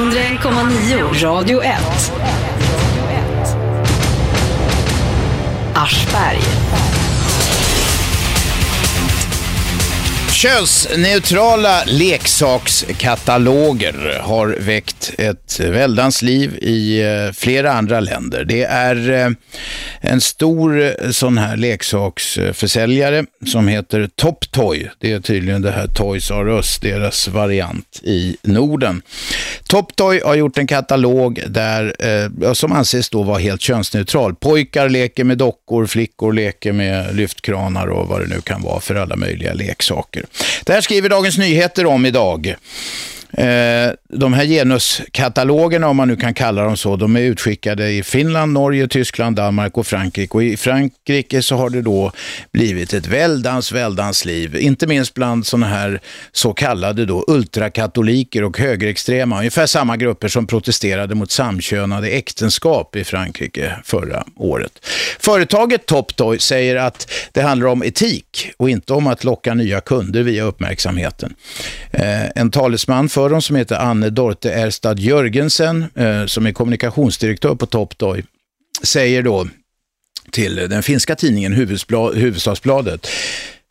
101,9 Radio 1. Aschberg. Könsneutrala leksakskataloger har väckt ett väldans liv i eh, flera andra länder. Det är eh, en stor eh, sån här leksaksförsäljare som heter Top Toy. Det är tydligen det här Toys R Us, deras variant i Norden. Top Toy har gjort en katalog där, som anses då vara helt könsneutral. Pojkar leker med dockor, flickor leker med lyftkranar och vad det nu kan vara för alla möjliga leksaker. Det här skriver Dagens Nyheter om idag. Eh, de här genuskatalogerna, om man nu kan kalla dem så, de är utskickade i Finland, Norge, Tyskland, Danmark och Frankrike. Och i Frankrike så har det då blivit ett väldans, väldans liv. Inte minst bland sådana här så kallade då ultrakatoliker och högerextrema. Ungefär samma grupper som protesterade mot samkönade äktenskap i Frankrike förra året. Företaget Toptoy säger att det handlar om etik och inte om att locka nya kunder via uppmärksamheten. Eh, en talesman för för dem som heter Anne Dorte Erstad Jörgensen, eh, som är kommunikationsdirektör på Topdoy, säger då till den finska tidningen Huvudstadsbladet,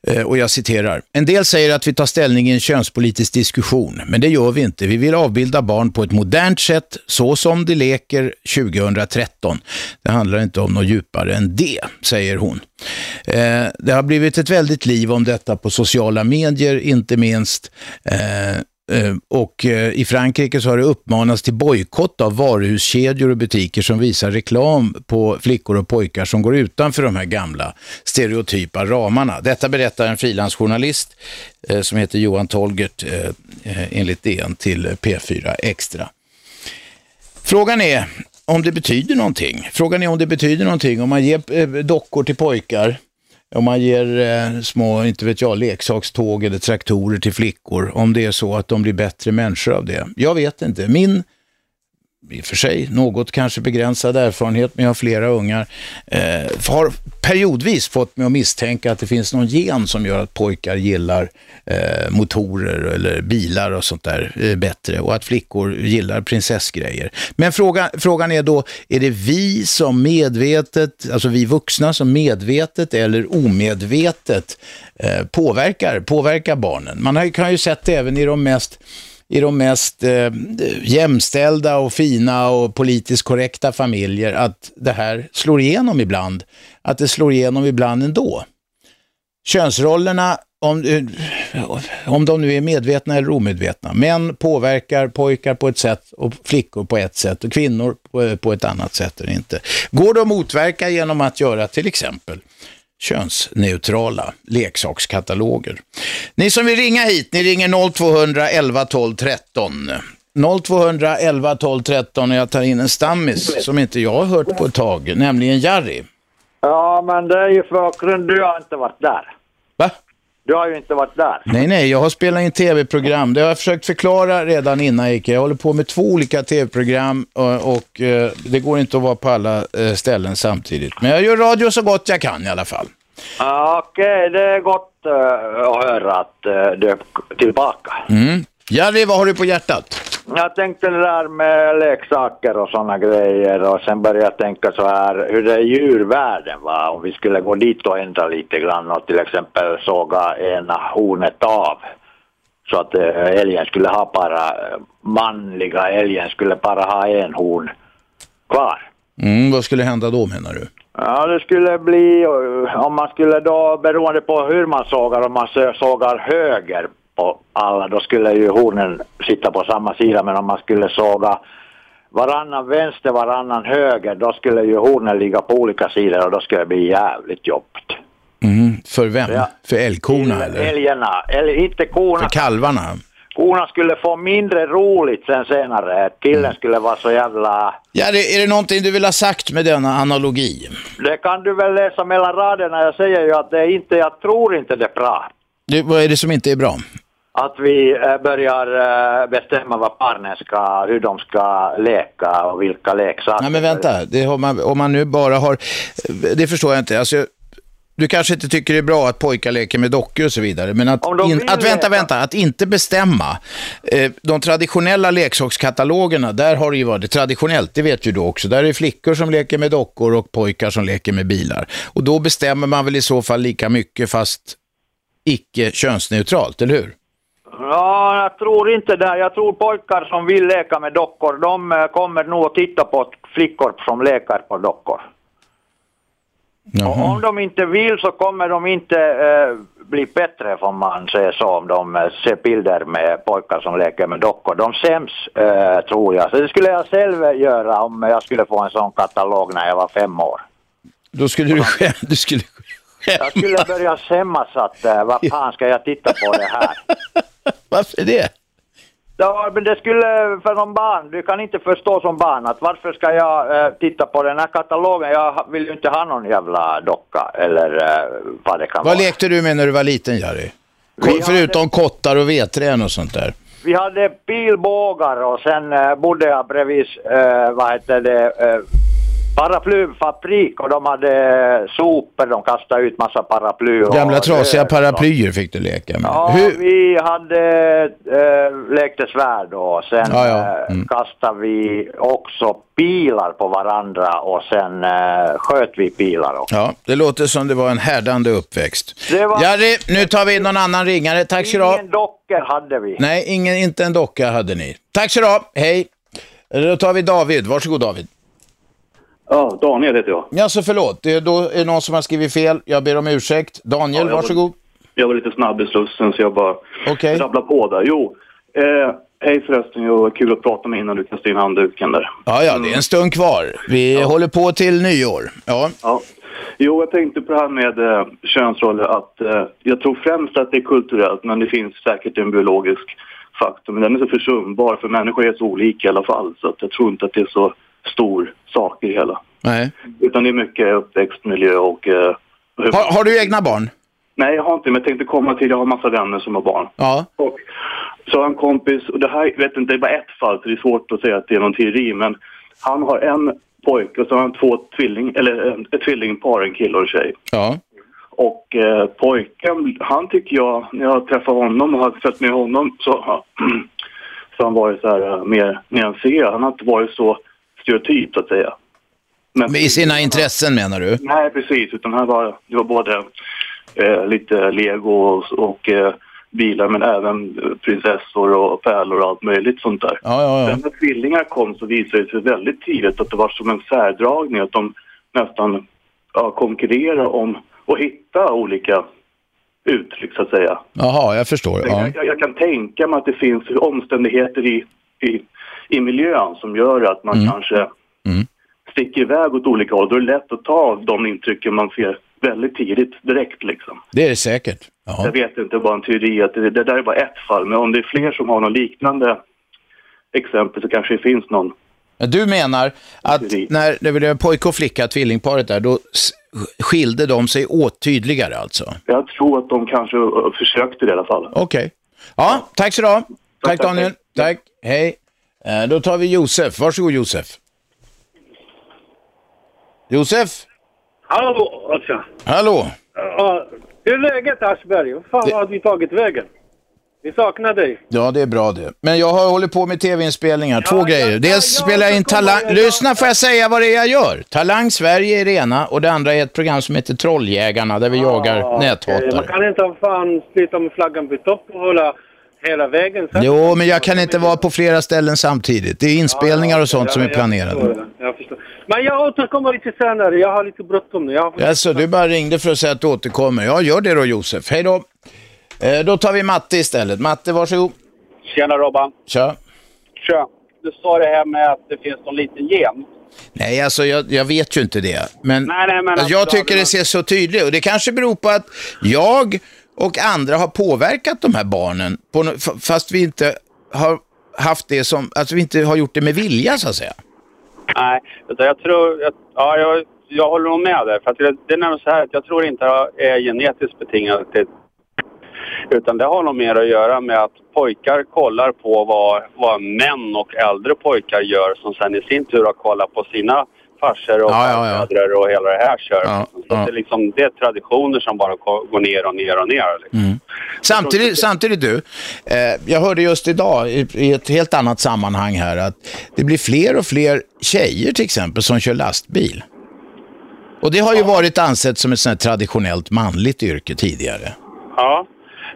eh, och jag citerar. En del säger att vi tar ställning i en könspolitisk diskussion, men det gör vi inte. Vi vill avbilda barn på ett modernt sätt, så som de leker 2013. Det handlar inte om något djupare än det, säger hon. Eh, det har blivit ett väldigt liv om detta på sociala medier, inte minst Eh, Eh, och eh, i Frankrike så har det uppmanats till bojkott av varuhuskedjor och butiker som visar reklam på flickor och pojkar som går utanför de här gamla stereotypa ramarna. Detta berättar en frilansjournalist eh, som heter Johan Tolgert enligt DN till P4 Extra. Frågan är om det betyder någonting. Frågan är om det betyder någonting om man ger dockor till pojkar om man ger eh, små, inte vet jag, leksakståg eller traktorer till flickor, om det är så att de blir bättre människor av det. Jag vet inte. Min i och för sig något kanske begränsad erfarenhet, men jag har flera ungar, eh, har periodvis fått mig att misstänka att det finns någon gen som gör att pojkar gillar eh, motorer eller bilar och sånt där eh, bättre och att flickor gillar prinsessgrejer. Men fråga, frågan är då, är det vi som medvetet, alltså vi vuxna som medvetet eller omedvetet eh, påverkar, påverkar barnen? Man har, kan ju sett det även i de mest i de mest eh, jämställda och fina och politiskt korrekta familjer att det här slår igenom ibland. Att det slår igenom ibland ändå. Könsrollerna, om, eh, om de nu är medvetna eller omedvetna, män påverkar pojkar på ett sätt och flickor på ett sätt och kvinnor på, på ett annat sätt eller inte. Går det att motverka genom att göra till exempel könsneutrala leksakskataloger. Ni som vill ringa hit, ni ringer 0200 11 12 13. 0200 11 12 13 och jag tar in en stammis som inte jag har hört på ett tag, nämligen Jari. Ja, men det är ju för du har inte varit där. Va? Du har ju inte varit där. Nej, nej, jag har spelat in tv-program. Det har jag försökt förklara redan innan Ike. Jag håller på med två olika tv-program och, och eh, det går inte att vara på alla eh, ställen samtidigt. Men jag gör radio så gott jag kan i alla fall. Ah, Okej, okay. det är gott uh, att höra att uh, du är tillbaka. Mm. Jari, vad har du på hjärtat? Jag tänkte det där med leksaker och sådana grejer och sen började jag tänka så här hur det är djurvärlden va, om vi skulle gå dit och ändra lite grann och till exempel såga ena hornet av så att äh, älgen skulle ha bara, manliga älgen skulle bara ha en horn kvar. Mm, vad skulle hända då menar du? Ja, det skulle bli, om man skulle då, beroende på hur man sågar, om man sågar höger på alla, då skulle ju hornen sitta på samma sida, men om man skulle såga varannan vänster, varannan höger, då skulle ju hornen ligga på olika sidor och då skulle det bli jävligt jobbigt. Mm, för vem? Ja. För älgkorna eller? Älgarna, eller inte korna. För kalvarna? Korna skulle få mindre roligt sen senare. Killen mm. skulle vara så jävla... Ja, det, är det någonting du vill ha sagt med denna analogi? Det kan du väl läsa mellan raderna. Jag säger ju att det är inte, jag tror inte det är bra. Det, vad är det som inte är bra? Att vi eh, börjar eh, bestämma vad barnen ska, hur de ska leka och vilka leksaker. Nej men vänta, det man, om man nu bara har, det förstår jag inte. Alltså, du kanske inte tycker det är bra att pojkar leker med dockor och så vidare, men att, in, att vänta, vänta, att inte bestämma. Eh, de traditionella leksakskatalogerna, där har det ju varit traditionellt, det vet ju du också, där är det flickor som leker med dockor och pojkar som leker med bilar. Och då bestämmer man väl i så fall lika mycket fast icke könsneutralt, eller hur? Ja, jag tror inte det. Jag tror pojkar som vill leka med dockor, de eh, kommer nog att titta på flickor som leker på dockor. Om de inte vill så kommer de inte eh, bli bättre, får man säga så, om de eh, ser bilder med pojkar som leker med dockor. De säms, eh, tror jag. Så det skulle jag själv göra om jag skulle få en sån katalog när jag var fem år. Då skulle du själv... Du skulle... Jag skulle börja skämmas att eh, vad fan ska jag titta på det här? Varför det? Ja, men det skulle för någon barn, du kan inte förstå som barn att varför ska jag eh, titta på den här katalogen? Jag vill ju inte ha någon jävla docka eller eh, vad det kan vad vara. Vad lekte du med när du var liten, Jari? Förutom hade... kottar och vedträn och sånt där. Vi hade pilbågar och sen eh, bodde jag bredvid, eh, vad heter det, eh, paraplyfabrik och de hade sopor, de kastade ut massa paraply. Gamla trasiga paraplyer fick du leka med. Ja, Hur? vi hade äh, lekte svärd och sen ja, ja. Eh, mm. kastade vi också pilar på varandra och sen äh, sköt vi pilar också. Ja, det låter som det var en härdande uppväxt. Det var... Jari, nu tar vi in någon annan ringare. Tack så du. Ingen dockor hade vi. Nej, ingen, inte en docka hade ni. Tack så du. Hej. Då tar vi David. Varsågod David. Ja, Daniel heter jag. Ja, så förlåt. Det är, då är någon som har skrivit fel. Jag ber om ursäkt. Daniel, ja, varsågod. Var, jag var lite snabb i slussen så jag bara okay. rabblar på där. Jo, eh, hej förresten. Det var kul att prata med innan du kastade in handduken där. Ja, ja, det är en stund kvar. Vi ja. håller på till nyår. Ja. ja. Jo, jag tänkte på det här med eh, könsroller att eh, jag tror främst att det är kulturellt men det finns säkert en biologisk faktor. Men den är så försumbar för människor är så olika i alla fall så att jag tror inte att det är så stor sak i det hela. Nej. Utan det är mycket uppväxtmiljö och... Uh, har, har, du egna barn? Nej, jag har inte, men jag tänkte komma till, jag har massa vänner som har barn. Ja. Och så har en kompis, och det här, vet inte, det är bara ett fall, så det är svårt att säga att det är någon teori, men han har en pojke och så har han två tvilling, eller ett tvillingpar, en kille och en tjej. Ja. Och eh, pojken, han tycker jag, när jag träffar honom och har följt med honom så, så har han varit så här uh, mer nyanserad. Han har inte varit så stereotyp så att säga. Men, I sina intressen menar du? Nej, precis. Utan här var, det var både eh, lite lego och, och eh, bilar men även prinsessor och pärlor och allt möjligt sånt där. Ja, ja, ja. Sen när tvillingar kom så visade det sig väldigt tidigt att det var som en särdragning. Att de nästan ja, konkurrerade om att hitta olika uttryck så att säga. Jaha, jag förstår. Ja. Jag, jag, kan tänka mig att det finns omständigheter i, i, i miljön som gör att man mm. kanske mm. sticker iväg åt olika håll. Då är det lätt att ta de intrycken man ser väldigt tidigt, direkt liksom. Det är det säkert. Jaha. Jag vet inte, bara en teori att det, det där är bara ett fall. Men om det är fler som har något liknande exempel så kanske det finns någon du menar att när det blev pojke och flicka, tvillingparet där, då skilde de sig åt tydligare alltså? Jag tror att de kanske försökte det i alla fall. Okej. Okay. Ja, tack så du ha. Tack, tack Daniel. Tack. tack. Hej. Eh, då tar vi Josef. Varsågod Josef. Josef? Hallå, alltså. Hallå. Ja, hur är läget Aschberg? Hur fan det... har vi tagit vägen? Vi saknar dig. Ja, det är bra det. Men jag har hållit på med tv-inspelningar. Två ja, grejer. Ja, Dels ja, spelar jag in Talang... Jag... Lyssna får jag säga vad det är jag gör. Talang Sverige är det ena och det andra är ett program som heter Trolljägarna där vi jagar näthatare. Man kan inte fan slita med flaggan på topp och hålla hela vägen. Sen jo, men jag kan inte vara på flera ställen samtidigt. Det är inspelningar och sånt som är planerade. Jag förstår. Men jag återkommer lite senare. Jag har lite bråttom nu. Jag Alltså, du bara ringde för att säga att du återkommer. Ja, gör det då Josef. Hej då. Eh, då tar vi Matte istället. Matte, varsågod. Tjena Robban. Tja. Tja. Du sa det här med att det finns någon liten gen. Nej, alltså jag, jag vet ju inte det. Men, nej, nej, men alltså, jag tycker det ser så tydligt och det kanske beror på att jag och andra har påverkat de här barnen på, fast vi inte har haft det som, alltså vi inte har gjort det med vilja så att säga. Nej, jag tror, ja, jag, jag håller nog med där. För att det, det är nämligen så här att jag tror inte det är genetiskt betingat utan det har nog mer att göra med att pojkar kollar på vad, vad män och äldre pojkar gör som sen i sin tur har kollat på sina farsor och Ja, ja, ja. och hela det här köret. Ja, så ja. Det, är liksom, det är traditioner som bara går ner och ner och ner. Liksom. Samtidigt, samtidigt du, eh, jag hörde just idag i, i ett helt annat sammanhang här att det blir fler och fler tjejer till exempel som kör lastbil. Och det har ju varit ansett som ett sånt traditionellt manligt yrke tidigare. Ja.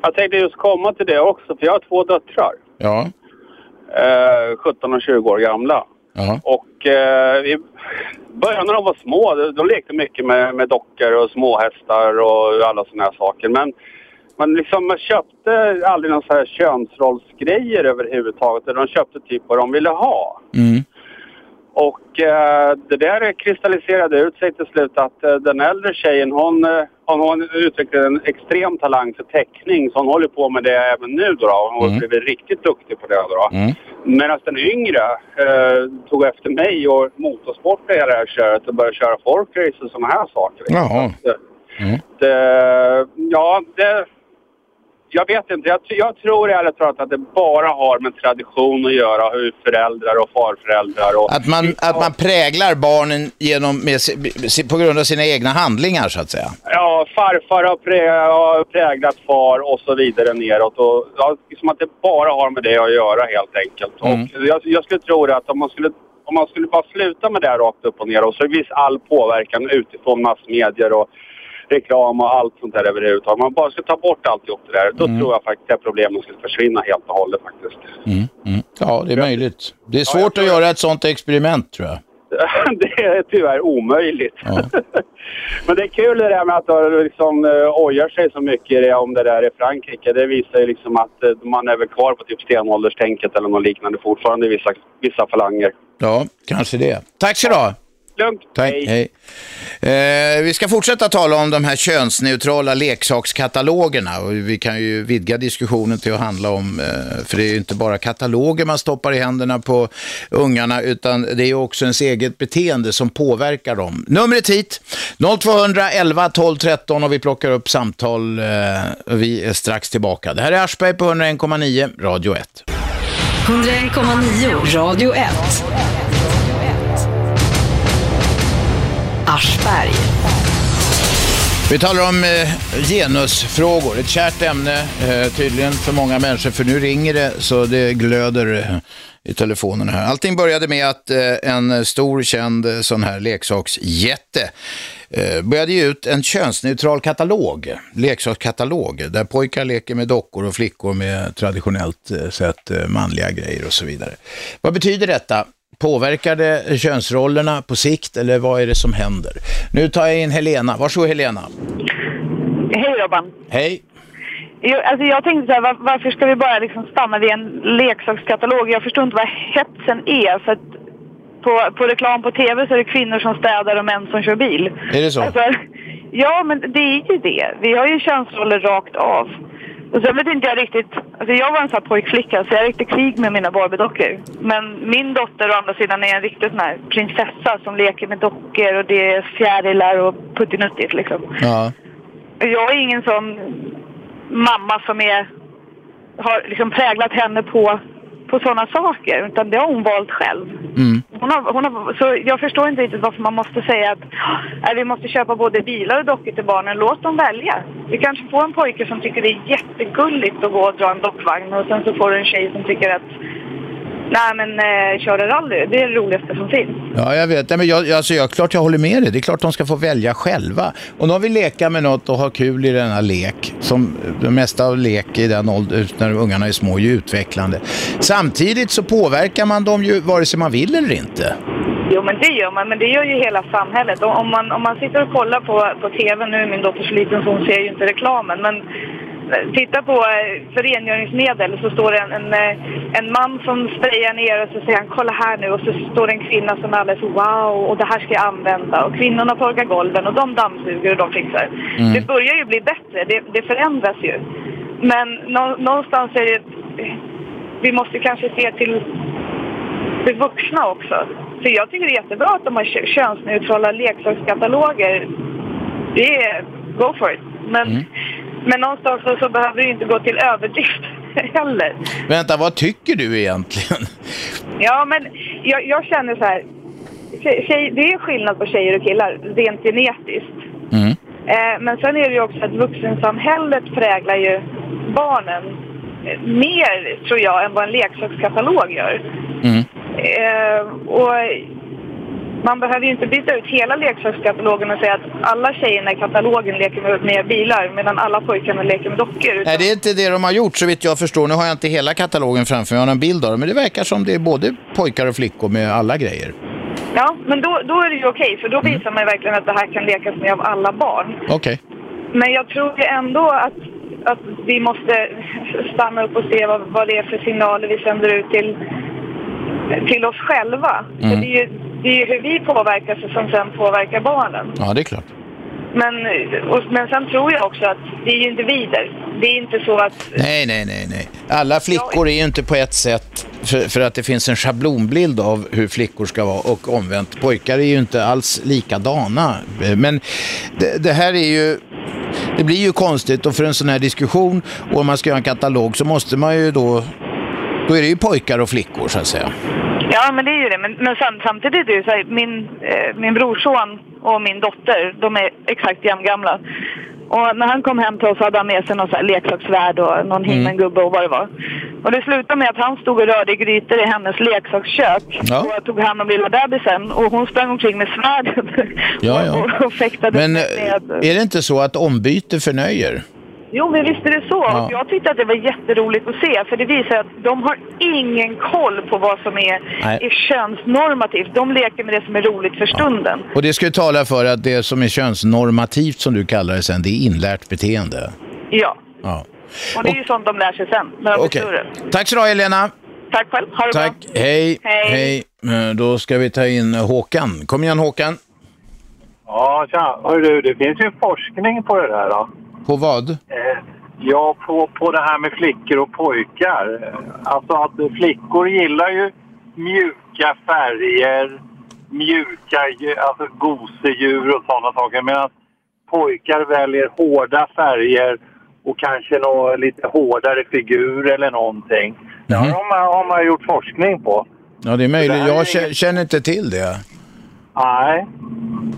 Jag tänkte just komma till det också, för jag har två döttrar. Ja, Eh, 17 och 20 år gamla. Och eh, i början när de var små, de, de lekte mycket med, med dockor och småhästar och alla sådana här saker. Men man, liksom, man köpte aldrig någon så här könsrollsgrejer överhuvudtaget. De köpte typ vad de ville ha. mm, Och eh, det där kristalliserade ut sig till slut att eh, den äldre tjejen hon, eh, hon, hon utvecklade en extrem talang för teckning så hon håller på med det även nu då. då. Hon Mm. blivit riktigt duktig på det då. mm. Medan den yngre eh, tog efter mig och motorsport i hela det här köret och började köra folkrace och sådana här saker. Jaha. Det, Mm. det, ja, det... Jag vet inte. Jag, jag tror ärligt talat att det bara har med tradition att göra. Hur föräldrar och farföräldrar och... Att, man, att man präglar barnen genom, med, på grund av sina egna handlingar så att säga. Ja, farfar har, prä, har präglat far och så vidare neråt. Och, ja, liksom att det bara har med det att göra helt enkelt. Mm. Och jag, jag skulle tro det att om man skulle, om man skulle bara sluta med det här rakt upp och ner och så visst all påverkan utifrån massmedier och reklam och allt sånt där överhuvudtaget. Man bara skulle ta bort alltihop det där, då tror jag faktiskt att problemen skulle försvinna helt och hållet faktiskt. Mm, mm. Ja, det är möjligt. Det är svårt tror att göra ett sånt experiment tror jag. det är tyvärr omöjligt. Ja. Men det är kul det där med att de liksom uh, ojar sig så mycket om det där i Frankrike. Det visar ju liksom att eh, man är väl kvar på typ stenålderstänket eller något liknande fortfarande i vissa, vissa falanger. Ja, kanske det. Tack så du ha. Lugnt. Tack, hej. Eh, vi ska fortsätta tala om de här könsneutrala leksakskatalogerna och vi kan ju vidga diskussionen till att handla om, eh, för det är ju inte bara kataloger man stoppar i händerna på ungarna utan det är ju också ens eget beteende som påverkar dem. Numret hit 0211 12 13 och vi plockar upp samtal. Eh, vi är strax tillbaka. Det här är Aschberg på 101,9 Radio 1. 101,9 Radio 1. Aschberg. Vi talar om eh, genusfrågor, ett kärt ämne eh, tydligen för många människor för nu ringer det så det glöder eh, i telefonen här. Allting började med att eh, en stor känd eh, sån här leksaksjätte eh, började ge ut en könsneutral katalog, leksakskatalog, där pojkar leker med dockor och flickor med traditionellt eh, sett eh, manliga grejer och så vidare. Vad betyder detta? Påverkar det könsrollerna på sikt eller vad är det som händer? Nu tar jag in Helena. Varsågod Helena. Hej Robban. Hej. Jo, alltså jag tänkte så här, var, varför ska vi bara liksom stanna vid en leksakskatalog? Jag förstår inte vad hetsen är. För att på, på reklam på tv så är det kvinnor som städar och män som kör bil. Är det så? Alltså, ja, men det är ju det. Vi har ju könsroller rakt av. Och sen vet inte jag riktigt... Alltså jag var en sån här pojkflicka så jag riktigt krig med mina Barbie-dockor. Men min dotter å andra sidan är en riktig sån här prinsessa som leker med dockor och det är fjärilar och puttinuttigt liksom. Ja. Jag är ingen sån mamma som är, har liksom präglat henne på, på sådana saker. Utan det har hon valt själv. Mm. Hon har, hon har, så jag förstår inte riktigt varför man måste säga att "Nej, vi måste köpa både bilar och dockor till barnen. Låt dem välja. Vi kanske får en pojke som tycker det är jättegulligt att gå och dra en dockvagn och sen så får du en tjej som tycker att Nej men eh, köra rally, det är det roligaste som finns. Ja, jag vet. Nej, men jag, alltså, jag, klart jag håller med dig. Det är klart de ska få välja själva. Och de vill leka med något och ha kul i denna lek. Som det mesta av lek i den åldern, när ungarna är små, är ju utvecklande. Samtidigt så påverkar man dem ju vare sig man vill eller inte. Jo, men det gör man. Men det gör ju hela samhället. Om man, om man sitter och kollar på, på TV, nu min dotter så liten så hon ser ju inte reklamen, men eh, titta på eh, för rengöringsmedel så står det en, en, eh, en man som sprayar ner och så säger han kolla här nu och så står det en kvinna som är alldeles wow och det här ska jag använda och kvinnorna torkar golven och de dammsuger och de fixar. Mm. Det börjar ju bli bättre, det, det förändras ju. Men nå, någonstans är det, vi måste kanske se till för vuxna också. Så jag tycker det är jättebra att de har kö- könsneutrala leksakskataloger. Det är, go for it. Men, men någonstans så, så behöver det ju inte gå till överdrift heller. Vänta, vad tycker du egentligen? Ja, men jag, jag känner så här. tjej, tjej, det är skillnad på tjejer och killar rent genetiskt. Mm. Eh, men sen är det ju också att vuxensamhället präglar ju barnen eh, mer, tror jag, än vad en leksakskatalog gör. Mm. Eh, och man behöver ju inte byta ut hela leksakskatalogen och säga att alla tjejerna i katalogen leker med, med bilar medan alla pojkarna leker med dockor. Utan, Nej, det är inte det de har gjort så vitt jag förstår. Nu har jag inte hela katalogen framför mig, jag har en bild av det. Men det verkar som det är både pojkar och flickor med alla grejer. Ja, men då, då är det ju okej för då visar man ju verkligen att det här kan lekas med av alla barn. Okej. Men jag tror ju ändå att, att vi måste stanna upp och se vad, vad det är för signaler vi sänder ut till, till oss själva. För Mm. det, är ju, det är hur vi påverkas som sen påverkar barnen. Ja, det är klart. Men, och, men sen tror jag också att det är ju individer. Det är inte så att... Nej, nej, nej, nej. Alla flickor är ju inte på ett sätt för, för att det finns en schablonbild av hur flickor ska vara och omvänt. Pojkar är ju inte alls likadana. Men det, det här är ju... Det blir ju konstigt och för en sån här diskussion och om man ska göra en katalog så måste man ju då... Då är det ju pojkar och flickor så att säga. Ja, men det är ju det. Men, men sam, samtidigt är det ju så här, min, eh, min brorson och min dotter, de är exakt jämngamla. Och när han kom hem till oss hade han med sig någon så här leksaksvärd och någon himmengubbe och vad det var. Och det slutade med att han stod och rörde i grytor i hennes leksakskök Ja. och tog hand om lilla bebisen. Och hon sprang omkring med svärd Ja, ja. och, och fäktade Men med... eh, är det inte så att ombyte förnöjer? Jo, men visst är det så. Ja. Jag tyckte att det var jätteroligt att se, för det visar att de har ingen koll på vad som är, Nej. är könsnormativt. De leker med det som är roligt för stunden. Och det ska ju tala för att det som är könsnormativt som du kallar det sen, det är inlärt beteende. Ja. Ja. Och det är ju sånt de lär sig sen, när de större. Tack så du Helena. Tack själv. Ha det Tack. bra. Hej. Hej. Eh, Då ska vi ta in Håkan. Kom igen Håkan. Ja, tja. Hör du, det finns ju forskning på det där. Då. På vad? Eh, ja, på, på det här med flickor och pojkar. Eh, Alltså att flickor gillar ju mjuka färger, mjuka alltså gosedjur och sådana saker. Medan pojkar väljer hårda färger och kanske någon lite hårdare figur eller någonting. Det har, de, har man gjort forskning på. Ja, det är möjligt. Det är Jag känner inte till det. Nej,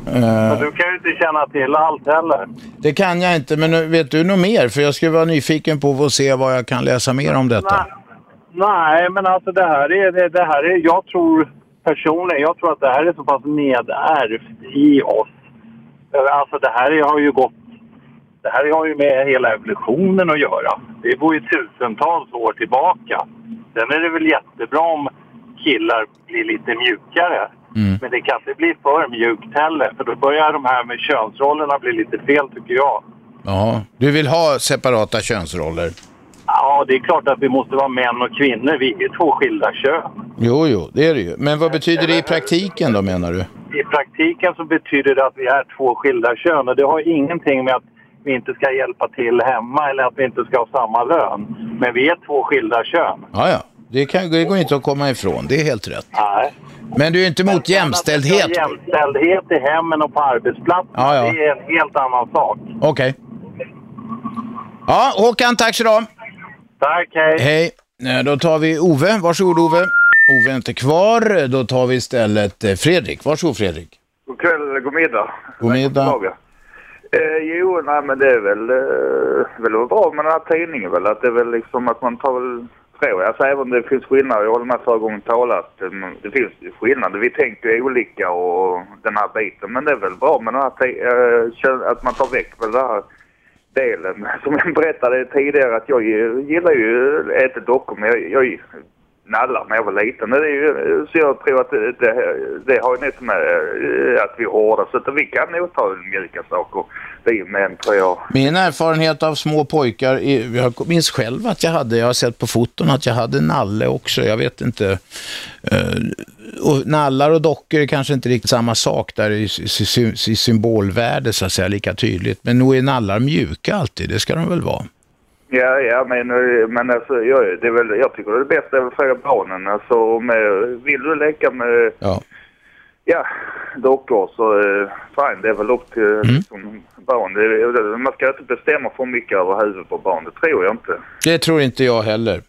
men du kan ju inte känna till allt heller. Det kan jag inte, men vet du något mer? För jag skulle vara nyfiken på att se vad jag kan läsa mer om detta. Nej, nej, men alltså det här är, det, det här är, jag tror personligen, jag tror att det här är så pass nedärvt i oss. Alltså det här är- har ju gått, det här har ju med hela evolutionen att göra. Det går ju tusentals år tillbaka. Sen är det väl jättebra om killar blir lite mjukare. Mm. Men det kan inte bli för mjukt heller, för då börjar de här med könsrollerna bli lite fel tycker jag. Ja, du vill ha separata könsroller? Ja, det är klart att vi måste vara män och kvinnor. Vi är ju två skilda kön. Jo, jo, det är det ju. Men vad betyder det i praktiken då, menar du? I praktiken så betyder det att vi är två skilda kön och det har ingenting med att vi inte ska hjälpa till hemma eller att vi inte ska ha samma lön. Men vi är två skilda kön. Ja, ja. Det, kan, det går inte att komma ifrån. Det är helt rätt. Nej. Men du är inte emot jämställdhet? Jämställdhet i hemmen och på arbetsplatsen, Ja, ja. det är en helt annan sak. Okej. Ja, Håkan, tack så du. Tack, hej. Hej. Då tar vi Ove. Varsågod Ove. Ove är inte kvar. Då tar vi istället eh, Fredrik. Varsågod Fredrik. God kväll god middag. God middag. Eh, jo, nej men det är väl, eh, väl bra med den här tidningen väl. Att det är väl liksom att man tar väl, tror jag, alltså, även om det finns skillnader, jag håller med föregående talare, det finns skillnader. Vi tänker ju olika och den här biten. Men det är väl bra med den här eh, att man tar väck med den här delen. Som jag berättade tidigare att jag gillar ju att äta dockor men jag, jag nallar när jag var liten. Det är ju, så jag tror att det, det, det har ju något med eh, att vi är hårda så att vi kan nog ta mjuka saker. Vi män tror jag. Min erfarenhet av små pojkar, är, jag minns själv att jag hade, jag har sett på foton att jag hade nalle också, jag vet inte. Eh, och nallar och dockor är kanske inte riktigt samma sak där i, i, i symbolvärde så att säga, lika tydligt. Men nog är nallar mjuka alltid, det ska de väl vara. Ja, ja men, eh, men alltså, jag, det är väl, jag tycker det är bäst att fråga barnen. Alltså, med, vill du leka med Ja. Ja, dockor så eh, fine, det är väl upp till Mm. liksom, barn. Det, man ska inte bestämma för mycket över huvudet på barn, det tror jag inte. Det tror inte jag heller.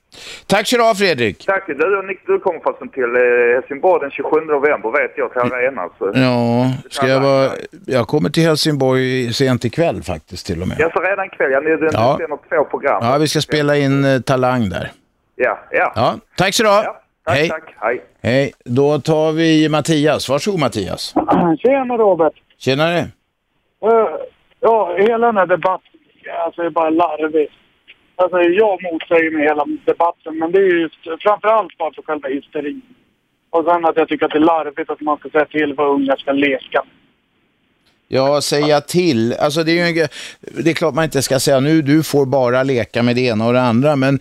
Tack så du ha Fredrik. Tack. Du, Nick, du kommer förresten till eh, Helsingborg den 27 november vet jag, till arenan. Så. Ja, ska jag vara... Jag kommer till Helsingborg sent ikväll faktiskt till och med. Ja, så redan ikväll. Ja, ni, ni Ja. sänder två program. Ja, vi ska spela in eh, Talang där. Ja, ja. Ja, tack så du ha. Tack, Hej. tack. Hej. Hej. Då tar vi Mattias. Varsågod Mattias. Tjena Robert. Tjenare. Eh, ja, hela den här debatten alltså, är bara larvig. Alltså, jag motsäger med hela debatten, men det är ju framförallt bara för själva hysterin. Och sen att jag tycker att det är larvigt att man ska säga till vad unga ska leka. Ja, säga till. Alltså det är ju en, det är klart man inte ska säga nu, du får bara leka med det ena och det andra, men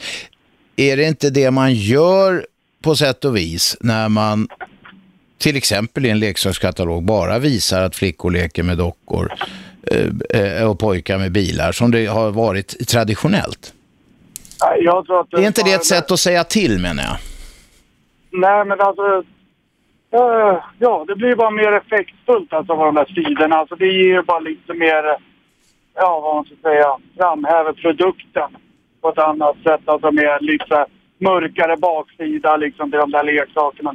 är det inte det man gör på sätt och vis när man till exempel i en leksakskatalog bara visar att flickor leker med dockor eh, eh, och pojkar med bilar som det har varit traditionellt? Jag tror att Är inte det ett sätt att säga till menar jag? Nej, men alltså... eh, ja, det blir bara mer effektfullt alltså på de där sidorna. Alltså det ger ju bara lite mer, ja vad man ska säga, framhäver produkten på ett annat sätt. Alltså med lite mörkare baksida liksom till de där leksakerna.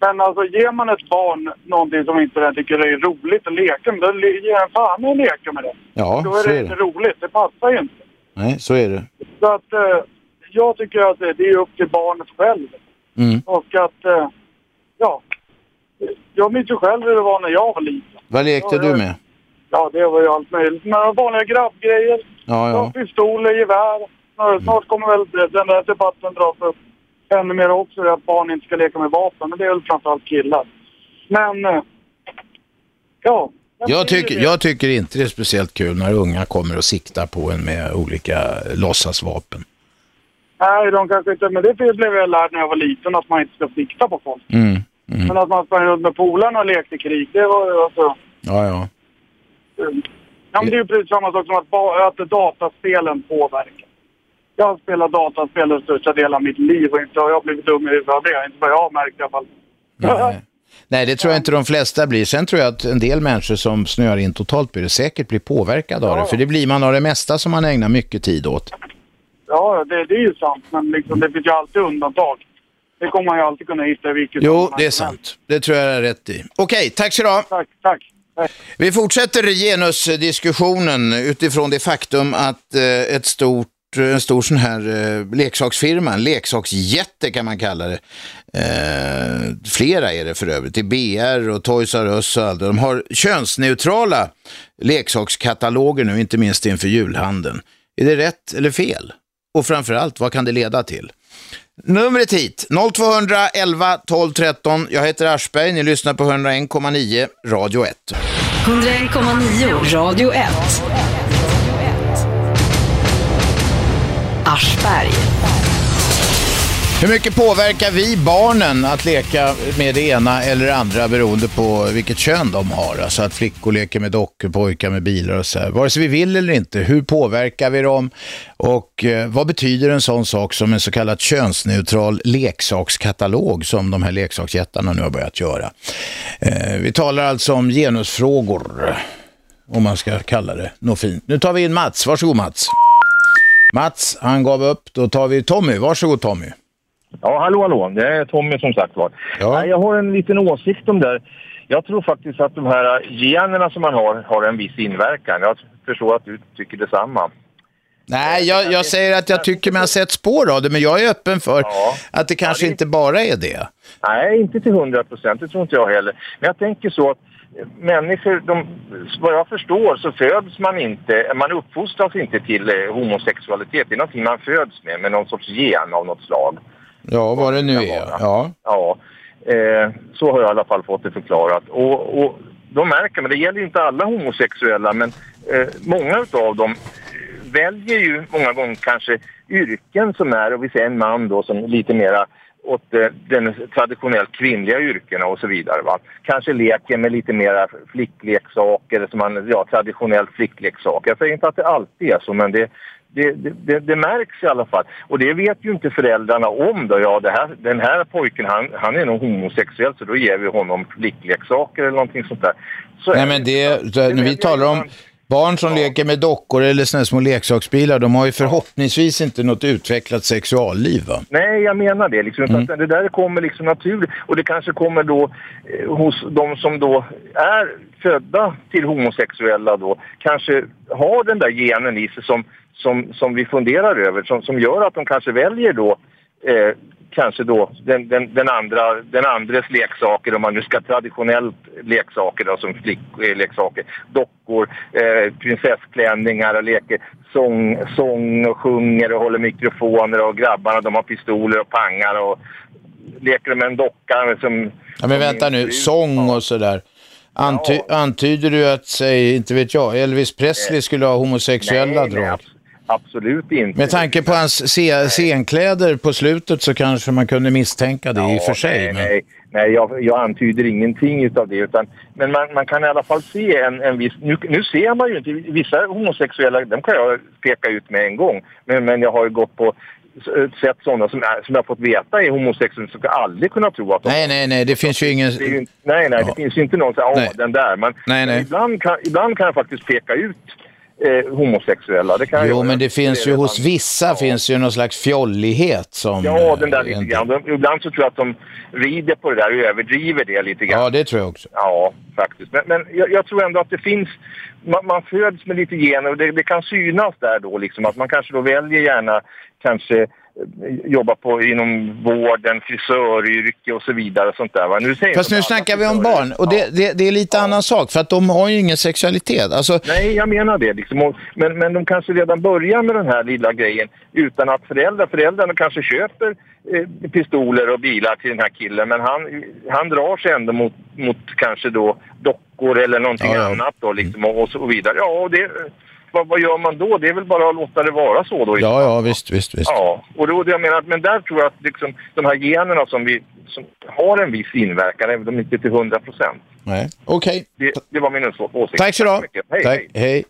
Men alltså ger man ett barn någonting som inte den tycker är roligt att leka med, då ger den fan i att leka med det. Ja, då är så det är inte det. roligt. Det passar ju inte. Nej, så är det. Så att eh, jag tycker att det är upp till barnet själv. Mm. Och att, eh, ja. Jag minns ju själv hur det var när jag var liten. Vad lekte du med? Ja, det var ju allt möjligt. Men vanliga grabbgrejer. Ja, ja. Pistoler, gevär. Snart- Snart kommer väl den där debatten dras upp ännu mer också. Att barn inte ska leka med vapen. Men det är väl framförallt killar. Men, eh, ja. Jag tycker, jag tycker inte det är speciellt kul när unga kommer och siktar på en med olika låtsasvapen. Nej, de kanske inte... Men det blev jag lärd när jag var liten. Att man inte ska sikta på folk. Mm. Men att man sprang runt med polarna och lekte krig. Det var ju alltså... Ja, ja. Ja, men det är ju precis samma sak som att, att dataspelen påverkar. Jag har spelat dataspel den största delen av mitt liv och inte har jag blivit dum i huvudet av det. Inte vad jag har märkt i alla fall. Nej. Nej, det tror jag inte de flesta blir. Sen tror jag att en del människor som snöar in totalt det säkert blir påverkade av det. För det blir man av det mesta som man ägnar mycket tid åt. Ja, det, det är ju sant. Men liksom, det finns ju alltid undantag. Det kommer man ju alltid kunna hitta i vilket Jo, det är sant. Det tror jag är rätt i. Okej, tack så du. Tack, tack. Vi fortsätter genusdiskussionen utifrån det faktum att eh, ett stort Eh, en stor sån här eh, leksaksfirma, en leksaksjätte kan man kalla det. Eh, flera är det för övrigt, det är BR och Toys R Us och allt. De har könsneutrala leksakskataloger nu, inte minst inför julhandeln. Är det rätt eller fel? Och framförallt, vad kan det leda till? Numret hit, 0211 12 13. Jag heter Aschberg, ni lyssnar på 101,9 Radio 1. 101,9 Radio 1. Aschberg. Hur mycket påverkar vi barnen att leka med det ena eller det andra beroende på vilket kön de har? Alltså att flickor leker med dockor, pojkar med bilar och så här. Vare sig vi vill eller inte, hur påverkar vi dem? Och eh, vad betyder en sån sak som en så kallad könsneutral leksakskatalog som de här leksaksjättarna nu har börjat göra? Eh, vi talar alltså om genusfrågor, om man ska kalla det något fint. Nu tar vi in Mats, varsågod Mats. Mats, han gav upp. Då tar vi Tommy, varsågod Tommy. Ja, hallå, hallå. Det är Tommy som sagt var. Nej, Jag har en liten åsikt om det här. Jag tror faktiskt att de här generna som man har, har en viss inverkan. Jag förstår att du tycker detsamma. Nej, jag, jag säger att jag tycker mig ha sett spår av det, men jag är öppen för att det kanske inte bara är det. Nej, inte till hundra procent. Det tror inte jag heller. Men jag tänker så att människor, de, vad jag förstår så föds man inte, man uppfostras inte till eh, homosexualitet. Det är någonting man föds med, med någon sorts gen av något slag. Ja, vad det nu är. Ja. Ja, eh, så har jag i alla fall fått det förklarat. Och, och då märker man, det gäller ju inte alla homosexuella, men eh, många av dem väljer ju många gånger kanske yrken som är, och vi säger en man då som lite mera åt den traditionellt kvinnliga yrkena och så vidare. Va? Kanske leker med lite mera flickleksaker, som man, ja, traditionellt flickleksaker. Jag säger inte att det alltid är så, men det, det, det, det, märks i alla fall. Och det vet ju inte föräldrarna om då. Ja, här, den här pojken han, han är nog homosexuell så då ger vi honom flickleksaker eller någonting sånt där. Så Nej, men det, när vi talar om barn som leker med dockor eller såna små leksaksbilar, de har ju förhoppningsvis inte något utvecklat sexualliv va? Nej, jag menar det. Liksom, Mm. att det där kommer liksom naturligt. Och det kanske kommer då eh, hos de som då är födda till homosexuella då, kanske har den där genen i sig som, som, som vi funderar över, som, som gör att de kanske väljer då eh, kanske då den, den, den, andra, den andres leksaker, om man nu ska traditionellt leksaker då, som flickleksaker, dockor, eh, prinsessklänningar och leker. Sång, sång och sjunger och håller mikrofoner och grabbarna de har pistoler och pangar och leker med en docka som... Ja, men vänta nu, sång och sådär. Anty Antyder du att, säg, inte vet jag, Elvis Presley skulle ha homosexuella Nej, nej, drag? Absolut inte. Med tanke på hans scenkläder på slutet så kanske man kunde misstänka det i och för sig. Nej, men... nej, nej jag, jag antyder ingenting utav det. Utan, men man, man kan i alla fall se en, en viss... Nu, nu ser man ju inte... Vissa homosexuella, dem kan jag peka ut med en gång. Men, men jag har ju gått på sett sådana som, som jag har fått veta är homosexuella som jag aldrig kunna tro att de Nej, nej, nej, det finns ju ingen... ju, nej, nej, det finns ju inte någon Nej. åh, den där. Men, Nej, nej. men Ibland, kan, ibland kan jag faktiskt peka ut eh, homosexuella. Det kan Jo, men det finns ju redan- hos vissa finns ju någon slags fjollighet som... Ja, den där eh, lite grann. De, ibland så tror jag att de rider på det där och överdriver det lite grann. Ja, det tror jag också. Ja, faktiskt. Men, men jag, jag tror ändå att det finns... Man, man föds med lite gener och det, det kan synas där då liksom att man kanske då väljer gärna kanske jobba på inom vården, frisöryrke och så vidare och sånt där. Va? Nu säger Fast nu snackar vi om barn och det, det, det är lite annan sak för att de har ju ingen sexualitet. Alltså, Nej, jag menar det. Liksom. Men, men de kanske redan börjar med den här lilla grejen utan att föräldrar, föräldrarna kanske köper eh, pistoler och bilar till den här killen men han, han drar sig ändå mot, mot kanske då dockor eller någonting Ja, ja. annat då liksom och, och så vidare. Ja, och det, vad, vad gör man då? Det är väl bara att låta det vara så då. ja, ja, visst, visst, visst. Ja, och då, jag menar, men där tror jag att liksom, de här generna som vi som har en viss inverkan, även om inte till 100 procent. Nej. Okej. Det, det var min åsikt. Tack så du ha. Hej, Tack. hej. hej.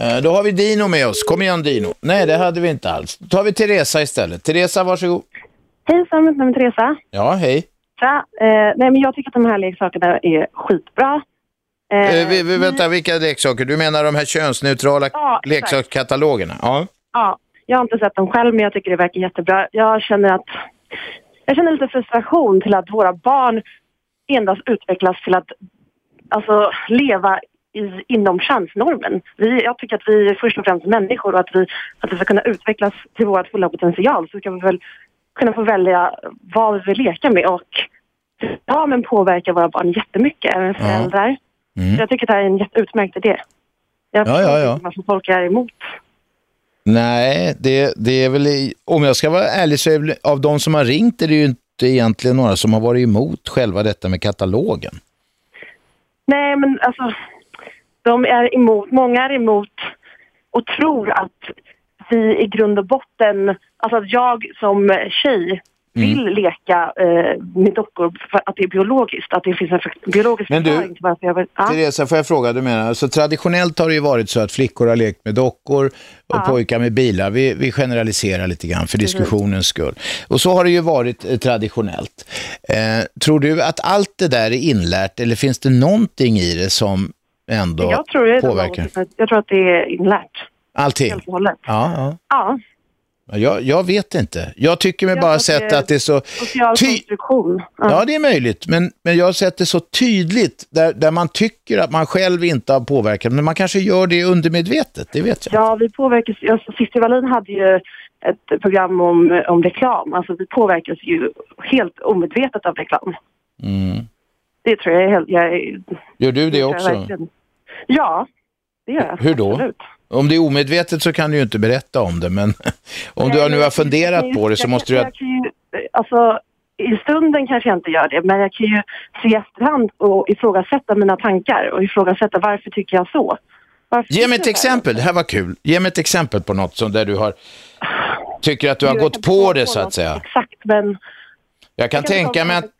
Eh, Då har vi Dino med oss. Kom igen Dino. Nej, det hade vi inte alls. Då tar vi Teresa istället. Teresa, varsågod. Hejsan, mitt namn är Teresa. Ja, hej. Tja. Eh, nej, men jag tycker att de här leksakerna är skitbra. Eh, Eh, vi, vi, vänta, vilka leksaker? Du menar de här könsneutrala Ja, leksakskatalogerna? Ja. Ja, jag har inte sett dem själv, men jag tycker det verkar jättebra. Jag känner att jag känner lite frustration till att våra barn endast utvecklas till att alltså, leva i, inom könsnormen. Vi, jag tycker att vi är först och främst människor och att vi, att vi ska kunna utvecklas till vår fulla potential så ska vi väl kunna få välja vad vi vill leka med och ramen påverkar våra barn jättemycket, även föräldrar. Mm. Så jag tycker det här är en jätteutmärkt idé. Jag Ja, ja, ja. inte varför folk är emot. Nej, det, det är väl, i- om jag ska vara ärlig så är väl, av de som har ringt är det ju inte egentligen några som har varit emot själva detta med katalogen. Nej, men alltså, de är emot, många är emot och tror att vi i grund och botten, alltså att jag som tjej vill leka eh, med dockor för att det är biologiskt, att det finns en biologisk Men du, vill... Ja. Teresa, får jag fråga, du menar, alltså traditionellt har det ju varit så att flickor har lekt med dockor och Ja. pojkar med bilar. Vi, vi generaliserar lite grann för Precis. diskussionens skull. Och så har det ju varit eh, traditionellt. Eh, tror du att allt det där är inlärt eller finns det någonting i det som ändå jag, tror det påverkar? något- jag tror att det är inlärt. Allting? Helt och hållet. Ja. Ja, Ja, Jag, jag vet inte. Jag tycker mig Jag bara sett att det är så... konstruktion. Ja, det är möjligt. Men, men jag har sett det så tydligt där, där man tycker att man själv inte har påverkat. Men man kanske gör det undermedvetet, det vet jag. Ja, vi påverkas alltså, Cissi Wallin hade ju ett program om, om reklam. Alltså vi påverkas ju helt omedvetet av reklam. Mm. Det tror jag. Jag, är- Gör du det jag också? Ja, det gör jag. Hur då? Absolut. Om det är omedvetet så kan du ju inte berätta om det, men om du Nej, har nu har jag funderat på det så måste du... Jag ju, alltså, I stunden kanske jag inte gör det, men jag kan ju se efterhand och ifrågasätta mina tankar och ifrågasätta varför tycker jag så. Varför Ge mig ett exempel, det här var kul. Ge mig ett exempel på något som där du har tycker att du har Jag gått på det komma så på att säga. Exakt, men Jag kan, Jag kan tänka mig att,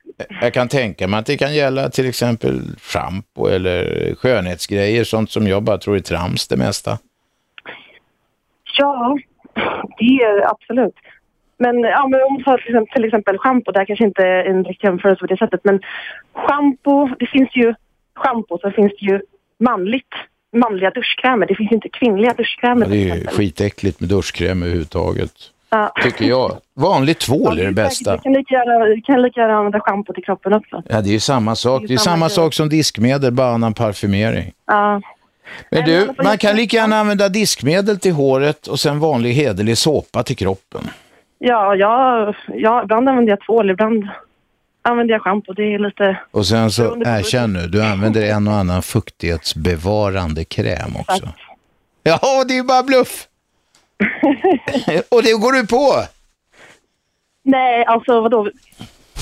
jag kan tänka mig att det kan gälla till exempel schampo eller skönhetsgrejer, sånt som jag bara tror är trams det mesta. Ja, det är absolut. Men, ja, men om man tar till exempel, till exempel schampo, där kanske inte är en direkt jämförelse på det sättet. Men schampo, det finns ju schampo, så finns det ju manligt, manliga duschkrämer. Det finns inte kvinnliga duschkrämer. Ja, det är ju skitäckligt med duschkräm överhuvudtaget. Ja. Tycker jag. Vanlig tvål är det bästa. Du kan lika gärna, kan lika gärna använda schampo till kroppen också. Ja, det är ju samma sak. Det är samma sak som diskmedel, bara annan parfymering. Ja. Men du, man kan lika gärna använda diskmedel till håret och sen vanlig hederlig såpa till kroppen. Ja, ja, ja, ibland använder jag tvål, ibland använder jag schampo. Det är lite... Och sen så, erkänn nu, du använder en och annan fuktighetsbevarande kräm också. Ja, det är ju bara bluff! och det går du på! Nej, alltså vadå?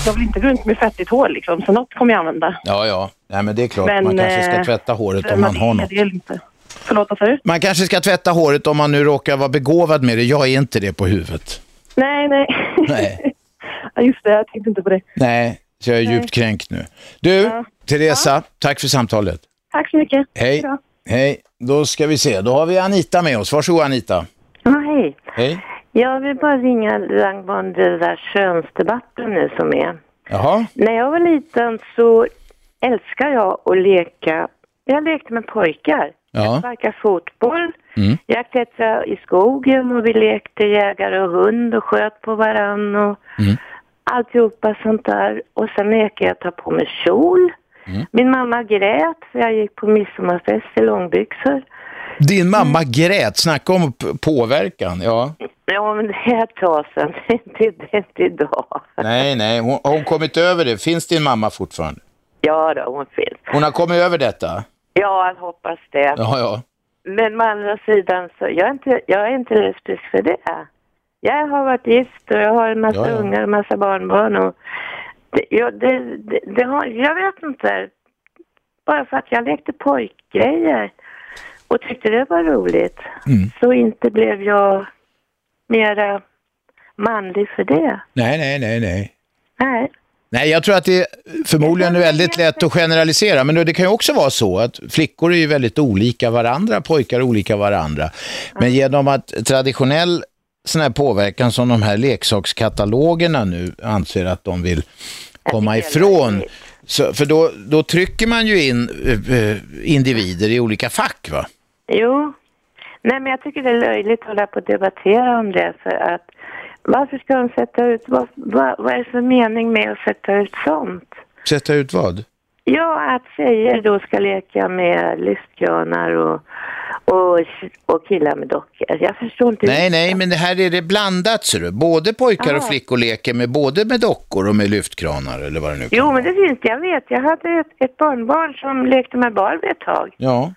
Jag vill inte gå runt med fettigt hår liksom, så något kommer jag använda. Ja, ja. Nej, men det är klart, Men, man kanske ska eh, tvätta håret om man har något. inte. Förlåt, vad du? Man kanske ska tvätta håret om man nu råkar vara begåvad med det. Jag är inte det på huvudet. Nej, nej. Nej. ja, just det, jag tänkte inte på det. Nej, så jag är Nej. djupt kränkt nu. Du, Teresa, tack för samtalet. Tack så mycket. Hej. Bra. Hej, då ska vi se. Då har vi Anita med oss. Varsågod Anita. Ja, hej. Hej. Jag vill bara ringa angående den där könsdebatten nu som är. Jaha. När jag var liten så älskar jag att leka. Jag lekte med pojkar. Ja. Sparka fotboll. Mm. Jag klättrade i skogen och vi lekte jägare och hund och sköt på varann och Mm. alltihopa sånt där. Och sen lekte jag ta på mig kjol. Mm. Min mamma grät för jag gick på midsommarfest i långbyxor. Din mamma grät. Snacka om påverkan. Ja. Ja, men det är ett tag sedan. Är inte, idag. Nej, nej. Hon, har hon kommit över det? Finns din mamma fortfarande? Ja, då, hon finns. Hon har kommit över detta? Ja, jag hoppas det. Ja, ja. Men å andra sidan så, jag är inte, jag är inte lesbisk för det. Jag har varit gift och jag har en massa Ja, ja. ungar och massa barnbarn och det, ja, det, det, det har, jag vet inte. Bara för att jag lekte pojkgrejer och tyckte det var roligt Mm. så inte blev jag mera manlig för det. Nej, nej, nej, nej. Nej. Nej, jag tror att det förmodligen är väldigt lätt att generalisera, men det kan ju också vara så att flickor är ju väldigt olika varandra, pojkar är olika varandra. Men genom att traditionell sån här påverkan som de här leksakskatalogerna nu anser att de vill komma ifrån, så, för då, då trycker man ju in eh, eh, individer i olika fack va? Jo. Nej, men jag tycker det är löjligt att hålla på och debattera om det för att varför ska de sätta ut, vad, vad, vad är det för mening med att sätta ut sånt? Sätta ut vad? Ja, att tjejer då ska leka med lyftkranar och, och, och killar med dockor. Jag förstår inte. Nej, nej, men det här är det blandat ser du. Både pojkar och Ah. flickor leker med både med dockor och med lyftkranar eller vad det nu kan Jo, men det finns. Jag vet. Jag hade ett, ett barnbarn som lekte med Barbie ett tag. Ja.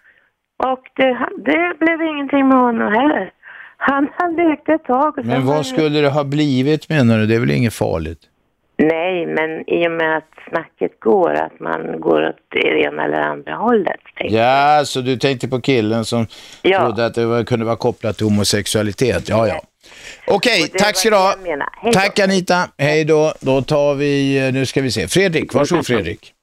Och det, det blev ingenting med honom heller. Han, han lekte ett tag. Men var vad skulle det ha blivit menar du? Det är väl inget farligt? Nej, men i och med att snacket går, att man går åt det ena eller andra hållet. Ja, så du tänkte på killen som Ja. trodde att det var, kunde vara kopplat till homosexualitet. Ja, ja. Okej, tack ska du ha. Tack Anita. Hej då. Då tar vi, nu ska vi se. Fredrik, varsågod Fredrik.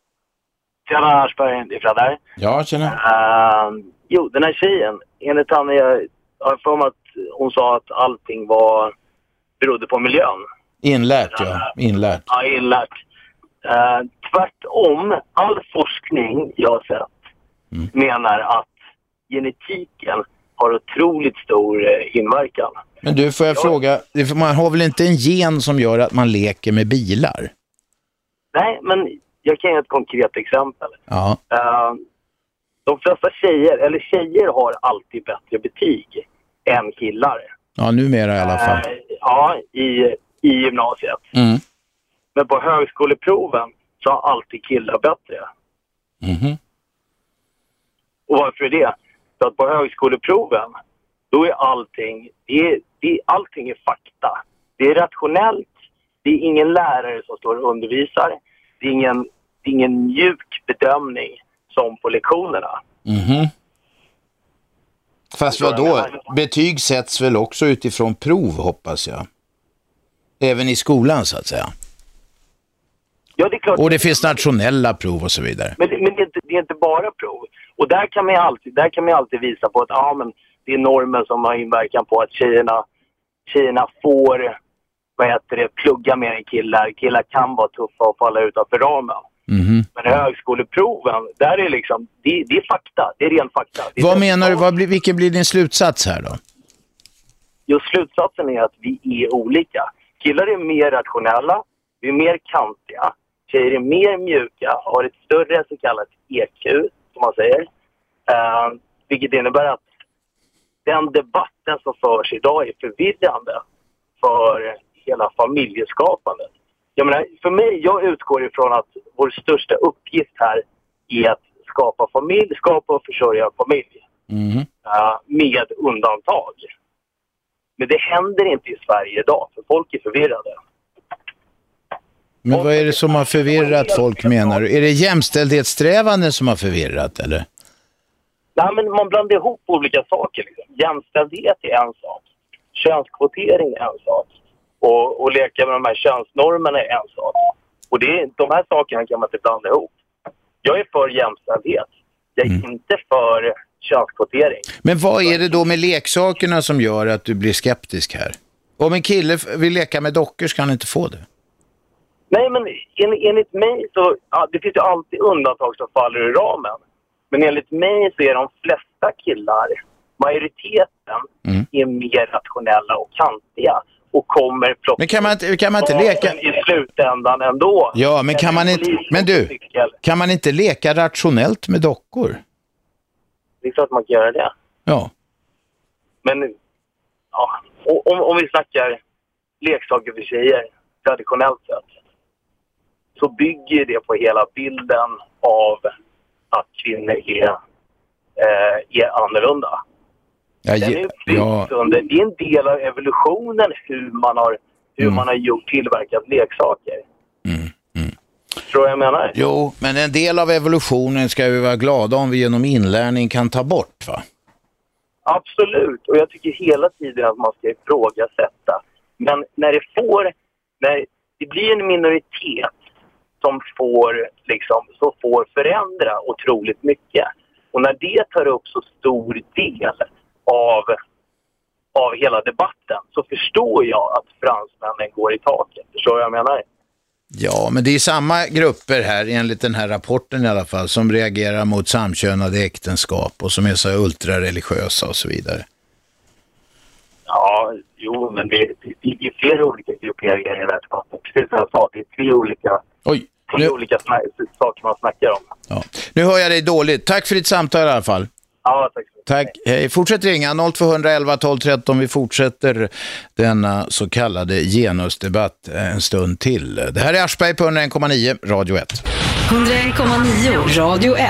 Tjena Aschberg, det är Fred här. Ja, tjena. Uh, jo, den här tjejen, enligt henne, jag har för mig att hon sa att allting var, berodde på miljön. Inlärt, ja. Inlärt. Ja, inlärt. Uh, tvärtom, all forskning jag har sett menar att genetiken har otroligt stor eh, inverkan. Men du, får jag fråga, det- för man har väl inte en gen som gör att man leker med bilar? Nej, men jag kan ge ett konkret exempel. Ja. Eh, de flesta tjejer, eller tjejer har alltid bättre betyg än killar. Ja, numera i alla fall. Eh, ja, i, i gymnasiet. Mm. Men på högskoleproven så har alltid killar bättre. Mhm. Och varför är det? För att på högskoleproven, då är allting, det är, det är, allting är fakta. Det är rationellt, det är ingen lärare som står och undervisar, det är ingen, det är ingen mjuk bedömning som på lektionerna. Mhm. Fast vad då? Betyg sätts väl också utifrån prov, hoppas jag. Även i skolan, så att säga. Ja, det är klart. Och det finns nationella prov och så vidare. Men, det, men det, är inte, det är inte bara prov. Och där kan man ju alltid, där kan man alltid visa på att ja, men det är normen som har inverkan på att tjejerna tjejerna får vad heter det, plugga mer än killar. Killar kan vara tuffa och falla utanför ramen. Mhm. Men högskoleproven, där är liksom, det, det är fakta. Det är ren fakta. Är Vad menar du? Vad blir, vilken blir din slutsats här då? Just slutsatsen är att vi är olika. Killar är mer rationella, vi är mer kantiga. Tjejer är mer mjuka, har ett större så kallat EQ, som man säger. Eh, vilket innebär att den debatten som förs idag är förvirrande för hela familjeskapandet. Jag menar, för mig, jag utgår ifrån att vår största uppgift här är att skapa familj, skapa och försörja familj. Mhm. eh, med undantag. Men det händer inte i Sverige idag, för folk är förvirrade. Men vad är det som har förvirrat folk menar du? Är det jämställdhetssträvanden som har förvirrat eller? Nej, men man blandar ihop olika saker. Liksom. Jämställdhet är en sak. Könskvotering är en sak. Och, och leka med de här könsnormerna är en sak. Och det, är- de här sakerna kan man inte blanda ihop. Jag är för jämställdhet. Jag är inte för könskvotering. Men vad är det då med leksakerna som gör att du blir skeptisk här? Om en kille vill leka med dockor ska han inte få det. Nej, men en, enligt mig så... Ja, det finns ju alltid undantag som faller ur ramen. Men enligt mig så är de flesta killar, majoriteten, Mm. är mer rationella och kantiga och kommer plocka Men kan man inte, kan man inte leka... i slutändan ändå. Ja, men kan man inte... Men du, kan man inte leka rationellt med dockor? Det är klart man kan göra det. Ja. Men ja, om, om vi snackar leksaker för tjejer traditionellt sett så bygger det på hela bilden av att kvinnor är, eh, är annorlunda. Ja, Den är ja. under, det är en del av evolutionen hur man har, hur Mm. man har gjort tillverkat leksaker. Tror jag menar? Jo, men en del av evolutionen ska vi vara glada om vi genom inlärning kan ta bort va? Absolut, och jag tycker hela tiden att man ska ifrågasätta. Men när det får, när det blir en minoritet som får, liksom, som får förändra otroligt mycket. Och när det tar upp så stor del av, av hela debatten så förstår jag att fransmännen går i taket. Förstår vad jag menar? Ja, men det är samma grupper här, enligt den här rapporten i alla fall, som reagerar mot samkönade äktenskap och som är så ultrareligiösa och så vidare. Ja, jo, men det, det, det är flera olika grupperingar i den här debatten. Precis som jag sa, det är tre olika, Oj, tre olika saker man snackar om. Ja. Nu hör jag dig dåligt. Tack för ditt samtal i alla fall. Ja, tack. Tack. Hej. Fortsätt ringa 0211 12 13. Vi fortsätter denna så kallade genusdebatt en stund till. Det här är Aschberg på 101,9 Radio 1. 101,9 Radio 1.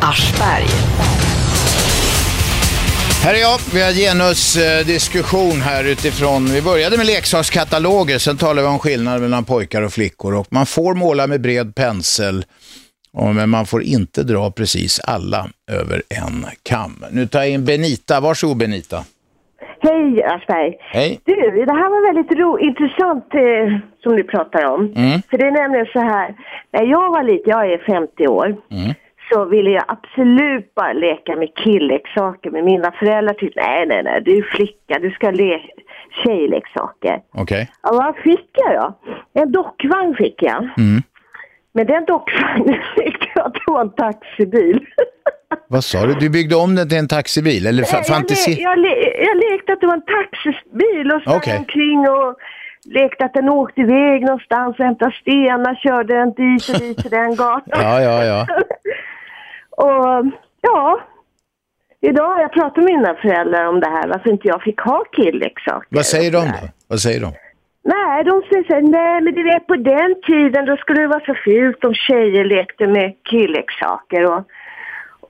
Aschberg. Här är jag. Vi har genusdiskussion här utifrån. Vi började med leksakskataloger, sen talade vi om skillnad mellan pojkar och flickor. Och man får måla med bred pensel, men man får inte dra precis alla över en kam. Nu tar jag in Benita. Varsågod Benita. Hej Aschberg. Hej. Du, det här var väldigt ro, intressant eh, som du pratar om. Mm. För det är nämligen så här, när jag var liten, jag är 50 år, Mm. så ville jag absolut bara leka med killeksaker. Men mina föräldrar tyckte, nej nej nej, du är flicka, du ska leka tjejleksaker. Okej. Ja, vad fick jag då? En dockvagn fick jag. Mm. Men den dockvagnen tyckte jag att det var en taxibil. Vad sa du? Du byggde om den till en taxibil? Eller fa- jag, fantasi? le, jag, le, jag lekte att det var en taxibil och sprang Okej. omkring och lekte att den åkte iväg någonstans och hämtade stenar, körde den dit och dit till den gatan. Ja, ja, ja. och ja, idag har jag pratat med mina föräldrar om det här, varför inte jag fick ha killeksaker. Vad säger de då? Vad säger de? Nej, de säger så här, nej men du vet på den tiden då skulle det vara så fult om tjejer lekte med killeksaker och,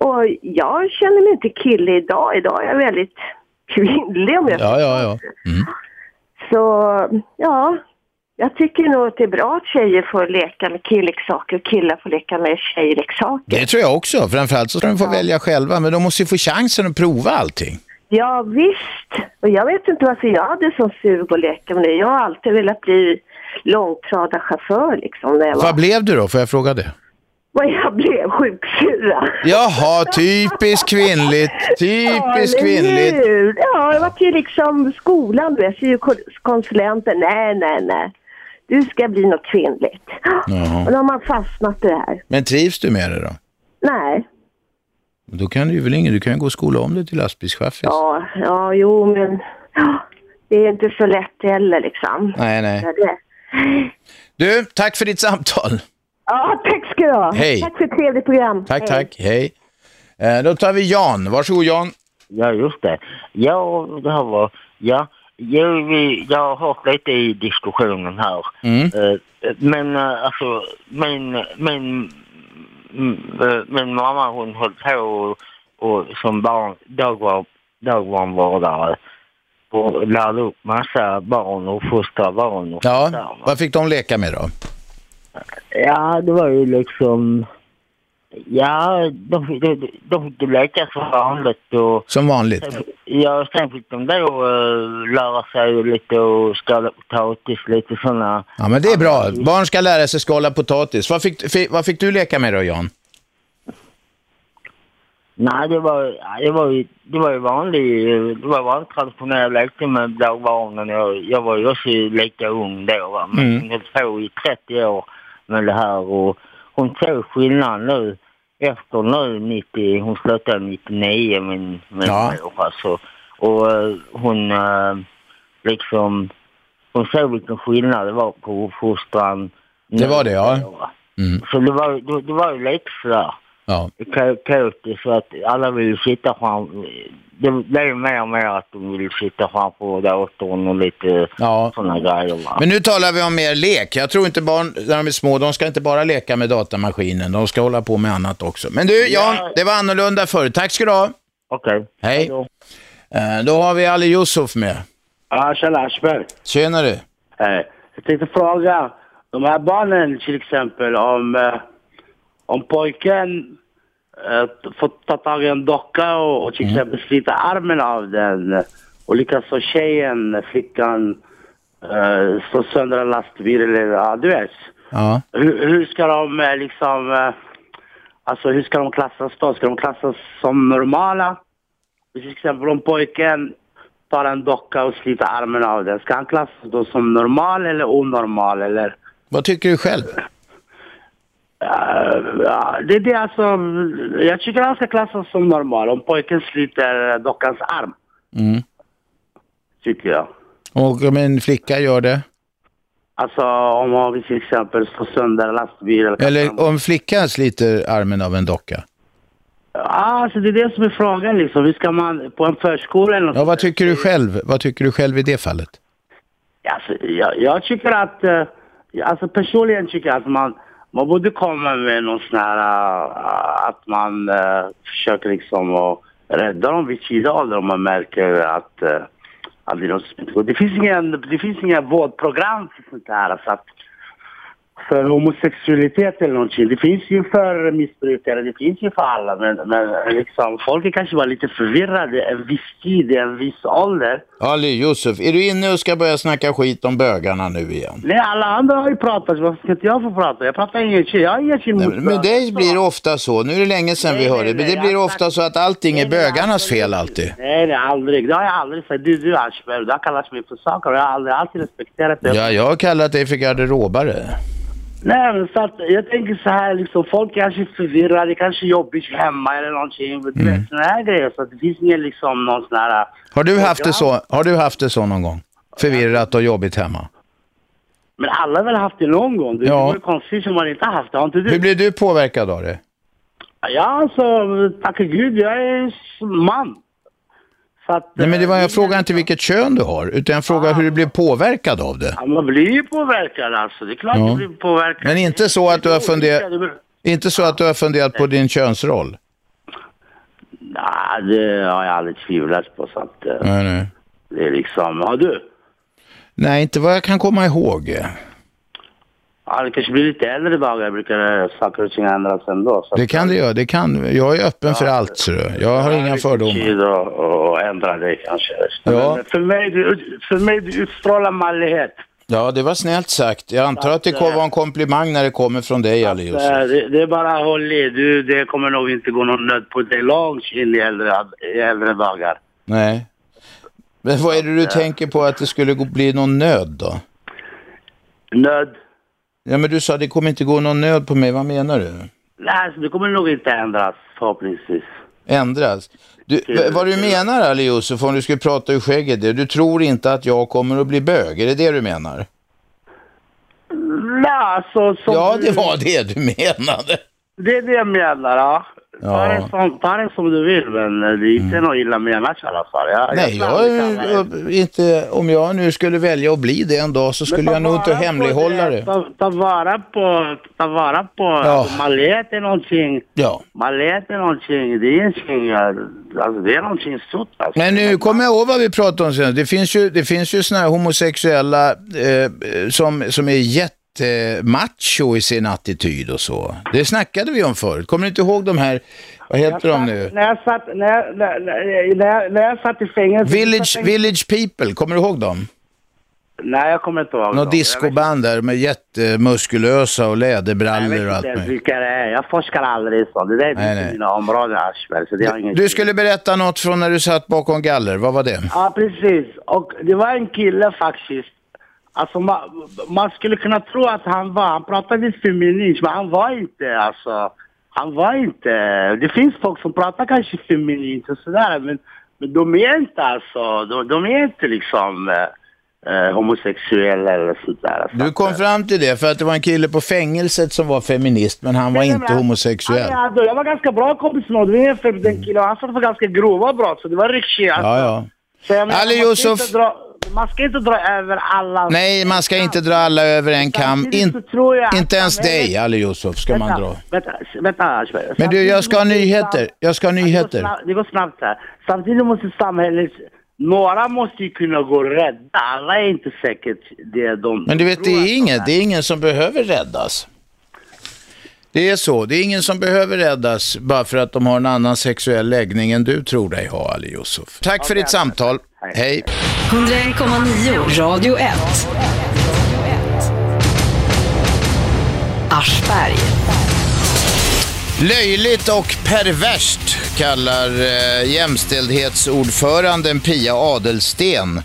och jag känner mig inte kille idag, idag är jag väldigt kvinnlig om jag Ja, ja, ja. Så ja, jag tycker nog att det är bra att tjejer får leka med killeksaker och killar får leka med tjejleksaker. Det tror jag också. Framförallt så ska de få välja själva, men de måste ju få chansen att prova allting. Ja visst, och jag vet inte varför jag hade sån sug att leka med det. Jag har alltid velat bli långtradarchaufför liksom när jag var Vad blev du då? Får jag fråga det? vad jag blev sjuksyrra. Jaha, typiskt kvinnligt. Typiskt Ja, kvinnligt. hur? Ja, det var ju liksom skolan, du vet, syokonsulenten. Nej, nej, nej. Du ska bli något kvinnligt. Jaha. Och då har man fastnat i det här. Men trivs du med det då? Nej. Då kan du ju väl ingen, du kan ju gå och skola om dig till lastbilschaffis. Ja, ja, jo, men det är inte så lätt heller liksom. Nej, nej. Du, tack för ditt samtal. Ja, tack ska du ha. Hej. Tack för ett trevligt program. Tack, Hej. tack. Hej. Eh, då tar vi Jan. Varsågod Jan. Ja, just det. Ja, det här var... Ja, vi, jag har hört lite i diskussionen här. Mm. Eh, men eh, alltså, min, min, mm, eh, min mamma hon höll på och, och som barn, dagbar, dagbarnvårdare och lärde upp massa barn och fostra barn. Och Ja, vad fick de leka med då? Ja, det var ju liksom... Ja, de, fick- de, de fick leka som vanligt och... Som vanligt? Ja, sen fick de då uh, lära sig lite och skala potatis, lite sådana... Ja, men det är bra. Barn ska lära sig skala potatis. Vad fick, fi- vad fick du leka med då, Jan? Nej, det var, det var ju, det var ju vanlig, det var vanligt traditionell lekte med dagbarnen. Jag, jag var ju också lika ung då va. Men Mm. höll på i 30 år med det här och hon såg skillnad nu efter nu 90, hon slutade 99 min, min Ja. mor alltså. Och eh, hon eh, liksom, hon såg vilken skillnad det var på uppfostran. Det var det, ja. Mm. Så det var, det, det var ju lite sådär Ja. kaotiskt så att alla vill sitta fram. Det blev mer och mer att de vill sitta framför datorn och lite Ja. sådana grejer. Va? Men nu talar vi om mer lek. Jag tror inte barn, när de är små, de ska inte bara leka med datamaskinen. De ska hålla på med annat också. Men du, Jan, det var annorlunda förr. Tack ska du ha. Okej. Hej. Eh, Då har vi Ali Yusuf med. Ja, tjena Aschberg. Tjenare. Hej. Jag tänkte fråga, de här barnen till exempel, om, eh, om pojken eh, får ta tag i en docka och, och till exempel slita armen av den eh, och likaså tjejen, flickan, eh, slå sönder en lastbil eller ja, du vet. Ja. Hur, hur ska de eh, liksom, eh, alltså hur ska de klassas då? Ska de klassas som normala? Till exempel om pojken tar en docka och sliter armen av den, ska han klassas då som normal eller onormal eller? Vad tycker du själv? Eh, ja, det är det alltså, jag tycker han ska klassas som normal om pojken sliter dockans arm, Mm. tycker jag. Och om en flicka gör det? Alltså om vill till exempel slå sönder lastbil eller... Eller om flickan sliter armen av en docka? Ja, alltså det är det som är frågan liksom. Hur ska man, på en förskola eller något Ja, vad tycker du själv? Vad tycker du själv i det fallet? Alltså, jag, jag tycker att, eh, alltså personligen tycker jag att man, man borde komma med någon sån här, eh, att man eh, försöker liksom att rädda dem vid tidig ålder om man märker att, uh, att det är något som inte går. Det finns ingen, det finns inga vårdprogram för sånt här, så att för homosexualitet eller någonting. Det finns ju för missbrukare, det finns ju för alla. Men, men liksom, folk är kanske bara lite förvirrade en viss tid, en viss ålder. Ali Yusuf, är du inne och ska börja snacka skit om bögarna nu igen? Nej, alla andra har ju pratat. Varför ska inte jag få prata? Jag pratar ingenting. Jag har ingenting Nej, mot men med dig blir det ofta så. Nu är det länge sedan vi hörde, men det blir ofta så att allting är bögarnas fel alltid. Nej, nej, aldrig. Det har jag aldrig sagt. Du, du Aschberg, du har kallat mig för saker och jag har aldrig, alltid respekterat det. Ja, jag har kallat dig för garderobare. Nej, men så att jag tänker så här liksom, folk kanske är förvirrade, kanske jobbigt hemma eller någonting. Du Mm. vet, såna här grejer. Så att det finns ingen liksom någon sån här... Har du haft det så, har du haft det så någon gång? Förvirrat och jobbigt hemma? Men alla har väl haft det någon gång? Det Ja. vore konstigt om man inte har haft det. Har inte du? Hur blir du påverkad av det? Ja, alltså, tacka gud, jag är man. Att, Nej, men det var, jag frågar inte vilket kön du har, utan jag frågar hur du blir påverkad av det. ja, man blir ju påverkad alltså. Det är klart Ja. man blir påverkad. Men inte så att du har funderat, inte så att du har funderat på din könsroll? Nej, det har jag aldrig tvivlat på. Så att, eh, Nej, nej. det är liksom, har du? Nej, inte vad jag kan komma ihåg. Ja, det kanske blir lite äldre dagar brukar saker och ting ändras ändå. Så Det kan det göra, det kan. Jag är öppen för allt, så du. Jag har inga fördomar. tid och, och ändra dig kanske. Ja. Men för mig, för mig du utstrålar manlighet. Ja, det var snällt sagt. Jag antar att det att, var en komplimang när det kommer från dig, Ali Yusuf. Eh, Det, det är bara håll i. Du, det kommer nog inte gå någon nöd på dig långt in i äldre, i äldre dagar. Nej. Men vad är det du tänker på att det skulle bli någon nöd då? Nöd? Ja, men du sa det kommer inte gå någon nöd på mig. Vad menar du? Nej, alltså, det kommer nog inte ändras förhoppningsvis. Ändras? Du, vad du menar Ali Yusuf, om du skulle prata ur skägget, du tror inte att jag kommer att bli bög? Är det det du menar? Nej, alltså... Ja, det var det du menade. Det är det jag menar, ja. Ta, det som, ta det som du vill, men det är inte något illa menat i alla fall. Jag, Nej, jag, jag, inte, om jag nu skulle välja att bli det en dag så skulle jag nog inte hemlighålla det. Ta, ta vara på, ta vara på, Ja. alltså, mallet är någonting, Ja. mallet är någonting, det är ingenting, alltså det är någonting stort alltså. Men nu kommer jag ihåg vad vi pratade om sen. Det finns ju, det finns ju såna här homosexuella eh, som, som är jättemacho i sin attityd och så. Det snackade vi om förut. Kommer du inte ihåg de här, vad heter de nu? När jag satt, när jag, när, när, när, jag- jag satt i fängelse... Village, Village People, kommer du ihåg dem? Nej, jag kommer inte ihåg. Något discoband där med jättemuskulösa och läderbrallor och allt Jag vet inte vilka det är. Jag forskar aldrig sånt. Det där är Nej, inte nej. mina områden, Aschberg. Så det har ingen Du skulle berätta något från när du satt bakom galler. Vad var det? Ja, precis. Och det var en kille faktiskt. Alltså man, man skulle kunna tro att han var, han pratade feminism, men han var inte alltså. Han var inte, det finns folk som pratar kanske feminint och sådär, men, men de är inte alltså, de, de är inte liksom eh, eh, homosexuella eller sådär. Du kom fram till det för att det var en kille på fängelset som var feminist men han var inte homosexuell. Ja, då, jag var ganska bra kompis med honom, den killen, han satt för ganska grova brott, så det var riktigt alltså. Ja, ja. Så jag menar, Ali Yusuf. dra- Man ska inte dra över alla. Nej, man ska inte dra alla över en kam. In, inte ens dig, Ali Yusuf, ska man dra. Vänta, vänta. Men du, jag ska ha nyheter. Jag ska ha Det går nyheter. snabbt- Det går snabbt här. Samtidigt måste samhället, några måste ju kunna gå och rädda. Alla är inte säkert det de Men du vet, det är, inget, det är ingen som behöver räddas. Det är så. Det är ingen som behöver räddas bara för att de har en annan sexuell läggning än du tror dig ha, Ali Yusuf. Tack för ditt samtal. Hej. 101,9 Radio 1. Aschberg. Löjligt och perverst kallar eh, jämställdhetsordföranden Pia Adelsten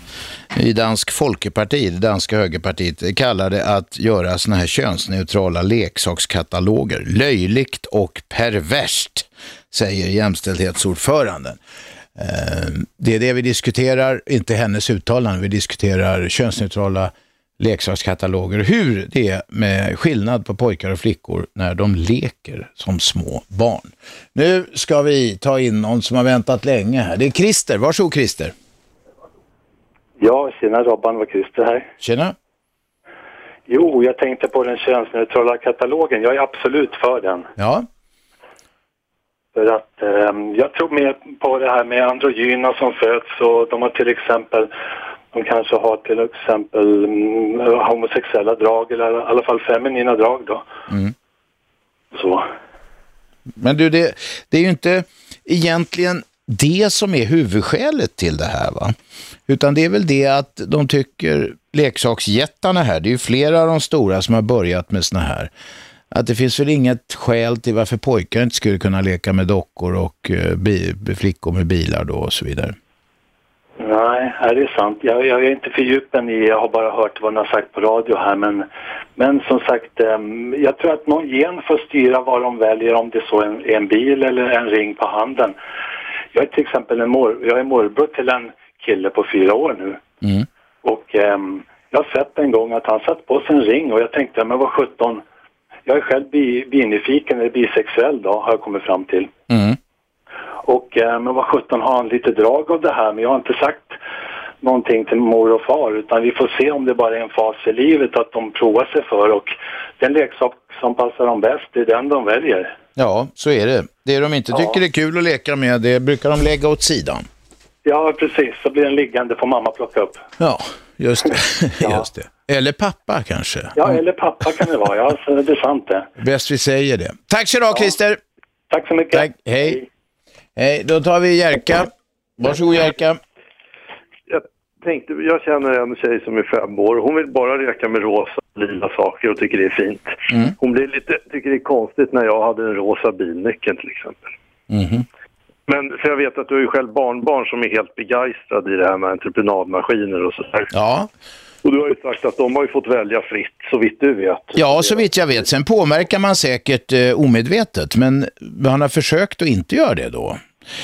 i Dansk Folkeparti, det danska högerpartiet, kallar det att göra såna här könsneutrala leksakskataloger. Löjligt och perverst, säger jämställdhetsordföranden. Eh, det är det vi diskuterar, inte hennes uttalande, vi diskuterar könsneutrala leksakskataloger. Hur det är med skillnad på pojkar och flickor när de leker som små barn. Nu ska vi ta in någon som har väntat länge här. Det är Christer, varsågod Christer. Ja, tjena Robban, var Christer här. Tjena. Jo, jag tänkte på den könsneutrala katalogen. Jag är absolut för den. Ja. För att ehm, jag tror mer på det här med androgyna som föds och de har till exempel, de kanske har till exempel mm, homosexuella drag eller i alla fall feminina drag då. Mm. Så. Men du, det, det är ju inte egentligen det som är huvudskälet till det här va? Utan det är väl det att de tycker, leksaksjättarna här, det är ju flera av de stora som har börjat med såna här, att det finns väl inget skäl till varför pojkar inte skulle kunna leka med dockor och eh, flickor med bilar då och så vidare. Nej, är det är sant. Jag, jag är inte fördjupen i, jag har bara hört vad ni har sagt på radio här men, men som sagt, ehm, jag tror att någon gen får styra vad de väljer om det är så en, en bil eller en ring på handen. Jag är till exempel en mor, jag är morbror till en kille på fyra år nu Mm. och ehm, jag har sett en gång att han satt på sig en ring och jag tänkte, men vad sjutton, jag är själv bi, binyfiken eller bisexuell då har jag kommit fram till. Mm. Och eh, men vad sjutton har han lite drag av det här men jag har inte sagt någonting till mor och far utan vi får se om det bara är en fas i livet att de provar sig för och den leksak som passar dem bäst det är den de väljer. Ja, så är det. Det de inte Ja. tycker är kul att leka med, det brukar de lägga åt sidan. Ja precis, så blir den liggande får mamma plocka upp. Ja, just det. just det. Eller pappa kanske. Ja eller pappa kan det vara, ja så det är sant det. Bäst vi säger det. Tack så du ha Christer. Tack så mycket. Tack, hej. Hej, då tar vi Jerka. Varsågod Jerka. tänkte, jag känner en tjej som är fem år. Hon vill bara leka med rosa lila saker och tycker det är fint. Mm. Hon blir lite, tycker det är konstigt när jag hade en rosa bilnyckel till exempel. Mhm. Men för jag vet att du är ju själv barnbarn som är helt begeistrad i det här med entreprenadmaskiner och sådär. Ja. Och du har ju sagt att de har ju fått välja fritt, så vitt du vet. Ja, så vitt jag vet. Sen påverkar man säkert eh, omedvetet, men han har försökt att inte göra det då.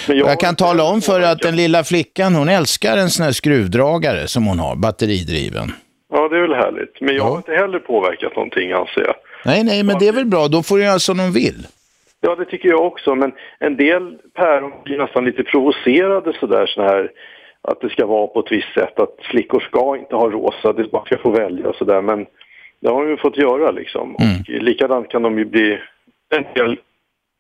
Men jag jag, har kan tala om för att den lilla flickan, hon älskar en sån här skruvdragare som hon har, batteridriven. Ja, det är väl härligt. Men jag har inte heller påverkat någonting anser jag. Nej, nej, men det är väl bra. Då får hon göra som hon vill. Ja, det tycker jag också. Men en del päron blir nästan lite provocerade sådär, sån här att det ska vara på ett visst sätt. Att flickor ska inte ha rosa, det man ska få välja och sådär. Men det har de ju fått göra liksom. Och likadant kan de ju bli, en del,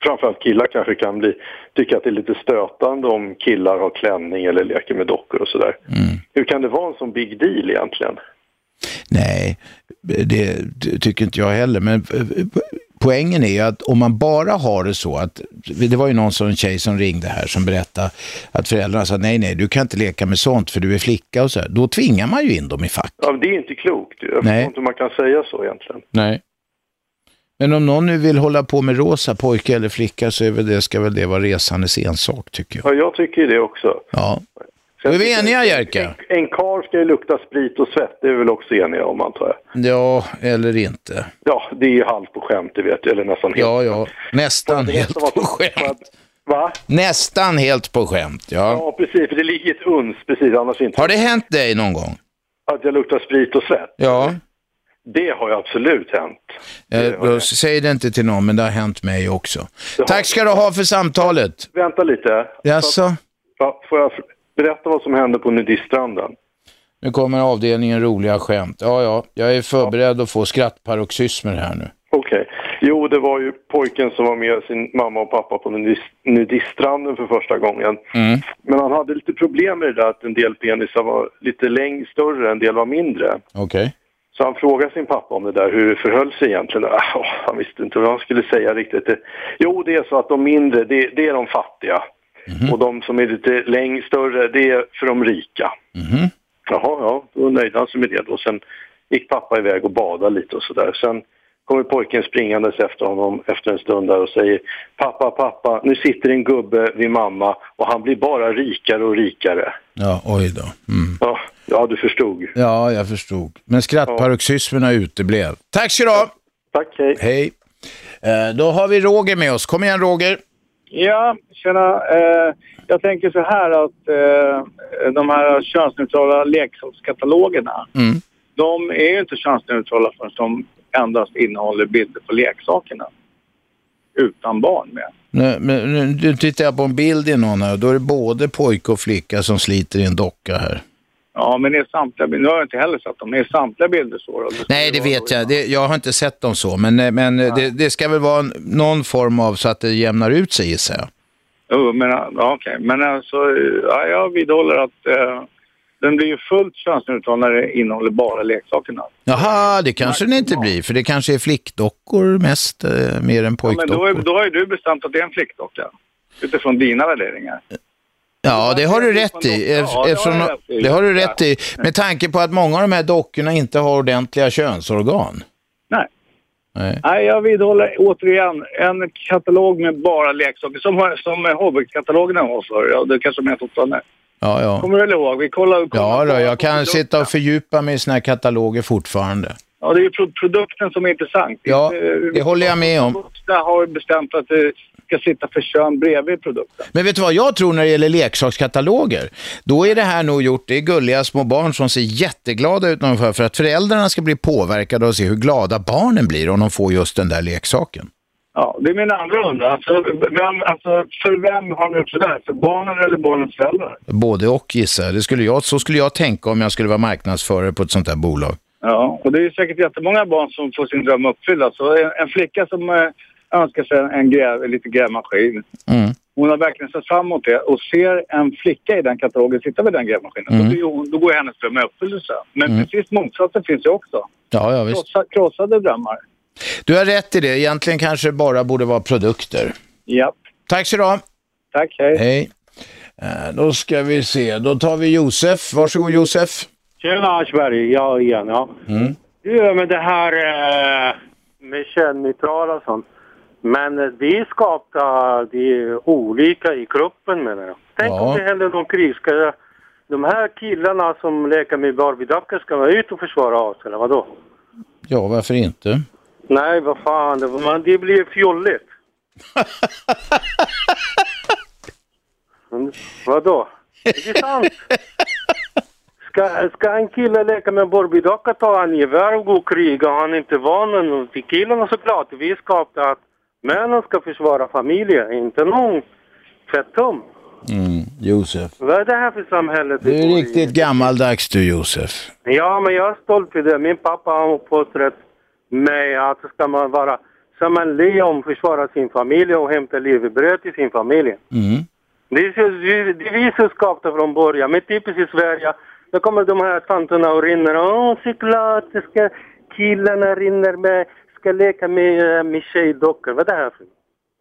framförallt killar kanske kan bli, tycka att det är lite stötande om killar har klänning eller leker med dockor och sådär. Hur kan det vara en sån big deal egentligen? Nej, det, tycker inte jag heller. Men poängen är ju att om man bara har det så att, det var ju någon sån tjej som ringde här som berättade att föräldrarna sa nej, nej, du kan inte leka med sånt för du är flicka och så här. Då tvingar man ju in dem i fack. Ja, det är inte klokt. Jag förstår Nej. inte hur man kan säga så egentligen. Nej. Men om någon nu vill hålla på med rosa pojke eller flicka så är väl det, ska väl det vara resandes ensak tycker jag. Ja, jag tycker det också. Ja. Då är vi eniga Jerka? En karl ska ju lukta sprit och svett, det är vi väl också eniga om antar jag. Ja, eller inte. Ja, det är ju halvt på skämt, det vet du, eller nästan helt. Ja, ja. Nästan helt på skämt. Va? Nästan helt på skämt, ja. Ja, precis, för det ligger ett uns precis, annars inte. Har det hänt dig någon gång? Att jag luktar sprit och svett? Ja. Det har ju absolut hänt. Eh, då säg det inte till någon, men det har hänt mig också. Tack ska du ha för samtalet. Vänta lite. Jaså? Ja, får jag berätta vad som hände på nudiststranden? Nu kommer avdelningen roliga skämt. Ja, ja, jag är förberedd att få skrattparoxysmer här nu. Okej. Jo, det var ju pojken som var med sin mamma och pappa på nudist- nudiststranden för första gången. Mm. Men han hade lite problem med det där att en del penisar var lite längre, större, en del var mindre. Okej. Så han frågade sin pappa om det där, hur det förhöll sig egentligen. Åh, han visste inte vad han skulle säga riktigt. Jo, det är så att de mindre, det, det är de fattiga. Och de som är lite längre, större, det är för de rika. Mhm. Jaha, ja, då nöjde han sig med det då. Sen gick pappa iväg och badade lite och sådär. Sen kommer pojken springandes efter honom efter en stund där och säger Pappa, pappa, nu sitter en gubbe vid mamma och han blir bara rikare och rikare. Ja, oj då. Mm. Ja, ja du förstod. Ja, jag förstod. Men skrattparoxysmerna uteblev. Tack så du ha. Tack, hej. Hej. Eh, då har vi Roger med oss. Kom igen Roger. Ja, tjena. Eh, jag tänker så här att eh, de här könsneutrala leksakskatalogerna, Mm. de är ju inte könsneutrala förrän de endast innehåller bilder på leksakerna. Utan barn med. Nu, men, nu, tittar jag på en bild i någon här. Då är det både pojke och flicka som sliter i en docka här. Ja, men det är samtliga bilder. Nu har jag inte heller sett dem. Det är samtliga bilder så. Nej, det vet jag. Det, jag har inte sett dem så. Men, eh, men eh, det, det ska väl vara någon form av så att det jämnar ut sig gissar jag. Jo, men ja, okej. Men alltså, ja, jag vidhåller att eh, den blir ju fullt könsneutral när det innehåller bara leksakerna. Jaha, det kanske det inte blir. För det kanske är flickdockor mest, eh, mer än Ja, men pojkdockor. då, är, då har ju du bestämt att det är en flickdocka. Utifrån dina värderingar. Ja, det har du rätt i. Ja, det har jag Eftersom, det har du rätt i. Med tanke på att många av de här dockorna inte har ordentliga könsorgan. Nej. Nej. Nej, jag vidhåller återigen en katalog med bara leksaker. Som, som Hobbyt-katalogerna var förr. Ja, det kanske de är fortfarande. Ja, ja. Kommer du väl ihåg? Vi kollade, Ja, då, jag kan sitta och fördjupa mig i såna här kataloger fortfarande. Ja, det är ju pro- produkten som är intressant. Ja, Inte- det håller jag med om. Vuxna har bestämt att det ska sitta för kön bredvid produkten. Men vet du vad jag tror när det gäller leksakskataloger? Då är det här nog gjort, det är gulliga små barn som ser jätteglada ut ungefär för att föräldrarna ska bli påverkade och se hur glada barnen blir om de får just den där leksaken. Ja, det är min andra undran. Alltså, vem, alltså, för vem har ni gjort sådär? För barnen eller barnens föräldrar? Både och gissar det skulle jag. Så skulle jag tänka om jag skulle vara marknadsförare på ett sånt här bolag. Ja, och det är säkert jättemånga barn som får sin dröm uppfylld. Alltså, en, en flicka som eh, önskar sig en, gräv, en liten grävmaskin. Mm. Hon har verkligen sett fram emot det och ser en flicka i den katalogen sitta vid den grävmaskinen. Mm. Då, då går hennes dröm i uppfyllelse. Men Mm. precis motsatsen finns ju också. Ja, ja visst. Krossa, krossade drömmar. Du har rätt i det. Egentligen kanske det bara borde vara produkter. Ja. Tack så du. Tack, hej. Hej. Eh, Då ska vi se, då tar vi Josef. Varsågod Josef. Tjena Aschberg, jag igen ja. Mm. Du, med det här eh, med könsneutral och sånt. Men eh, skapta, det är olika i kroppen menar jag. Tänk Ja. om det händer någon krig, ska de här killarna som leker med Barbie-dockor ska vara ut och försvara oss eller vadå? Ja, varför inte? Nej, vad fan, det, man, det blir fjolligt. Vadå? Det är sant. Ska, ska en kille leka med en Barbie-docka, ta en gevär och gå och kriga han är inte van. Till killarna såklart, vi skapta att männen ska försvara familjen, inte någon fettum. Mm, Josef. Vad är det här för samhälle? Du är riktigt gammaldags du Josef. Ja, men jag är stolt för det. Min pappa har uppfostrat mig att ska man vara som en lejon, försvara sin familj och hämta levebröd till sin familj. Mm. Det är, vi som skapade från början. Men typiskt i Sverige, då kommer de här tanterna och rinner. Åh, såklart, det ska killarna rinner med, ska leka med, eh, med tjejdockor. Vad är det här för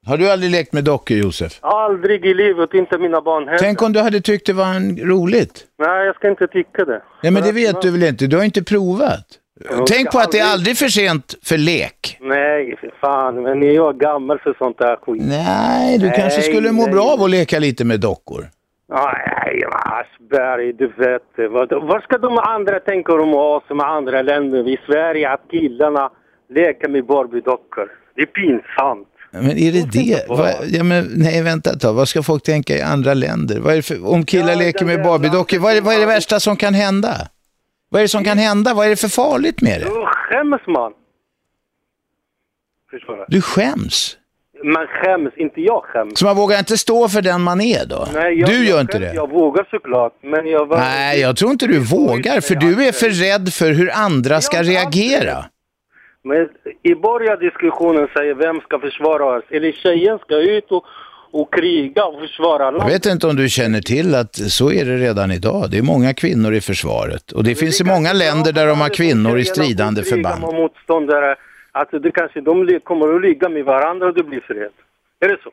Har du aldrig lekt med dockor Josef? Aldrig i livet, inte mina barn heller. Tänk om du hade tyckt det var en, roligt? Nej, jag ska inte tycka det. Ja, men det vet du väl inte? Du har inte provat. Jag Tänk på att det är aldrig- aldrig för sent för lek. Nej, för fan. Men jag är gammal för sånt där skit. Nej, du kanske Nej, skulle må nej. bra av att leka lite med dockor. Nej, Aschberg, du vet. Vad, vad ska de andra tänka om oss med andra länder i Sverige? Att killarna leker med Barbie-dockor. Det är pinsamt. Men är det det? Va, ja, men, nej, vänta ett tag. Vad ska folk tänka i andra länder? Vad är det för, om killar leker med Barbie-dockor, vad är, vad är det värsta som kan hända? Vad är det som kan hända? Vad är det för farligt med det? Då skäms man. Förstår du? Du skäms. Man skäms, inte jag skäms. Så man vågar inte stå för den man är då? Nej, jag, du gör jag inte skäms, det? Jag vågar såklart, men jag... var- Nej, jag tror inte du vågar, för du är för rädd för hur andra ska reagera. Men i början diskussionen säger vem ska försvara oss? Eller tjejen ska ut och, och kriga och försvara Jag landet. vet inte om du känner till att så är det redan idag. Det är många kvinnor i försvaret. Och det finns i många länder där de har kvinnor i stridande förband. motståndare. Alltså det kanske de kommer att ligga med varandra och det blir fred. Är det så?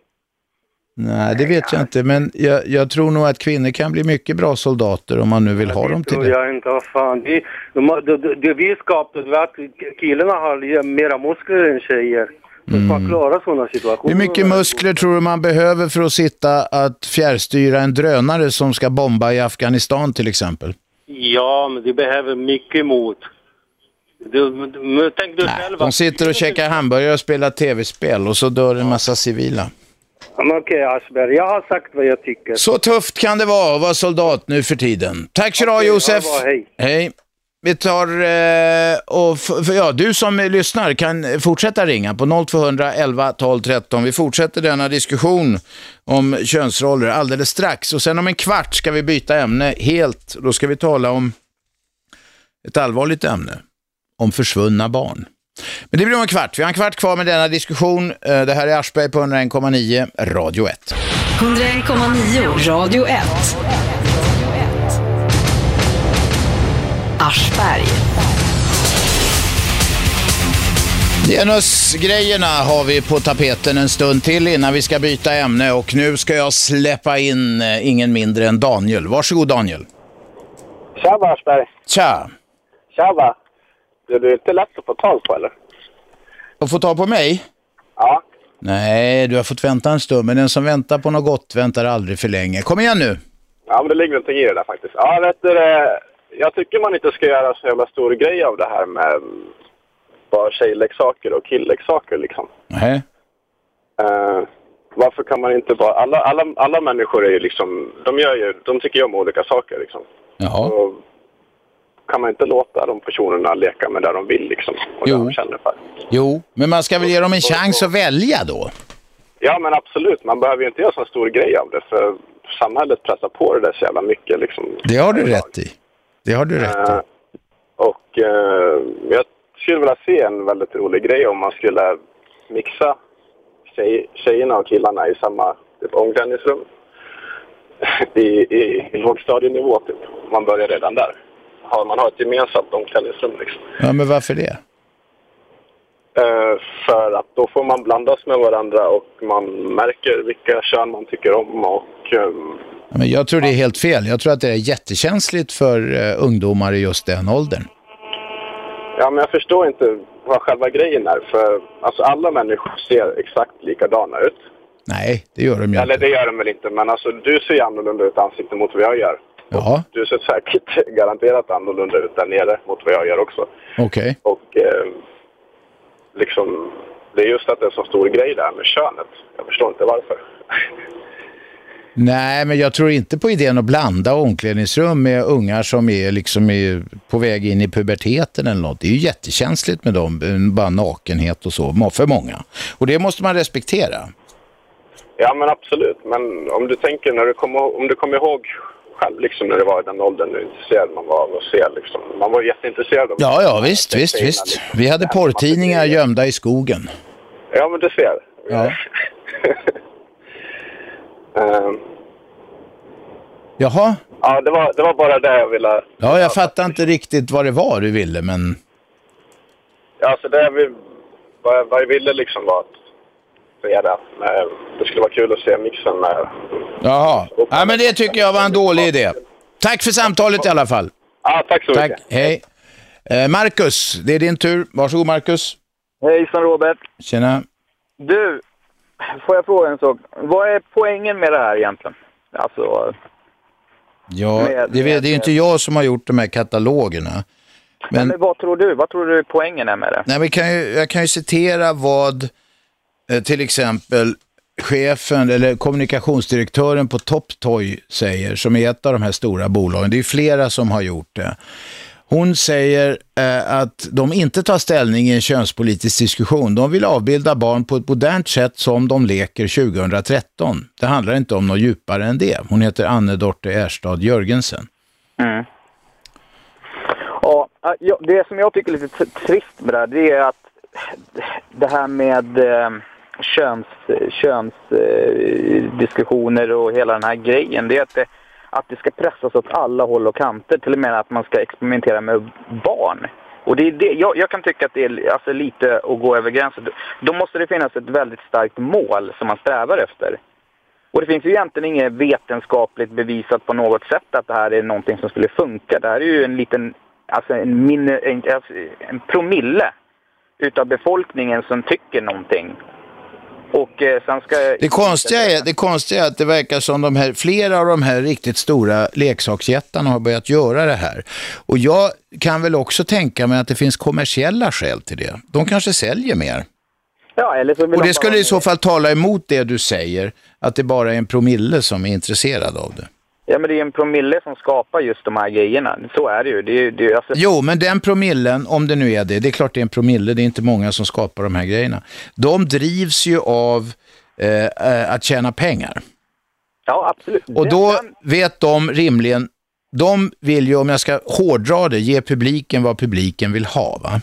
Nej, det vet jag inte. Men jag, jag tror nog att kvinnor kan bli mycket bra soldater om man nu vill ha dem till tror det. jag inte. Vad fan. Det, de, har- det, det, det vi skapade var att killarna har mera muskler än tjejer. De ska klara sådana situationer. Mm. Hur mycket muskler tror du man behöver för att sitta att fjärrstyra en drönare som ska bomba i Afghanistan till exempel? Ja, men det behöver mycket mod. Du, men tänk du själv. De sitter och käkar hamburgare och spelar tv-spel och så dör en massa civila. Okej Aschberg, jag har sagt vad jag tycker. Så tufft kan det vara att vara soldat nu för tiden. Tack så du ha Josef. bra, hej. Hej. Vi tar, eh, och för, ja, du som lyssnar kan fortsätta ringa på 0200 11 12 13. Vi fortsätter denna diskussion om könsroller alldeles strax. Och sen om en kvart ska vi byta ämne helt. Då ska vi tala om ett allvarligt ämne. Om försvunna barn. Men det blir om en kvart. Vi har en kvart kvar med denna diskussion. Eh, Det här är Aschberg på 101,9 Radio 1. 101,9 Radio 1. Aschberg. Genusgrejerna har vi på tapeten en stund till innan vi ska byta ämne och nu ska jag släppa in eh, ingen mindre än Daniel. Varsågod Daniel. Tjaba Aschberg. Tja. Tjaba. Du, du är inte lätt att få tag på eller? Och få ta på mig? Ja. Nej, du har fått vänta en stund, men den som väntar på något gott väntar aldrig för länge. Kom igen nu. Ja, men det ligger någonting i det där faktiskt. Ja, vet du, det, jag tycker man inte ska göra så jävla stor grej av det här med bara tjejleksaker och killleksaker liksom. Nej. Eh, varför kan man inte bara... Alla, alla, alla människor är ju liksom... De, gör ju, de tycker ju om olika saker liksom. Jaha. Och kan man inte låta de personerna leka med det de vill liksom? Och Jo. de känner för. Jo, men man ska väl ge dem en chans att välja då? Ja, men absolut. Man behöver ju inte göra så stor grej av det. För samhället pressar på det där så jävla mycket liksom. Det har du rätt i. Det har du rätt i. Eh, och eh, jag skulle vilja se en väldigt rolig grej om man skulle mixa tjej, tjejerna och killarna i samma typ, omklädningsrum. I, i, i lågstadienivå typ. Man börjar redan där. Har, man har ett gemensamt omklädningsrum liksom. Ja, men varför det? Eh, för att då får man blandas med varandra och man märker vilka kön man tycker om och eh, Men jag tror det är helt fel. Jag tror att det är jättekänsligt för eh, ungdomar i just den åldern. Ja, men jag förstår inte vad själva grejen är. För alltså, alla människor ser exakt likadana ut. Nej, det gör de ju Eller inte. det gör de väl inte, men alltså du ser ju annorlunda ut ansiktet mot vad jag gör. Ja, Du ser säkert garanterat annorlunda ut där nere mot vad jag gör också. okej. Och eh, liksom, det är just att det är en så stor grej där med könet. Jag förstår inte varför. Nej, men jag tror inte på idén att blanda omklädningsrum med ungar som är liksom är på väg in i puberteten eller något. Det är ju jättekänsligt med dem, eh, bara nakenhet och så, för många. Och det måste man respektera. Ja, men absolut. Men om du tänker när du kommer, om du kommer ihåg själv liksom när du var i den åldern hur intresserad man var av att se liksom. Man var jätteintresserad av Ja, ja, visst, visst, visst. Vi hade porrtidningar gömda i skogen. Ja, men du ser. Ja. Ehm, Jaha, ja, det var, det var bara det jag ville... ja, jag fattar inte riktigt vad det var du ville, men Ja, alltså det jag, vill, vad, jag, vad jag ville liksom var att det. Men det skulle vara kul att se mixen med... jaha. Ja, men det tycker jag var en dålig idé. Tack för samtalet i alla fall. Ja, tack så Tack, mycket. hej. Eh, Marcus, det är din tur. Varsågod Marcus. Hejsan Robert. Tjena. Du, får jag fråga en sak? Vad är poängen med det här egentligen? Alltså, Ja, Med- det, vet- det är inte jag som har gjort de här katalogerna. men, men vad tror du? Vad tror du poängen är med det? Nej, men kan ju, jag kan ju citera vad eh, Eh, till exempel chefen eller kommunikationsdirektören på Toptoy säger, som är ett av de här stora bolagen. Det är flera som har gjort det. Hon säger eh, att de inte tar ställning i en könspolitisk diskussion. De vill avbilda barn på ett modernt sätt som de leker 2013. Det handlar inte om något djupare än det. Hon heter Anne Dorte Erstad Jörgensen. Mm. Ja, det som jag tycker är lite trist med det här, det är att det här med eh, köns, köns eh, och hela den här grejen, det är att det, att det ska pressas åt alla håll och kanter, till och med att man ska experimentera med barn. Och det är det, jag, jag kan tycka att det är alltså, lite att gå över gränsen. Då måste det finnas ett väldigt starkt mål som man strävar efter. Och det finns ju egentligen inget vetenskapligt bevisat på något sätt att det här är någonting som skulle funka. Det här är ju en liten, alltså en, min, en, alltså en promille utav befolkningen som tycker någonting. Och eh, sen ska... Det konstiga, är, det konstiga är att det verkar som de här, flera av de här riktigt stora leksaksjättarna har börjat göra det här. Och jag kan väl också tänka mig att det finns kommersiella skäl till det. De kanske säljer mer. Ja, eller så Och de det skulle i så fall tala emot det du säger, att det bara är en promille som är intresserad av det. Ja, men det är en promille som skapar just de här grejerna. Så är det ju. Det är, ju- det är, alltså... Jo, men den promillen, om det nu är det, det är klart det är en promille, det är inte många som skapar de här grejerna. De drivs ju av eh, eh, att tjäna pengar. Ja, absolut. Och då den- vet de rimligen, de vill ju, om jag ska hårdra det, ge publiken vad publiken vill ha va?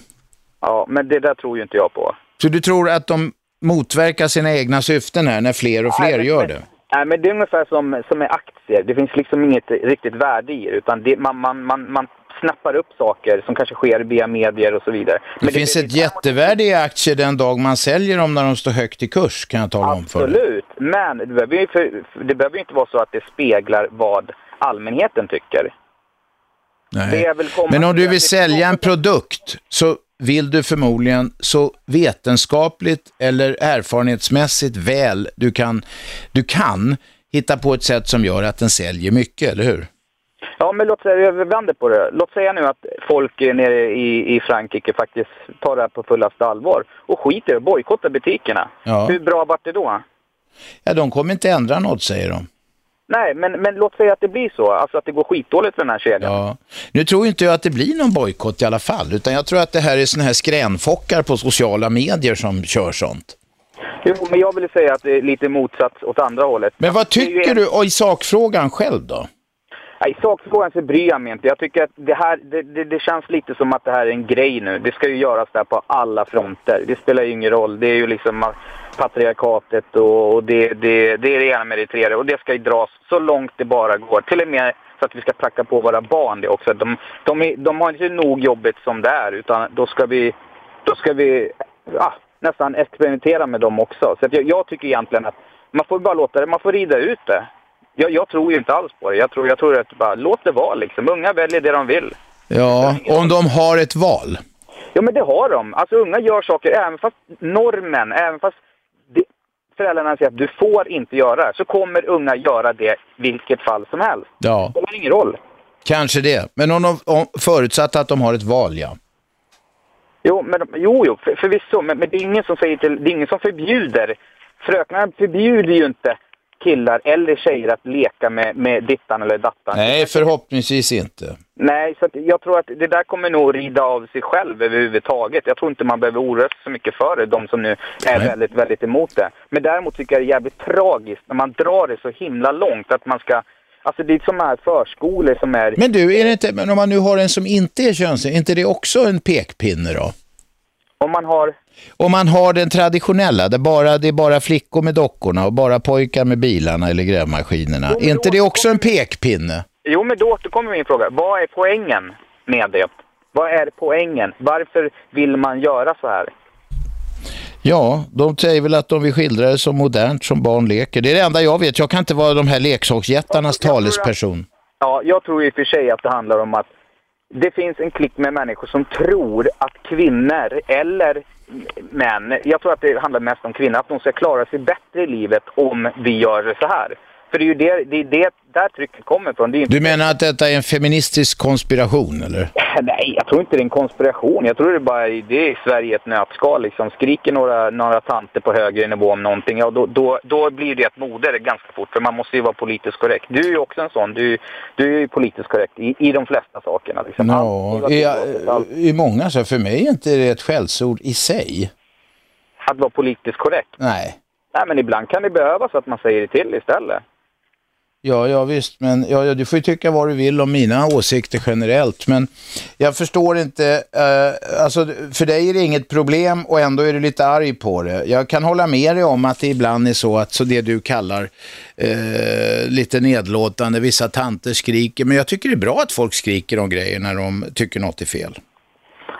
Ja, men det där tror ju inte jag på. Så du tror att de motverkar sina egna syften här när fler och fler Nej, men- gör det? Nej, men det är ungefär som, som med aktier. Det finns liksom inget riktigt värde i det, utan det, man, man, man, man snappar upp saker som kanske sker via medier och så vidare. Det finns ett jättevärde i aktier den dag man säljer dem när de står högt i kurs, kan jag tala om för dig. Absolut, men det behöver, ju för, det behöver ju inte vara så att det speglar vad allmänheten tycker. Nej. Det Men om du vill det- sälja en produkt så vill du förmodligen så vetenskapligt eller erfarenhetsmässigt väl du kan, du kan hitta på ett sätt som gör att den säljer mycket, eller hur? Ja, men låt säga, vi vänder på det. Låt säga nu att folk nere i, i Frankrike faktiskt tar det här på fullaste allvar och skiter och bojkottar butikerna. Ja. Hur bra vart det då? Ja, de kommer inte ändra något, säger de. Nej, men, men låt säga att det blir så. Alltså att det går skitdåligt för den här kedjan. Ja. Nu tror inte jag att det blir någon bojkott i alla fall, utan jag tror att det här är såna här skränfockar på sociala medier som kör sånt. Jo, men jag vill säga att det är lite motsatt åt andra hållet. Men vad tycker du och i sakfrågan själv då? I sakfrågan så bryr jag mig inte. Jag tycker att det här, det, det, det känns lite som att det här är en grej nu. Det ska ju göras där på alla fronter. Det spelar ju ingen roll. Det är ju liksom patriarkatet och, och det, det, det är det ena med det tredje. Och det ska ju dras så långt det bara går. Till och med så att vi ska pracka på våra barn det också. De, de, är, de har inte nog jobbet som det är utan då ska vi, då ska vi ja, nästan experimentera med dem också. Så att jag, jag tycker egentligen att man får bara låta det, man får rida ut det. Jag, jag tror ju inte alls på det. Jag tror, jag tror att bara låt det vara liksom. Unga väljer det de vill. Ja, om de har ett val. Ja, men det har de. Alltså unga gör saker, även fast normen, även fast föräldrarna säger att du får inte göra det, så kommer unga göra det vilket fall som helst. Ja. Det spelar ingen roll. Kanske det. Men om de, om, förutsatt att de har ett val, ja. Jo, men, jo, jo för, förvisso, men, men det är ingen som säger till, det är ingen som förbjuder. Fröknarna förbjuder ju inte killar eller tjejer att leka med, med dittan eller dattan. Nej, förhoppningsvis inte. Nej, så jag tror att det där kommer nog rida av sig själv överhuvudtaget. Jag tror inte man behöver oroa sig så mycket för det, de som nu är väldigt, väldigt emot det. Men däremot tycker jag det är jävligt tragiskt när man drar det så himla långt att man ska Alltså det är som här förskolor som är... Men du, är det inte, men om man nu har en som inte är könslig, är inte det också en pekpinne då? Om man har... Om man har den traditionella, där bara, det är bara flickor med dockorna och bara pojkar med bilarna eller grävmaskinerna. är inte det också en pekpinne? Jo, men då återkommer min fråga. Vad är poängen med det? Vad är poängen? Varför vill man göra så här? Ja, de säger väl att de vill skildra det som modernt, som barn leker. Det är det enda jag vet. Jag kan inte vara de här leksaksjättarnas talesperson. Ja, jag tror i och för sig att det handlar om att det finns en klick med människor som tror att kvinnor eller men jag tror att det handlar mest om kvinnor, att de ska klara sig bättre i livet om vi gör det så här. För det är ju det, det, är det där trycket kommer ifrån. Inte... Du menar att detta är en feministisk konspiration, eller? Nej, jag tror inte det är en konspiration. Jag tror det är bara det är Sverige ett nötskal. Liksom. Skriker några, några tanter på högre nivå om någonting, ja då, då, då blir det ett mode ganska fort. För man måste ju vara politiskt korrekt. Du är ju också en sån. Du, du är ju politiskt korrekt i, i de flesta sakerna. Liksom. Ja, i, i många så. För mig är inte det ett skällsord i sig. Att vara politiskt korrekt? Nej. Nej, men ibland kan det behövas att man säger det till istället. Ja, ja visst, men ja, ja, du får ju tycka vad du vill om mina åsikter generellt, men jag förstår inte, eh, alltså för dig är det inget problem och ändå är du lite arg på det. Jag kan hålla med dig om att det ibland är så att så det du kallar eh, lite nedlåtande, vissa tanter skriker, men jag tycker det är bra att folk skriker om grejer när de tycker något är fel.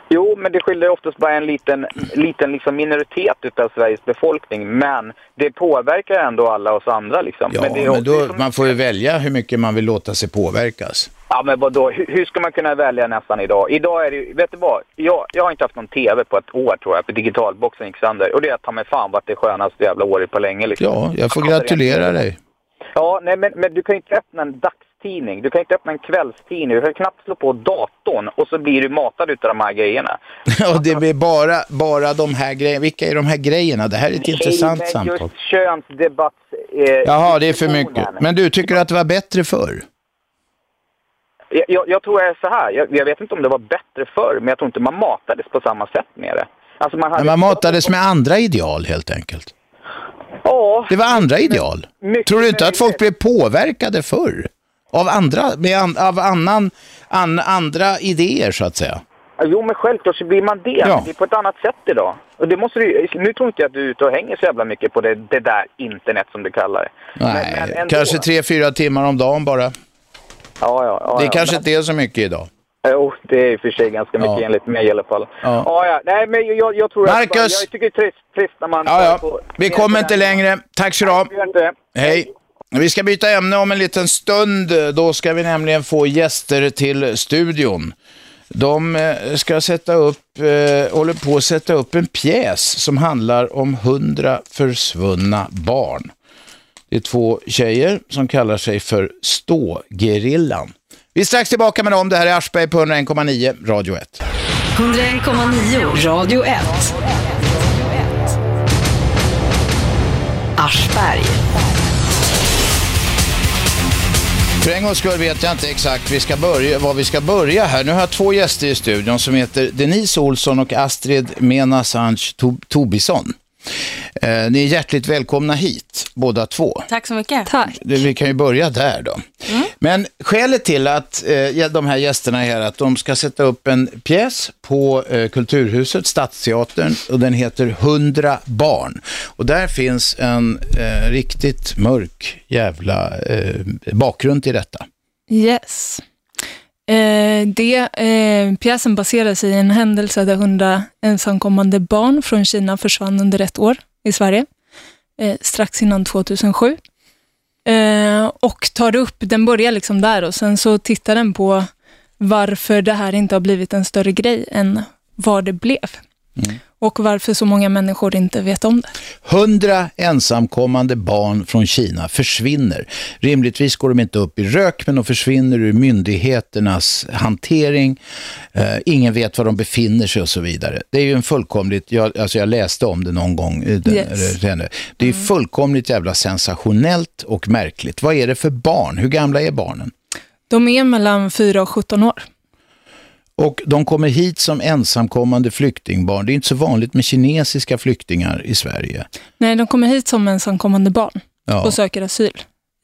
Jo, men det skiljer oftast bara en liten, liten liksom minoritet utav Sveriges befolkning. Men det påverkar ändå alla oss andra. Liksom. Ja, men, det är men då, man får ju välja hur mycket man vill låta sig påverkas. Ja, men vadå? Hur, hur ska man kunna välja nästan idag? Idag är det ju- vet du vad? Jag, jag har inte haft någon TV på ett år tror jag, för digitalboxen gick sönder. Och det har ta mig fan varit det skönaste jävla året på länge. Liksom. Ja, jag får gratulera dig. Ja, nej, men, men du kan ju inte öppna en dagstidning. Du kan inte öppna en kvällstidning. Du kan knappt slå på datorn och så blir du matad utav de här grejerna. Och det blir bara, bara de här grejerna. Vilka är de här grejerna? Det här är ett intressant Nej, men samtal. Just könsdebatt. Eh, Jaha, det är för mycket. Men du, tycker att det var bättre förr? Jag, jag, jag tror jag är så här. Jag, jag vet inte om det var bättre förr, men jag tror inte man matades på samma sätt med det. Alltså man hade... Men man matades med andra ideal helt enkelt. Ja. Det var andra ideal. Tror du inte att folk blev påverkade förr? Av andra, med an, av annan, an, andra idéer så att säga. Jo, men självklart så blir man det. Ja. Men Det är på ett annat sätt idag. Och det måste du, nu tror inte jag att du är ute och hänger så jävla mycket på det, det där internet som du kallar det. Nej, men ändå. kanske tre, fyra timmar om dagen bara. Ja, ja, ja, det ja, kanske men- inte är så mycket idag. Jo, det är i och för sig ganska mycket Ja. enligt mig i alla fall. Ja. Ja, ja. Nej, men jag, jag tror att... Marcus! Jag tycker det är trist, trist när man... Ja, ja. på- Vi kommer inte längre. Tack så du. Hej. Vi ska byta ämne om en liten stund. Då ska vi nämligen få gäster till studion. De eh, ska sätta upp, eh, håller på att sätta upp en pjäs som handlar om hundra försvunna barn. Det är två tjejer som kallar sig för Stågerillan. Vi är strax tillbaka med dem. Det här är Aschberg på 101,9 Radio 1. 101,9 Radio 1. Aschberg. För en gångs skull vet jag inte exakt vi ska börja, var vi ska börja här. Nu har jag två gäster i studion som heter Denise Olsson och Astrid Mena Sanch Tobisson. Eh, ni är hjärtligt välkomna hit, båda två. Tack så mycket. Tack. Vi kan ju börja där då. Men skälet till att eh, de här gästerna är här att de ska sätta upp en pjäs på eh, Kulturhuset, Stadsteatern, och den heter Hundra barn. Och där finns en eh, riktigt mörk jävla eh, bakgrund till detta. Yes. Eh, det, eh, pjäsen baserar sig i en händelse där hundra ensamkommande barn från Kina försvann under ett år i Sverige, eh, strax innan 2007. Eh, och tar upp, den börjar liksom där och sen så tittar den på varför det här inte har blivit en större grej än vad det blev. Och varför så många människor inte vet om det. Hundra ensamkommande barn från Kina försvinner. Rimligtvis går de inte upp i rök, men de försvinner ur myndigheternas hantering. Eh, ingen vet var de befinner sig och så vidare. Det är ju en fullkomligt, jag, alltså jag läste om det någon gång. eh, Den, Yes. den, det är ju fullkomligt jävla sensationellt och märkligt. Vad är det för barn? Hur gamla är barnen? De är mellan 4 och 17 år. Och de kommer hit som ensamkommande flyktingbarn. Det är inte så vanligt med kinesiska flyktingar i Sverige. Nej, de kommer hit som ensamkommande barn Ja. och söker asyl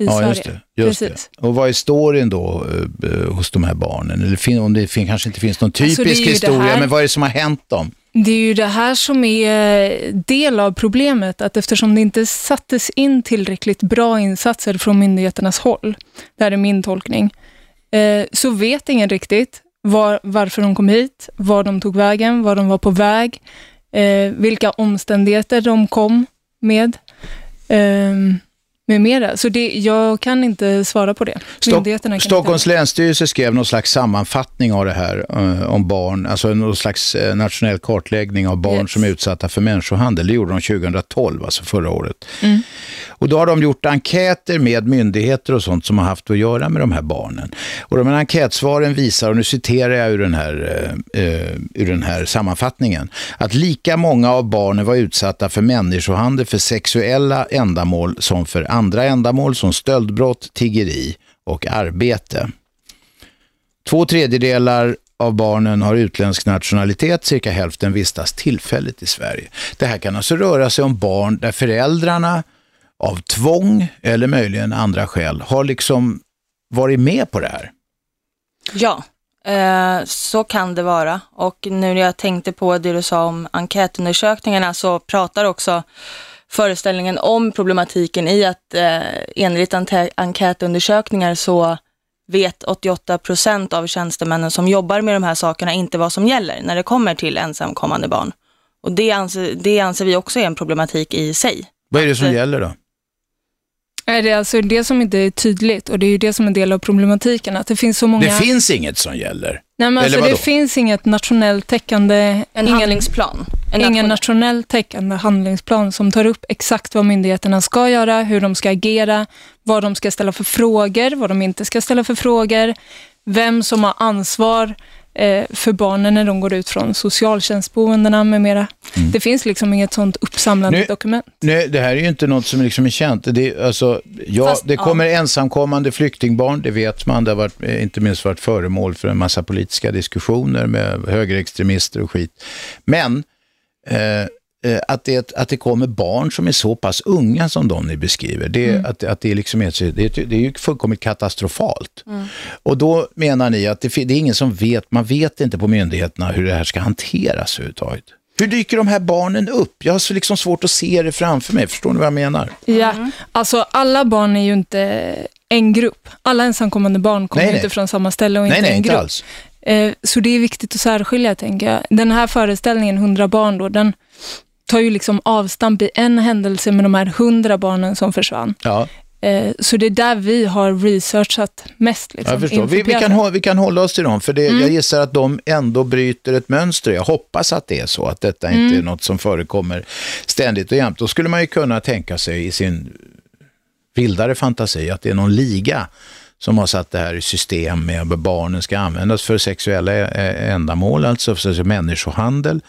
i ja, Sverige. just det. Just Precis. det. Och vad är storyn då eh, eh, hos de här barnen? Eller om det kanske inte finns någon typisk Alltså, ju det historia, här- men vad är det som har hänt dem? Det är ju det här som är del av problemet, att eftersom det inte sattes in tillräckligt bra insatser från myndigheternas håll, det här är min tolkning, eh, så vet ingen riktigt var, varför de kom hit, var de tog vägen, var de var på väg, eh, vilka omständigheter de kom med, eh, med mera. Så det, jag kan inte svara på det. Myndigheterna kan inte- Stockholms länsstyrelse skrev någon slags sammanfattning av det här eh, om barn, alltså någon slags eh, nationell kartläggning av barn Yes. som är utsatta för människohandel. Det gjorde de 2012, alltså förra året. Mm. Och då har de gjort enkäter med myndigheter och sånt som har haft att göra med de här barnen. Och de här enkätsvaren visar, och nu citerar jag ur den här, eh, eh, ur den här sammanfattningen, att lika många av barnen var utsatta för människohandel för sexuella ändamål som för andra ändamål som stöldbrott, tiggeri och arbete. Två tredjedelar av barnen har utländsk nationalitet, cirka hälften vistas tillfälligt i Sverige. Det här kan alltså röra sig om barn där föräldrarna av tvång eller möjligen andra skäl har liksom varit med på det här. Ja, eh, så kan det vara. Och nu när jag tänkte på det du sa om enkätundersökningarna så pratar också föreställningen om problematiken i att eh, enligt enkätundersökningar så vet 88 procent av tjänstemännen som jobbar med de här sakerna inte vad som gäller när det kommer till ensamkommande barn. Och det anser, det anser vi också är en problematik i sig. Vad är det som gäller då? Är det alltså det som inte är tydligt och det är ju det som är en del av problematiken, att det finns så många... Det finns inget som gäller. Nej, men alltså, det finns inget nationellt täckande... En handlingsplan. En ingen nationell- nationell täckande handlingsplan som tar upp exakt vad myndigheterna ska göra, hur de ska agera, vad de ska ställa för frågor, vad de inte ska ställa för frågor, vem som har ansvar för barnen när de går ut från socialtjänstboendena med mera. Det finns liksom inget sånt uppsamlande dokument. Nej, det här är ju inte något som liksom är känt. Det, alltså, ja, Fast, det ja. kommer ensamkommande flyktingbarn, det vet man. Det har varit, eh, inte minst varit föremål för en massa politiska diskussioner med högerextremister och skit. Men eh, eh, att, det, att det kommer barn som är så pass unga som de ni beskriver, det, Mm. att, att det, liksom är, det, det är ju fullkomligt katastrofalt. Mm. Och då menar ni att det, det är ingen som vet, man vet inte på myndigheterna hur det här ska hanteras överhuvudtaget. Hur dyker de här barnen upp? Jag har så liksom svårt att se det framför mig, förstår ni vad jag menar? Ja, alltså alla barn är ju inte en grupp. Alla ensamkommande barn kommer Nej, nej. inte från samma ställe och Nej, inte nej, en inte grupp. alls. Eh, Så det är viktigt att särskilja, tänker jag. Den här föreställningen, 100 barn, då, den tar ju liksom avstamp i en händelse med de här 100 barnen som försvann. Ja, Eh, Så det är där vi har researchat mest. Liksom, jag förstår. Vi, vi, kan, vi kan hålla oss till dem, för det, Mm. jag gissar att de ändå bryter ett mönster. Jag hoppas att det är så, att detta inte Mm. är något som förekommer ständigt och jämt. Då skulle man ju kunna tänka sig i sin vildare fantasi att det är någon liga som har satt det här i system med att barnen ska användas för sexuella eh, ändamål, alltså för människohandel,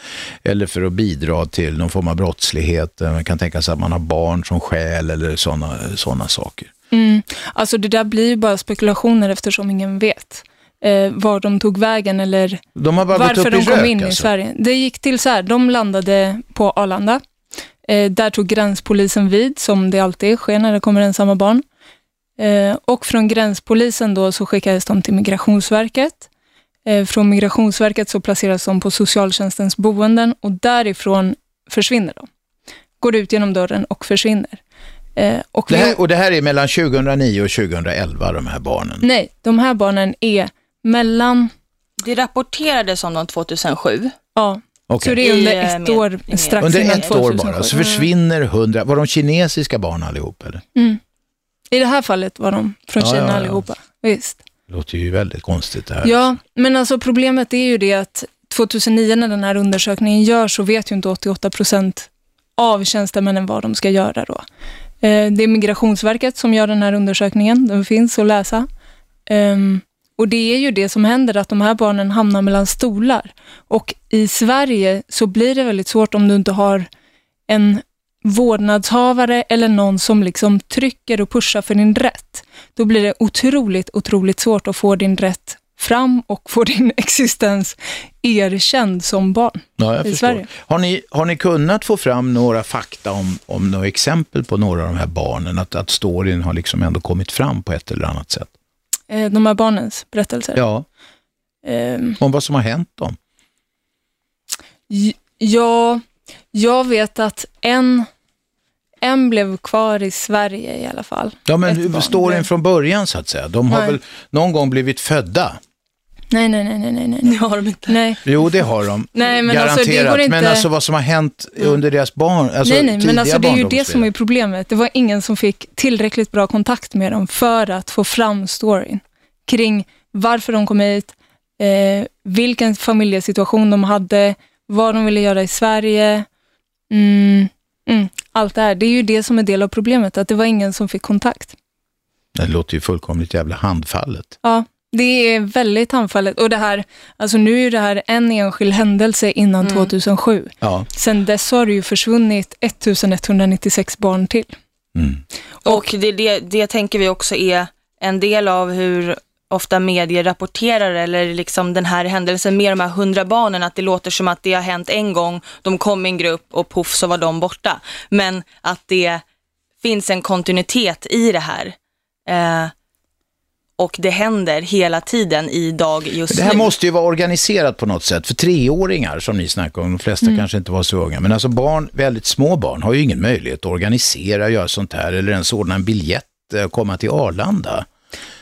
eller för att bidra till någon form av brottslighet. Man kan tänka sig att man har barn som skäl eller sådana såna saker. Mm. Alltså det där blir ju bara spekulationer eftersom ingen vet eh, var de tog vägen eller varför i de kom rök, in i alltså. Sverige. Det gick till så här, de landade på Arlanda. Eh, där tog gränspolisen vid, som det alltid sker när det kommer ensamma barn. Eh, och från gränspolisen då så skickades de till Migrationsverket. Eh, från Migrationsverket så placeras de på socialtjänstens boenden och därifrån försvinner de. Går ut genom dörren och försvinner. Eh, och Det vi- här, och det här är mellan 2009 och 2011, de här barnen. Nej, de här barnen är mellan... Det rapporterades om dem 2007. Ja, Okej. så det är under ett år strax Under innan ett år 2007. bara så försvinner hundra, var de kinesiska barn allihop eller? Mm. I det här fallet var de från Ja, Kina ja, ja. allihopa. Visst. Det låter ju väldigt konstigt det här. Ja, men alltså problemet är ju det att 2009 när den här undersökningen görs så vet ju inte 88 procent av tjänstemännen vad de ska göra då. Eh, Det är Migrationsverket som gör den här undersökningen. Den finns att läsa. Ehm, Och det är ju det som händer, att de här barnen hamnar mellan stolar. Och i Sverige så blir det väldigt svårt om du inte har en vårdnadshavare eller någon som liksom trycker och pushar för din rätt. Då blir det otroligt, otroligt svårt att få din rätt fram och få din existens erkänd som barn Ja, jag i förstår. Sverige. Har ni, har ni kunnat få fram några fakta om, om några exempel på några av de här barnen? Att, att storyn har liksom ändå kommit fram på ett eller annat sätt? Eh, De här barnens berättelser. Ja, Ehm, om vad som har hänt dem. Ja, jag vet att en, en blev kvar i Sverige i alla fall. Ja, men storyn från början så att säga. De har Nej. väl någon gång blivit födda? Nej, nej, nej, nej, nej, nej. Det har de inte. Nej. Jo, det har de. Nej, men alltså, det Garanterat. går inte- Men alltså vad som har hänt under deras barn, alltså nej, nej, men alltså det är ju det som är problemet. Det var ingen som fick tillräckligt bra kontakt med dem för att få fram storyn kring varför de kom hit, eh, vilken familjesituation de hade, vad de ville göra i Sverige. Mm, mm, allt det här. Det är ju det som är del av problemet, att det var ingen som fick kontakt. Det låter ju fullkomligt jävla handfallet. Ja, det är väldigt handfallet. Och det här, alltså nu är det här en enskild händelse innan 2007. Ja. Sen dess har det ju försvunnit 1196 barn till. Och det, det, det tänker vi också är en del av hur ofta medier rapporterar eller liksom den här händelsen med de här hundra barnen, att det låter som att det har hänt en gång, de kom i en grupp och poff så var de borta. Men att det finns en kontinuitet i det här. Eh, och det händer hela tiden i dag just Det här nu. måste ju vara organiserat på något sätt. För treåringar som ni snackar om, de flesta Mm. kanske inte var så unga, men alltså barn, väldigt små barn har ju ingen möjlighet att organisera, göra sånt här eller ens ordna en biljett och komma till Arlanda.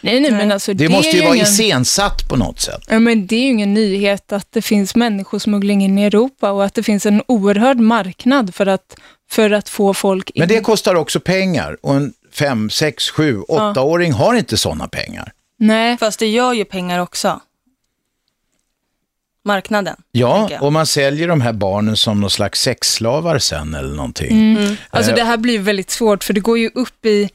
Nej, nej, men alltså Det, det, måste är ju vara ingen... iscensatt på något sätt. Ja, men det är ju ingen nyhet att det finns människosmuggling in i Europa och att det finns en oerhörd marknad för att, för att få folk in. Men det kostar också pengar och en fem, sex, sju, åttaåring har inte sådana pengar. Nej. Fast det gör ju pengar också. Marknaden. Ja, och man säljer de här barnen som någon slags sexslavar sen eller någonting. Mm. Alltså Eh, det här blir väldigt svårt för det går ju upp i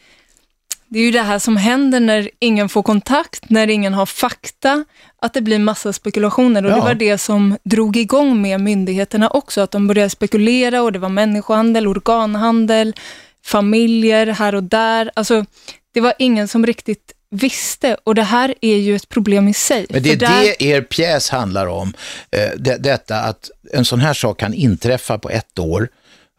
det är ju det här som händer när ingen får kontakt, när ingen har fakta, att det blir massa spekulationer. Och Ja. det var det som drog igång med myndigheterna också, att de började spekulera och det var människohandel, organhandel, familjer här och där. Alltså, det var ingen som riktigt visste och det här är ju ett problem i sig. Men det är där- det er pjäs handlar om. Eh, det, detta att en sån här sak kan inträffa på ett år,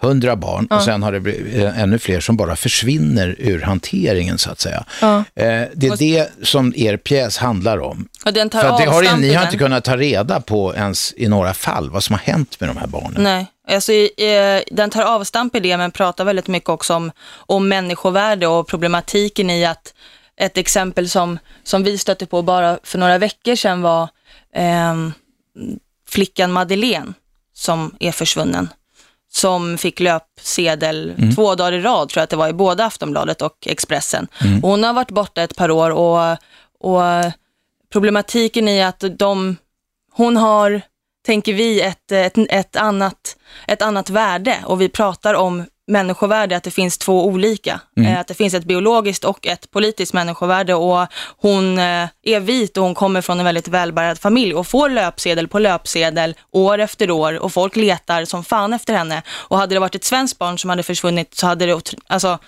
hundra barn Ja. och sen har det blivit eh, ännu fler som bara försvinner ur hanteringen så att säga. Ja. Eh, det är det som er pjäs handlar om. Och den tar För det har, ni har inte kunnat ta reda på ens i några fall vad som har hänt med de här barnen. Nej, alltså, eh, den tar avstamp i det men pratar väldigt mycket också om, om människovärde och problematiken i att ett exempel som, som vi stötte på bara för några veckor sedan var ehm, flickan Madeleine som är försvunnen. Som fick löpsedel Mm. två dagar i rad, tror jag att det var, i både Aftonbladet och Expressen. Mm. Och hon har varit borta ett par år och, och problematiken i att de, hon har, tänker vi, ett, ett, ett, annat, ett annat värde och vi pratar om människovärde, att det finns två olika. Mm. Eh, Att det finns ett biologiskt och ett politiskt människovärde och hon eh, är vit och hon kommer från en väldigt välbärgad familj och får löpsedel på löpsedel år efter år och folk letar som fan efter henne. Och hade det varit ett svenskt barn som hade försvunnit så hade det alltså,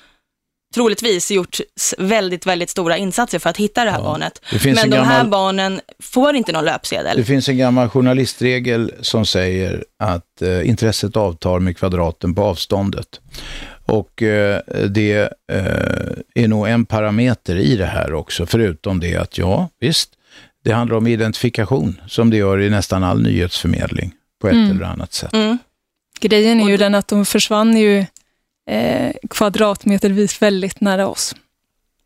troligtvis gjort väldigt, väldigt stora insatser för att hitta det här barnet. det Men en de här gammal- barnen får inte någon löpsedel. Det finns en gammal journalistregel som säger att eh, intresset avtar med kvadraten på avståndet. Och eh, det eh, är nog en parameter i det här också, förutom det att ja, visst, det handlar om identifikation som det gör i nästan all nyhetsförmedling på ett Mm. eller annat sätt. Grejen är ju den att de försvann ju eh, kvadratmetervis väldigt nära oss.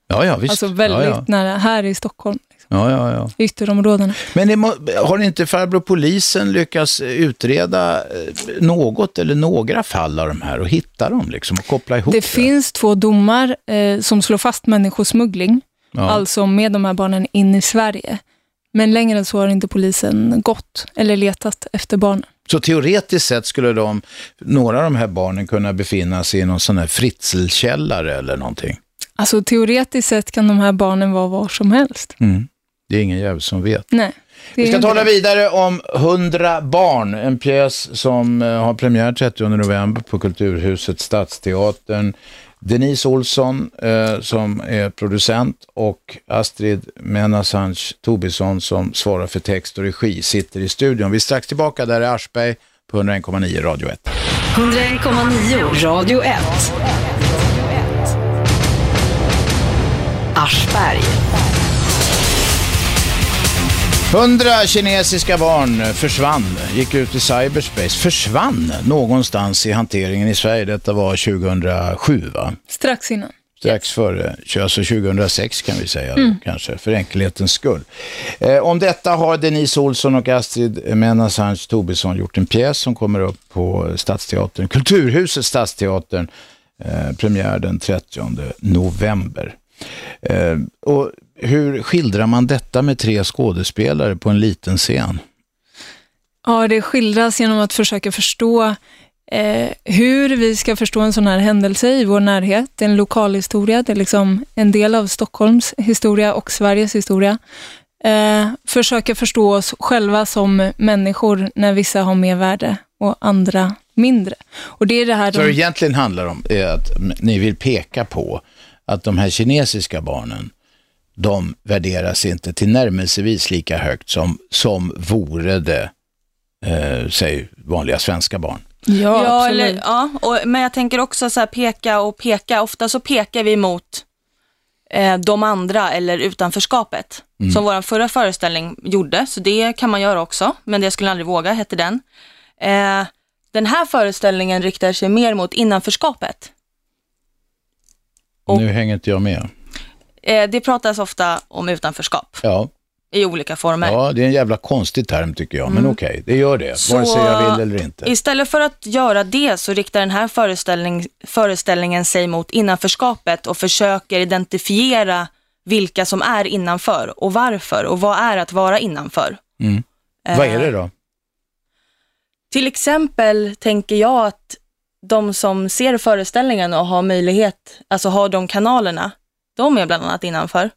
Ja, ja, visst. Alltså väldigt ja, ja. nära, här i Stockholm. Liksom. Ja, ja, ja. Ytterområdena. Men har inte farbror polisen lyckats utreda eh, något eller några fall av de här och hitta dem liksom och koppla ihop Det det? finns två domar eh, som slår fast människosmuggling, Ja. alltså med de här barnen in i Sverige. Men längre än så har inte polisen gått eller letat efter barnen. Så teoretiskt sett skulle de, några av de här barnen kunna befinna sig i någon sån här fritzelkällare eller någonting. Alltså teoretiskt sett kan de här barnen vara var som helst. Mm. Det är ingen jävel som vet. Nej. Vi ska tala vidare om 100 barn, en pjäs som eh, har premiär 30 november på Kulturhuset Stadsteatern. Denise Olsson eh, som är producent och Astrid Menasanch Tobisson som svarar för text och regi sitter i studion. Vi är strax tillbaka, där är Aschberg på 101,9 Radio 1. 101,9 Radio 1. Aschberg. 100 kinesiska barn försvann, gick ut i cyberspace, försvann någonstans i hanteringen i Sverige. Detta var 2007 va? Strax innan. Strax före, alltså 2006 kan vi säga, Mm. kanske, för enkelhetens skull. Eh, om detta har Denise Olsson och Astrid Menasanch Tobisson gjort en pjäs som kommer upp på Stadsteatern, Kulturhuset Stadsteatern, eh, premiär den 30 november. Eh, och hur skildrar man detta med tre skådespelare på en liten scen? Ja, det skildras genom att försöka förstå eh, hur vi ska förstå en sån här händelse i vår närhet. Det är en lokalhistoria, det är liksom en del av Stockholms historia och Sveriges historia. Eh, försöka förstå oss själva som människor när vissa har mer värde och andra mindre. Och det är det här Så det de... egentligen handlar om är att ni vill peka på att de här kinesiska barnen, de värderas inte till närmelsevis lika högt som, som vore det, eh, säg, vanliga svenska barn. Ja, absolut. eller, ja och, men jag tänker också så här peka och peka. Ofta så pekar vi mot eh, de andra eller utanförskapet. Mm. Som vår förra föreställning gjorde, så det kan man göra också. Men det skulle aldrig våga, hette den. Eh, den här föreställningen riktar sig mer mot innanförskapet. Nu hänger inte jag med. Eh, det pratas ofta om utanförskap Ja. i olika former. ja, det är en jävla konstig term tycker jag, men Mm. okej, det gör det, Så, vare sig jag vill eller inte. Istället för att göra det så riktar den här föreställning, föreställningen sig mot innanförskapet och försöker identifiera vilka som är innanför och varför och vad är att vara innanför. Mm. Eh, Vad är det då? Till exempel tänker jag att de som ser föreställningen och har möjlighet, alltså har de kanalerna, de är bland annat innanför.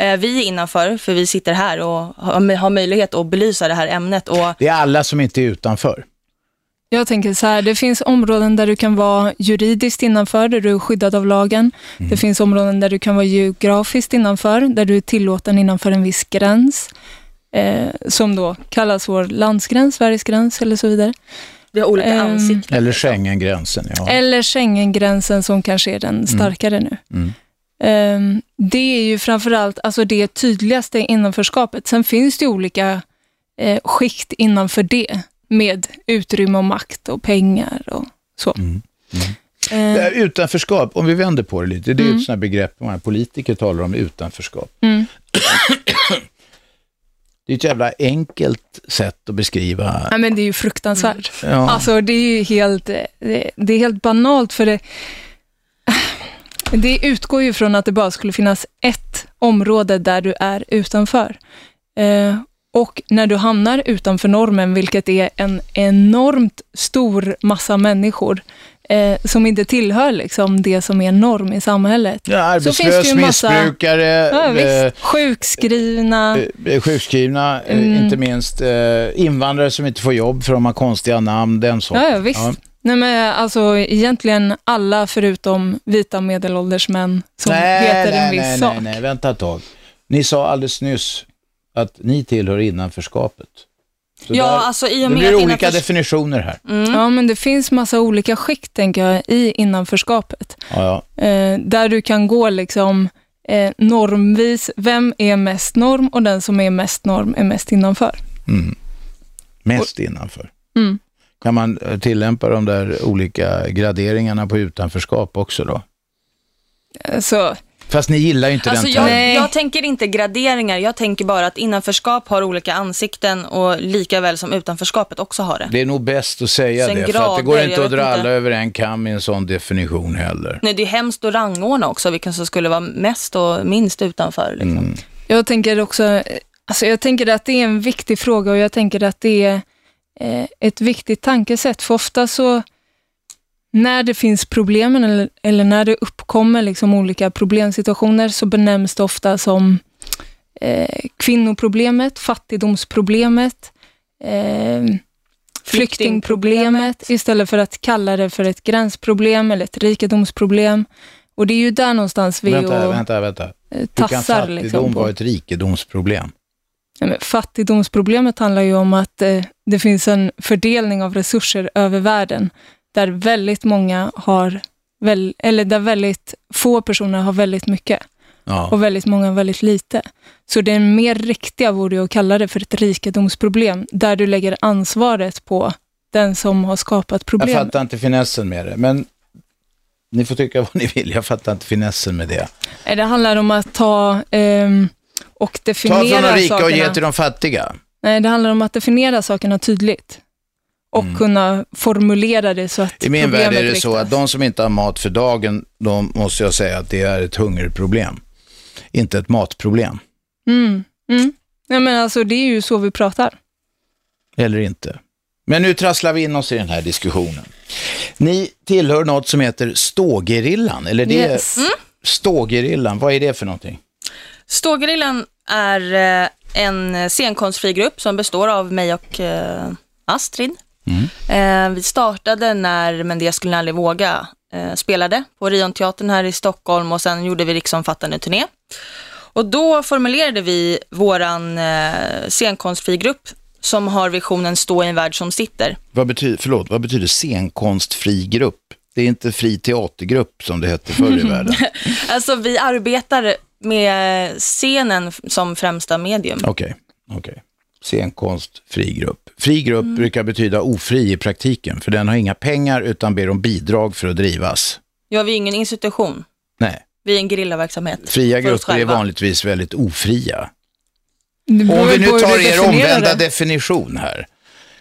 Eh, Vi är innanför, för vi sitter här och har möjlighet att belysa det här ämnet. Och Det är alla som inte är utanför. Jag tänker så här, det finns områden där du kan vara juridiskt innanför, där du är skyddad av lagen. Mm. Det finns områden där du kan vara geografiskt innanför, där du är tillåten innanför en viss gräns, eh, som då kallas vår landsgräns, Sveriges gräns eller så vidare. Det har olika Ehm, ansikten. Eller Schengengränsen, ja. Eller Schengengränsen som kanske är den starkare nu. Mm. Ehm, det är ju framförallt alltså det tydligaste innanförskapet. Sen finns det olika eh, skikt innanför det med utrymme och makt och pengar och så. Mm. Det Ehm, här utanförskap, om vi vänder på det lite, det är Mm. ett här begrepp många politiker talar om, utanförskap. mm. Det är ett jävla enkelt sätt att beskriva. Ja, men det är ju fruktansvärt. Ja. Alltså det är ju helt, eh, det, det är helt banalt för det, det utgår ju från att det bara skulle finnas ett område där du är utanför. Eh, och när du hamnar utanför normen, vilket är en enormt stor massa människor, eh, som inte tillhör liksom det som är norm i samhället. Ja, så finns det arbetslös, massa- missbrukare, Ja, eh, visst. Sjukskrivna. eh, sjukskrivna, eh, Mm. inte minst eh, invandrare som inte får jobb för de har konstiga namn, den sorten. Ja, ja visst. Nej, men alltså egentligen alla förutom vita medelålders män som heter en nej, viss nej, sak. nej, nej, vänta ett tag. Ni sa alldeles nyss att ni tillhör innanförskapet. Så Ja, där- alltså, i och det med blir att olika innanförs- definitioner här. Ja, men det finns massa olika skikt, tänker jag, i innanförskapet. Ja, ja. Eh, där du kan gå liksom eh, normvis, vem är mest norm och den som är mest norm är mest innanför. Mm. Mest innanför. Mm. Kan man eh, tillämpa de där olika graderingarna på utanförskap också då? Så, Fast ni gillar ju inte Alltså den jag, termen. jag tänker inte graderingar, jag tänker bara att innanförskap har olika ansikten och lika väl som utanförskapet också har det. Det är nog bäst att säga Sen det, för att det går grader, inte jag att dra inte. alla över en kam i en sån definition heller. Nej, det är hemskt att rangordna också, vilken som skulle vara mest och minst utanför. Liksom. Mm. Jag tänker också, alltså jag tänker att det är en viktig fråga och jag tänker att det är ett viktigt tankesätt. För ofta så, när det finns problemen eller, eller när det uppkommer liksom olika problemsituationer så benämns det ofta som eh, kvinnoproblemet, fattigdomsproblemet, eh, flyktingproblemet, istället för att kalla det för ett gränsproblem eller ett rikedomsproblem. Och det är ju där någonstans vi Vänta, och, vänta, vänta. eh, Hur kan tassar fattigdom liksom vara ett rikedomsproblem? Fattigdomsproblemet handlar ju om att eh, det finns en fördelning av resurser över världen, där väldigt många har, väl, eller där väldigt få personer har väldigt mycket Ja. och väldigt många väldigt lite. Så det mer riktiga vore att kalla det för ett rikedomsproblem, där du lägger ansvaret på den som har skapat Jag problemet. fattar inte finessen med det, men ni får tycka vad ni vill. Jag fattar inte finessen med det. Det handlar om att ta ehm, och definiera Ta från de rika sakerna. och ge till de fattiga. Nej, det handlar om att definiera sakerna tydligt och kunna formulera det så att Mm. I min värld är det riktas. så att de som inte har mat för dagen, de måste jag säga att det är ett hungerproblem. Inte ett matproblem. Mm, mm. Ja, men alltså, det är ju så vi pratar. Eller inte. Men nu trasslar vi in oss i den här diskussionen. Ni tillhör något som heter stågerillan, eller det Yes. är Mm. stågerillan, vad är det för någonting? Stågerillan är eh, en scenkonstfri grupp som består av mig och eh, Astrid. Eh, vi startade när Men det skulle ni aldrig våga spelade på Orionteatern här i Stockholm och sen gjorde vi riksomfattande turné. Och då formulerade vi våran scenkonstfri grupp som har visionen Stå i en värld som sitter. Vad betyder, förlåt, vad betyder scenkonstfri grupp? Det är inte fri teatergrupp som det hette förr i världen. alltså vi arbetar med scenen som främsta medium. Okej, okej. Scenkonstfri grupp. Fri grupp Mm. brukar betyda ofri i praktiken, för den har inga pengar utan ber om bidrag för att drivas. Ja, vi är ingen institution. Nej, Vi är en gerillaverksamhet. fria grupper är vanligtvis väldigt ofria. Om vi nu tar er omvända det. definition här.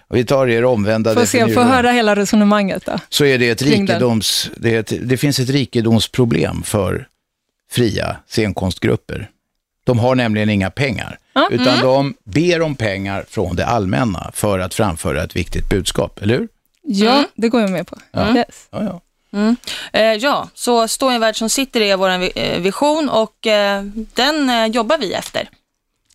Och vi tar er omvända Får definition. få höra hela resonemanget då. så är det ett rikedoms, det, ett, det finns ett rikedomsproblem för fria scenkonstgrupper. De har nämligen inga pengar, Ja, utan mm. de ber om pengar från det allmänna för att framföra ett viktigt budskap, eller hur? Ja, det går jag med på. Ja. Yes. Ja, ja. Mm. Eh, ja, så Stå i en värld som sitter är vår eh, vision och eh, den eh, jobbar vi efter.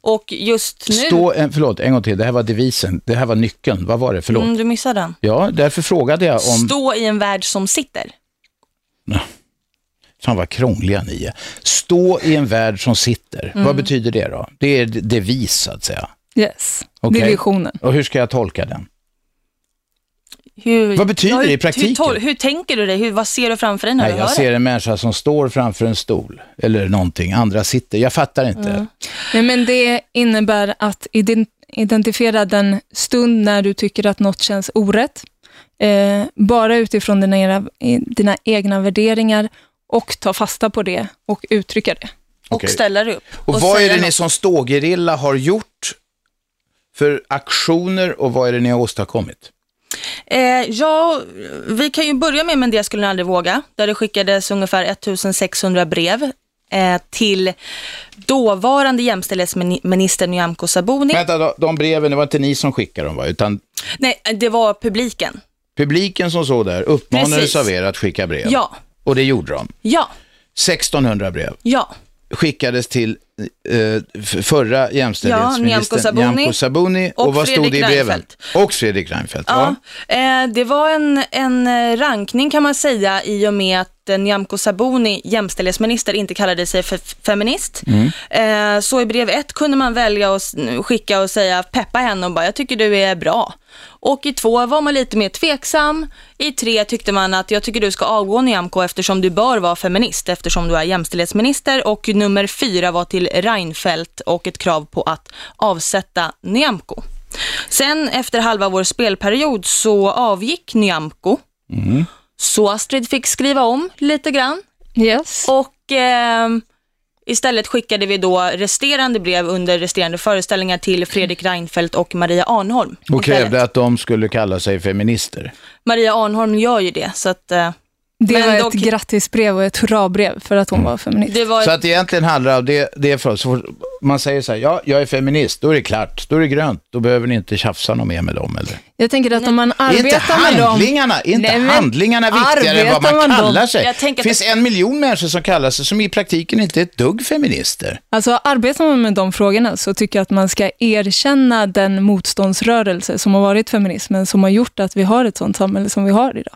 Och just nu... Stå, en, förlåt, en gång till, det här var devisen, det här var nyckeln, vad var det, förlåt? Mm, du missade den. Ja, därför frågade jag om, Stå i en värld som sitter. Fan vad krångliga ni är. Stå i en värld som sitter, Mm. vad betyder det då? Det är devis så att säga. Yes, Okej. det är visionen. Och hur ska jag tolka den? Hur, Vad betyder det i praktiken? Hur, hur tänker du dig? Hur, vad ser du framför dig när Nej, du jag hör ser det? en människa som står framför en stol eller någonting, andra sitter. Jag fattar inte. Mm. Nej, men det innebär att ident- identifiera den stund när du tycker att något känns orätt, eh, bara utifrån dina, dina egna värderingar och ta fasta på det och uttrycka det. Okej. ställa dig upp. Och, vad är det ni som stågerilla har gjort för aktioner och vad är det ni har åstadkommit? Eh, ja, vi kan ju börja med Men det skulle ni aldrig våga, där det skickades ungefär 1600 brev eh, till dåvarande jämställdhetsminister Nyamko Sabuni. Vänta, de breven, det var inte ni som skickade dem va? Utan Nej, det var publiken. publiken som såg där uppmanades Precis. av er att skicka brev. Ja, Och det gjorde de. ja, 1600 brev ja. skickades till eh, förra jämställdhetsministern Ja, Nyamko Sabuni. Och, Och vad stod det i breven? Reinfeldt. Och Fredrik Reinfeldt. Ja. Eh, det var en, en eh, rankning kan man säga i och med att eh, Nyamko Sabuni, jämställdhetsminister, inte kallade sig för feminist. Mm. Eh, så i brev ett kunde man välja att skicka och säga peppa henne och bara jag tycker du är bra. Och i två var man lite mer tveksam. I tre tyckte man att jag tycker du ska avgå Nyamko eftersom du bör vara feminist eftersom du är jämställdhetsminister. Och nummer fyra var till Reinfeldt och ett krav på att avsätta Nyamko. Sen efter halva vår spelperiod så avgick Nyamko. Så Astrid fick skriva om lite grann. Yes. Och eh, istället skickade vi då resterande brev under resterande föreställningar till Fredrik Reinfeldt och Maria Arnholm. Och krävde att de skulle kalla sig feminister. Maria Arnholm gör ju det, så att... Det men var ett dock- grattisbrev och ett hurrabrev för att hon var feminist. Det var Så att egentligen handlar det om det, det är för, så man säger så här, ja, jag är feminist, då är det klart, då är det grönt, då behöver ni inte tjafsa något mer med dem eller? Jag tänker att om man arbetar inte med dem... handlingarna, är inte Nej, men handlingarna viktigare än vad man man dem- kallar sig? Jag tänker Det att- finns en miljon människor som kallar sig, som i praktiken inte är ett dugg feminister. Alltså arbetar man med de frågorna så tycker jag att man ska erkänna den motståndsrörelse som har varit feminismen, som har gjort att vi har ett sånt samhälle som vi har idag.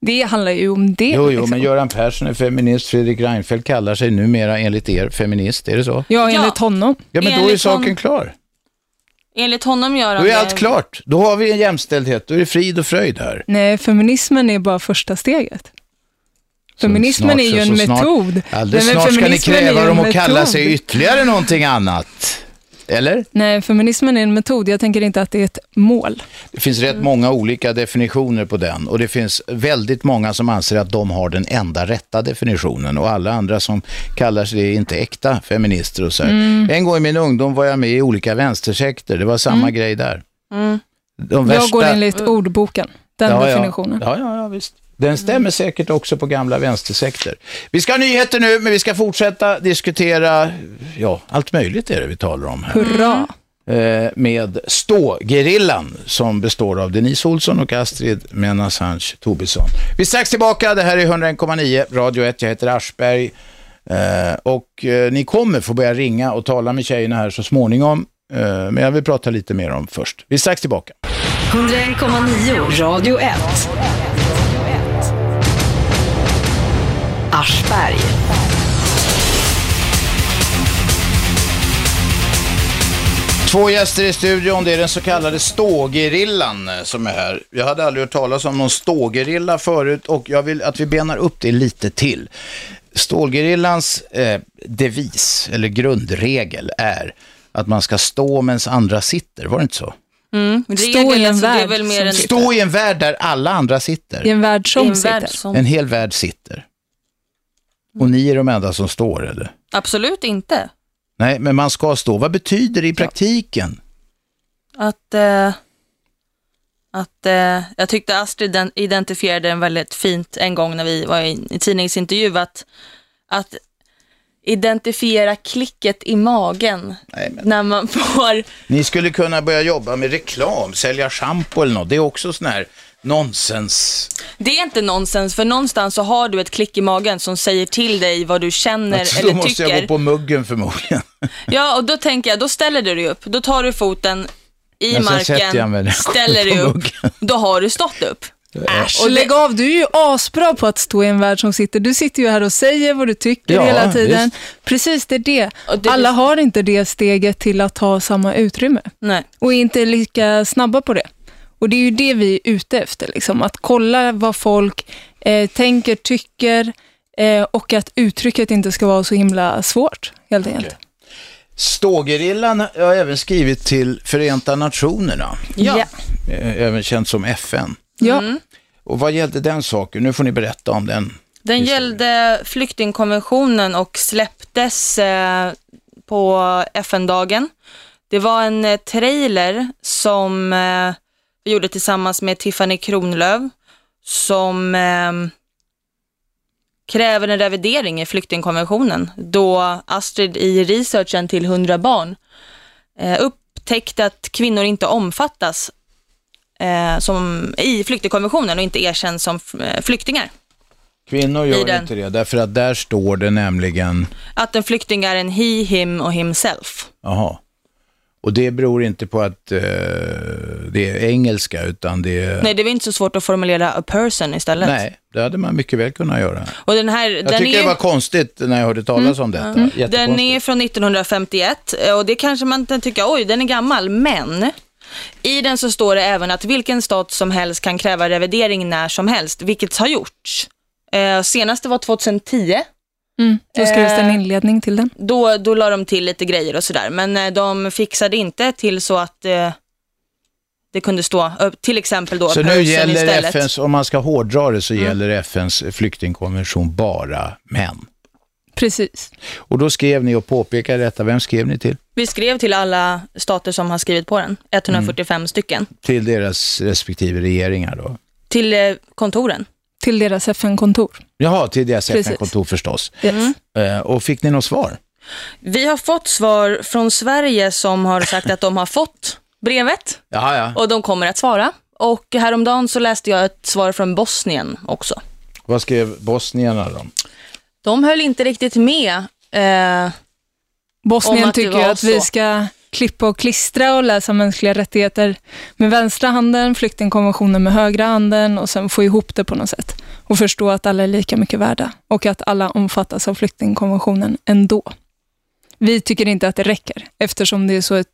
Det handlar ju om det. Jo, jo, liksom. men Göran Persson är feminist, Fredrik Reinfeldt kallar sig numera enligt er feminist, är det så? Ja, enligt honom. Ja, men då är Enligt saken hon- klar. Enligt honom gör han Då är det. allt klart. Då har vi en jämställdhet, då är det frid och fröjd här. Nej, feminismen är bara första steget. Feminismen Snart är ju så- en så snart- metod. Alldeles Nej, men snart ska ni kräva dem att kalla sig ytterligare någonting annat. Eller? Nej, feminismen är en metod. Jag tänker inte att det är ett mål. Det finns rätt många olika definitioner på den och det finns väldigt många som anser att de har den enda rätta definitionen och alla andra som kallar sig det är inte äkta feminister och så här. Mm. En gång i min ungdom var jag med i olika vänstersekter, det var samma grej där. Mm. De Jag går enligt ordboken, den Ja, ja. definitionen. Ja, ja, ja, visst. Den stämmer säkert också på gamla vänstersekter. Vi ska ha nyheter nu, men vi ska fortsätta diskutera, ja, allt möjligt är det vi talar om här. Hurra! Eh, med Stå-gerillan som består av Denise Olsson och Astrid Menassange Tobisson. Vi är strax tillbaka, det här är 101,9 Radio 1, jag heter Aschberg. Eh, och eh, ni kommer få börja ringa och tala med tjejerna här så småningom. Eh, men jag vill prata lite mer om först. Vi är strax tillbaka. 101,9 Radio 1. Aschberg. Två gäster i studion, det är den så kallade stågerillan som är här. Jag hade aldrig hört talas om någon stågerilla förut och jag vill att vi benar upp det lite till. Stålgerillans eh, devis, eller grundregel, är att man ska stå medan andra sitter, var det inte så? Mm. Stå i en alltså, värld. Stå i en värld där alla andra sitter. I en värld som en sitter. värld som... En hel värld sitter. Och ni är de enda som står, eller? Absolut inte. Nej, men man ska stå. Vad betyder det i praktiken? Att, eh, att eh, jag tyckte Astrid den, identifierade den väldigt fint en gång när vi var i, i tidningsintervju, att, att identifiera klicket i magen när man får... Ni skulle kunna börja jobba med reklam, sälja schampo eller något. Det är också sån här nonsens. Det är inte nonsens, för någonstans så har du ett klick i magen som säger till dig vad du känner Alltså, eller då måste tycker. jag gå på muggen förmodligen. Ja, och då tänker jag, då ställer du dig upp. Då tar du foten i Men marken, ställer dig upp. muggen. Då har du stått upp. Äsch, och lägg av, du är ju asbra på att stå i en värld som sitter. Du sitter ju här och säger vad du tycker Ja, hela tiden. visst. Precis, det är det. det- Alla har inte det steget till att ta samma utrymme. Nej. Och är inte lika snabba på det. Och det är ju det vi är ute efter, liksom. att kolla vad folk eh, tänker, tycker eh, och att uttrycket inte ska vara så himla svårt, helt enkelt. Stågerillan har jag även skrivit till Förenta Nationerna, Ja. eh, även känt som FN. Ja. Och vad gällde den saken? Nu får ni berätta om den. Den gällde flyktingkonventionen och släpptes eh, på FN-dagen. Det var en eh, trailer som eh, vi gjorde tillsammans med Tiffany Kronlöf som eh, kräver en revidering i flyktingkonventionen då Astrid i researchen till 100 barn eh, upptäckte att kvinnor inte omfattas eh, som, i flyktingkonventionen och inte erkänns som eh, flyktingar. Kvinnor gör inte det, därför att där står det nämligen, Att en flykting är en he, him och himself. jaha. Och det beror inte på att eh, det är engelska, utan det är... Nej, det var inte så svårt att formulera a person istället. Nej, det hade man mycket väl kunnat göra. Och den här, Jag den tycker är, det var konstigt när jag hörde talas om detta. Mm. Den Jättekonstigt. är från 1951 och det kanske man kan tycka, oj, den är gammal, men i den så står det även att vilken stat som helst kan kräva revidering när som helst, vilket har gjorts. Eh, senaste var 2010. Mm. Då skrevs det en Eh, inledning till den. Då, då la de till lite grejer och sådär, men eh, de fixade inte till så att eh, det kunde stå, till exempel då Så nu gäller istället. FNs, om man ska hårdra det så Mm. gäller FNs flyktingkonvention bara män. Precis. Och då skrev ni och påpekade detta. Vem skrev ni till? Vi skrev till alla stater som har skrivit på den, 145 stycken, Till deras respektive regeringar då? till kontoren. Till deras FN-kontor. Jaha, till deras. FN-kontor förstås. Mm. Eh, Och fick ni något svar? Vi har fått svar från Sverige som har sagt att de har fått brevet Ja, ja. och de kommer att svara. Och häromdagen så läste jag ett svar från Bosnien också. Vad skrev bosnierna då? De höll inte riktigt med. Eh, Bosnien att tycker ju att vi ska klippa och klistra och läsa mänskliga rättigheter med vänstra handen, flyktingkonventionen med högra handen och sen få ihop det på något sätt. Och förstå att alla är lika mycket värda och att alla omfattas av flyktingkonventionen ändå. Vi tycker inte att det räcker eftersom det är så ett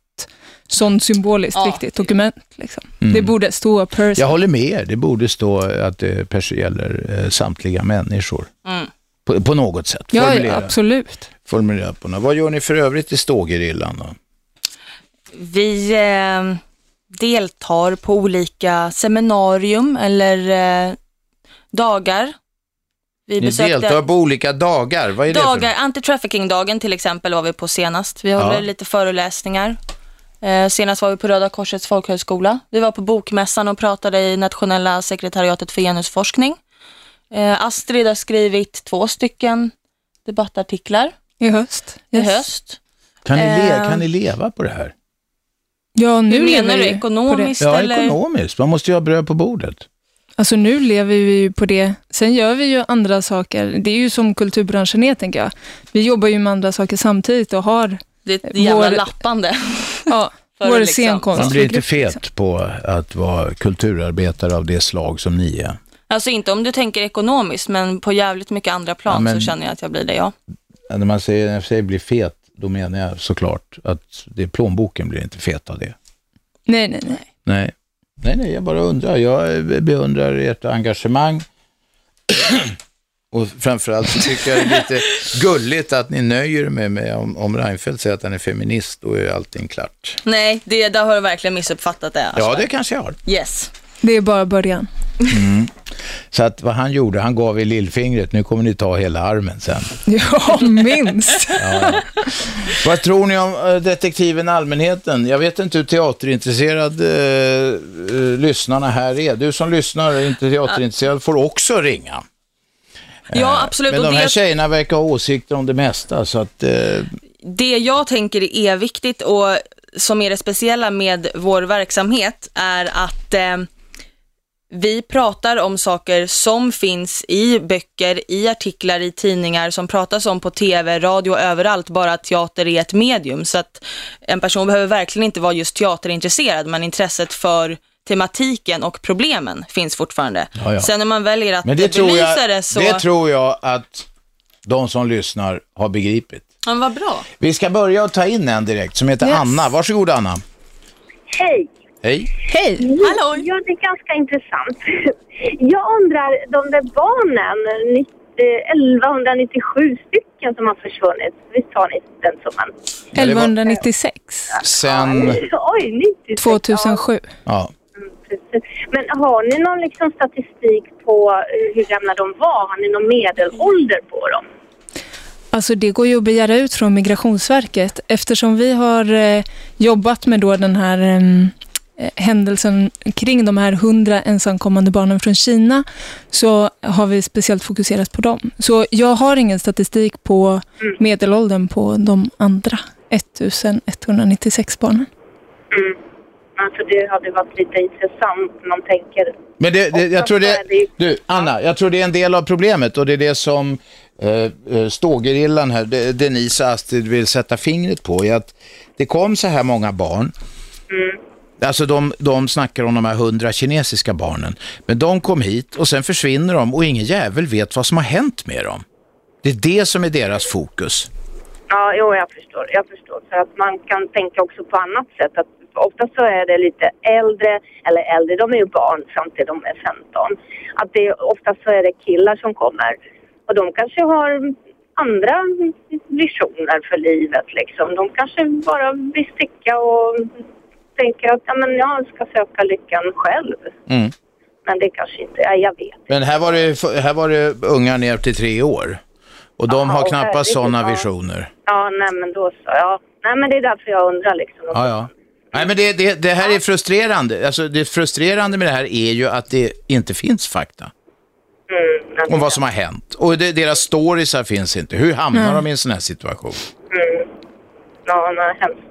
sånt symboliskt Ja. viktigt dokument. Liksom. Mm. Det borde stå person. Jag håller med er. Det borde stå att det pers- gäller eh, samtliga människor. Mm. På, på något sätt. Ja, ja, Formulera, absolut. formulera på något. Vad gör ni för övrigt i Stågerillan då? Vi eh, deltar på olika seminarium eller eh, dagar. Vi Ni deltar på olika dagar. Vad är det dagar, för anti-trafficking-dagen till exempel var vi på senast. Vi håller Ja. lite föreläsningar. Eh, senast var vi på Röda Korsets folkhögskola. Vi var på Bokmässan och pratade i nationella sekretariatet för genusforskning. Eh, Astrid har skrivit två stycken debattartiklar I höst. i Yes. höst. Kan ni, le- Eh, kan ni leva på det här? Ja, nu Hur menar du? Ekonomiskt. Ja, eller? ekonomiskt. Man måste ju ha bröd på bordet. Alltså nu lever vi ju på det. Sen gör vi ju andra saker. Det är ju som kulturbranschen är, tänker jag. Vi jobbar ju med andra saker samtidigt och har Det är ett jävla Vår- lappande. ja, vår liksom. scenkonst. Man blir inte fet på att vara kulturarbetare av det slag som ni är. Alltså inte om du tänker ekonomiskt, men på jävligt mycket andra plan Ja, men- så känner jag att jag blir det, ja. När man säger, när jag säger bli fet, då menar jag såklart att det, plånboken blir inte fet av det. Nej, nej, nej. Nej. Nej, nej, jag bara undrar. Jag beundrar ert engagemang. Och framförallt så tycker jag det är lite gulligt att ni nöjer er med, med om, om Reinfeldt säger att han är feminist, då är allting klart. Nej, det, där har du verkligen missuppfattat det. Alltså. Ja, det kanske jag har. Yes. Det är bara början. Mm. Så att vad han gjorde, han gav i lillfingret, nu kommer ni ta hela armen sen. Ja, minst. Ja. Vad tror ni om eh, detektiven Allmänheten? Jag vet inte hur teaterintresserad eh, eh, lyssnarna här är. Du som lyssnar och inte teaterintresserad får också ringa. Ja, absolut. Men de här det- tjejerna verkar ha åsikter om det mesta, så att... Eh, Det jag tänker är viktigt och som är det speciella med vår verksamhet är att eh, vi pratar om saker som finns i böcker, i artiklar, i tidningar, som pratas om på tv, radio, överallt, bara att teater är ett medium. Så att en person behöver verkligen inte vara just teaterintresserad, men intresset för tematiken och problemen finns fortfarande. Ja, ja. Sen när man väljer att men det tror, belysa jag, det så... det tror jag att de som lyssnar har begripit. Ja, men vad bra. Vi ska börja att ta in en direkt som heter Yes. Anna. Varsågod Anna. Hej! Hej. Hej! Hallå! Ja, det är ganska intressant. Jag undrar, de där barnen, nitt- eh, 1197 stycken som har försvunnit, visst har ni den summan? 1196. Sen... Oj, 96. 2007. Ja. Precis. Men har ni någon liksom statistik på eh, hur gamla de var? Har ni någon medelålder på dem? Alltså det går ju att begära ut från Migrationsverket eftersom vi har eh, jobbat med då den här eh, händelsen kring de här 100 ensamkommande barnen från Kina så har vi speciellt fokuserat på dem. Så jag har ingen statistik på medelåldern på de andra 1196 barnen. Mm. Alltså det hade varit lite intressant om man tänker... Men det, det, jag tror det, du, Anna, jag tror det är en del av problemet och det är det som eh, eh, Stågerillan här, De- Denise Astrid vill sätta fingret på, är att det kom så här många barn. Alltså de, de snackar om de här hundra kinesiska barnen. Men de kom hit och sen försvinner de och ingen jävel vet vad som har hänt med dem. Det är det som är deras fokus. Ja, jo, jag förstår. Jag förstår. För att man kan tänka också på annat sätt. Att ofta så är det lite äldre, eller äldre, de är ju barn fram till de är 15. Att det ofta så är det killar som kommer. Och de kanske har andra visioner för livet liksom. De kanske bara vill sticka och tänker att ja, men jag ska söka lyckan själv. Mm. Men det kanske inte, ja, jag vet. Men här var, det, här var det unga ner till tre år. Och de Jaha, har knappast sådana ja. visioner. Ja, nej men då så. Ja. Nej men det är därför jag undrar liksom. Ja, ja. Nej, men det, det, det här är frustrerande. Alltså, det frustrerande med det här är ju att det inte finns fakta Mm, om vad som har hänt. Och det, deras storiesar finns inte. Hur hamnar Nej. de i en sån här situation? mm. Ja, nej, hemskt.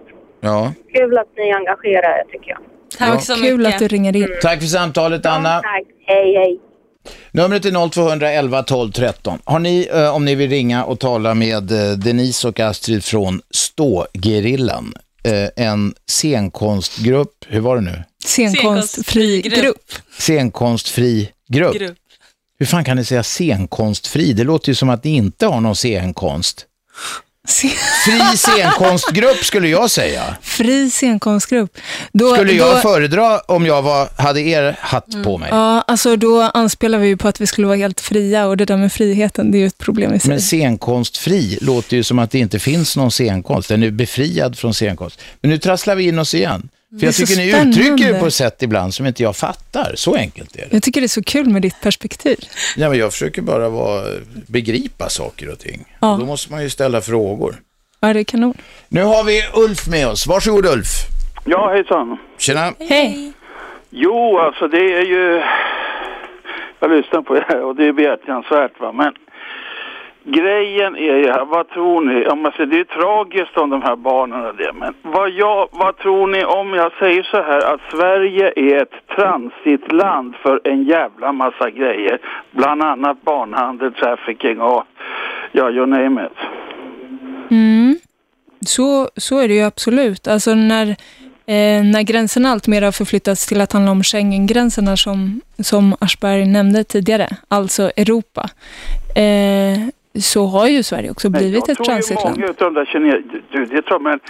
Ja. Kul att ni engagerar er tycker jag. Tack så Kul att du ringer in. Tack för samtalet, Anna. Tack. Hej, hej. Numret är 0211 12 13. Har ni, eh, om ni vill ringa och tala med eh, Denise och Astrid från Stågerillan, eh, en scenkonstgrupp, hur var det nu? Scenkonstfri grupp. Scenkonstfri grupp. Grupp. Hur fan kan ni säga scenkonstfri? Det låter ju som att ni inte har någon scenkonst. Fri scenkonstgrupp skulle jag säga. Fri scenkonstgrupp. Då, Skulle jag då, föredra om jag var, hade er hatt på mig. Ja, alltså då anspelar vi ju på att vi skulle vara helt fria och det där med friheten, det är ju ett problem i sig. Men scenkonstfri låter ju som att det inte finns någon scenkonst. Den är befriad från scenkonst. Men nu trasslar vi in oss igen. För jag tycker ni spännande. uttrycker det på ett sätt ibland som inte jag fattar. Så enkelt är det. Jag tycker det är så kul med ditt perspektiv. Ja, men jag försöker bara vara, begripa saker och ting. Ja. Då måste man ju ställa frågor. Ja, det är kanon. Nu har vi Ulf med oss. Varsågod Ulf. Ja, hejsan. Tjena. Hej. Jo, alltså det är ju... Jag lyssnar på det här och det är behjärtansvärt va, men grejen är ju här, vad tror ni? Om man säger, det är tragiskt om de här barnen och det, men vad, jag, vad tror ni om jag säger så här att Sverige är ett transitland för en jävla massa grejer, bland annat barnhandel, trafficking och ja, you name it. Mm. Så, så är det ju absolut. Alltså när, eh, när gränserna alltmer har förflyttats till att handla om Schengengränserna som, som Aschberg nämnde tidigare, alltså Europa, eh, så har ju Sverige också blivit ett transitland. många utav de där kines... Du, det tror jag, men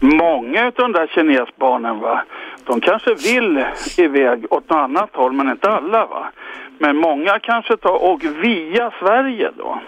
många utav de där kinesbarnen va, de kanske vill iväg åt något annat håll, men inte alla va. Men många kanske tar och via Sverige då.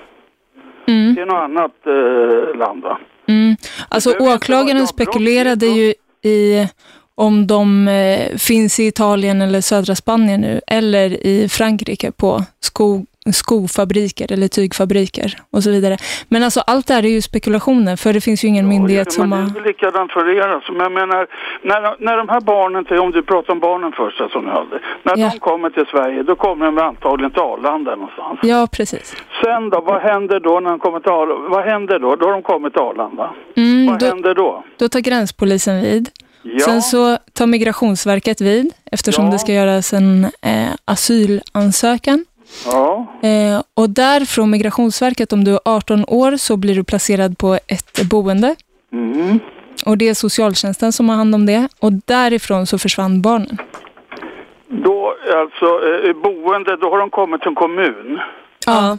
Till något annat eh, land va. Mm. Alltså åklagaren spekulerade ju i om de eh, finns i Italien eller södra Spanien nu, eller i Frankrike på sko, skofabriker eller tygfabriker och så vidare. Men alltså allt det här är ju spekulationer, för det finns ju ingen myndighet som men har... det är likadant för er alltså. Men jag menar, när, när de här barnen, till, om du pratar om barnen först som ni hade. När Ja. de kommer till Sverige, då kommer de antagligen till Arlanda någonstans. Ja, precis. Sen då, vad händer då när de kommer till Arlanda? Vad händer då? Då har de kommit till Arlanda. Mm, vad då- händer då? Då tar gränspolisen vid. Ja. Sen så tar Migrationsverket vid, eftersom Ja. det ska göras en eh, asylansökan. Ja. Eh, och där från Migrationsverket, om du är 18 år, så blir du placerad på ett boende. Mm. Och det är socialtjänsten som har hand om det. Och därifrån så försvann barnen. Då, alltså, eh, boende, då har de kommit till en kommun. Ja.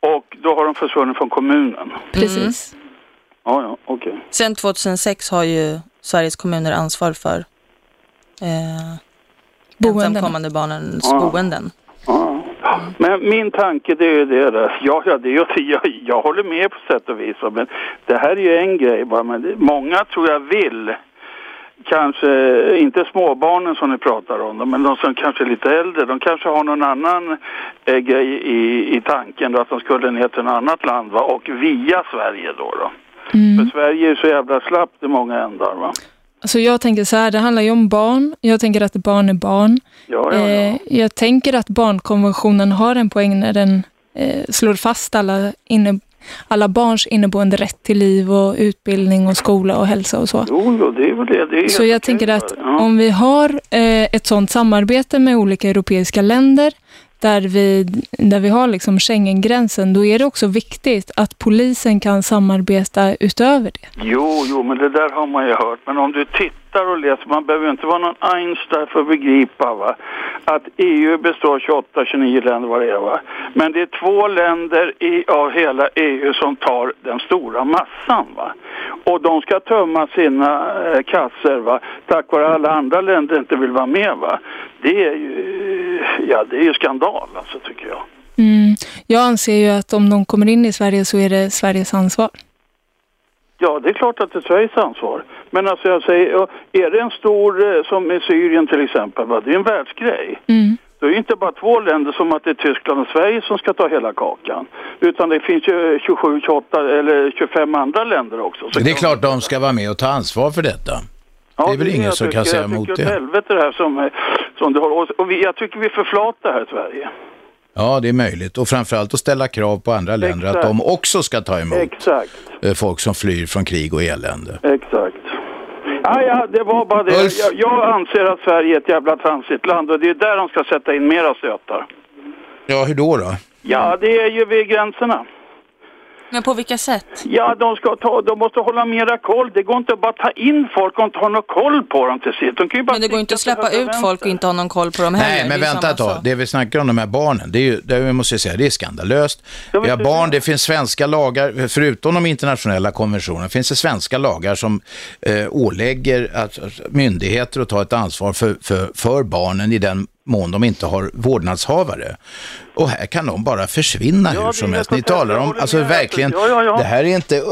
Och då har de försvunnit från kommunen. Precis. Ja, ja, okej. Sen 2006 har ju Sveriges kommuner ansvar för eh, Boenden. ensamkommande barnens Ja. boenden. Ja. Men min tanke det är ju det där. Ja, ja, det är, jag, jag håller med på sätt och vis. Men det här är ju en grej bara. Men det, många tror jag vill. Kanske inte småbarnen som ni pratar om, men de som kanske är lite äldre. De kanske har någon annan eh, grej i, i tanken då, att de skulle ner till ett annat land va? och via Sverige då. då. För Sverige är så jävla slappt i många ändar va. Alltså jag tänker så här, det handlar ju om barn. Jag tänker att barn är barn. Ja, ja, ja. Eh, jag tänker att barnkonventionen har en poäng när den eh, slår fast alla, inne, alla barns inneboende rätt till liv och utbildning och skola och hälsa och så. Jo, jo, det är väl det. det är Så jag tänker att om vi har eh, ett sådant samarbete med olika europeiska länder där vi, där vi har liksom Schengengränsen, då är det också viktigt att polisen kan samarbeta utöver det. Jo, jo, men det där har man ju hört. Men om du tittar och läser, man behöver inte vara någon Einstein för att begripa va? att EU består av 28, 29 länder vad det är va. Men det är två länder i, av hela EU som tar den stora massan va. Och de ska tömma sina eh, kasser va, tack vare alla andra länder inte vill vara med va. Det är ju, ja det är ju skandal alltså tycker jag. Mm. Jag anser ju att om de kommer in i Sverige så är det Sveriges ansvar. Ja, det är klart att det är Sveriges ansvar. Men alltså jag säger, ja, är det en stor, eh, som i Syrien till exempel, va? det är en världsgrej. Mm. Det är inte bara två länder som att det är Tyskland och Sverige som ska ta hela kakan. Utan det finns ju 27, 28 eller 25 andra länder också. Så Det är klart de ska vara med och ta ansvar för detta. det är väl ingen jag som kan tycker- säga jag emot tycker åt det. helvete det här som, som det håller och- och vi, Jag tycker vi förflatar här i Sverige. Ja, det är möjligt. Och framförallt att ställa krav på andra länder att Exakt. de också ska ta emot Exakt, eh, folk som flyr från krig och elände. exakt. Ja, ja, det var bara det. Jag, jag anser att Sverige är ett jävla transitland och det är där de ska sätta in mera stötar. Ja, hur då då? Ja, det är ju vid gränserna. Men på vilka sätt? Ja, de, ska ta, de måste hålla mera koll. Det går inte att bara ta in folk och inte ha någon koll på dem till sist. De kan ju bara Men det går inte att släppa ut folk och inte ha någon koll på dem heller. Nej, men vänta ett tag. sak. Det vi snackar om de här barnen, det är ju, det måste jag säga, det är skandalöst. Vi har barn, det finns svenska lagar, förutom de internationella konventionerna, finns det svenska lagar som eh, ålägger att, att myndigheter att ta ett ansvar för, för, för barnen i den mån de inte har vårdnadshavare. Och här kan de bara försvinna hur som helst. Ni talar om, alltså verkligen, Ja, ja, ja. det här är inte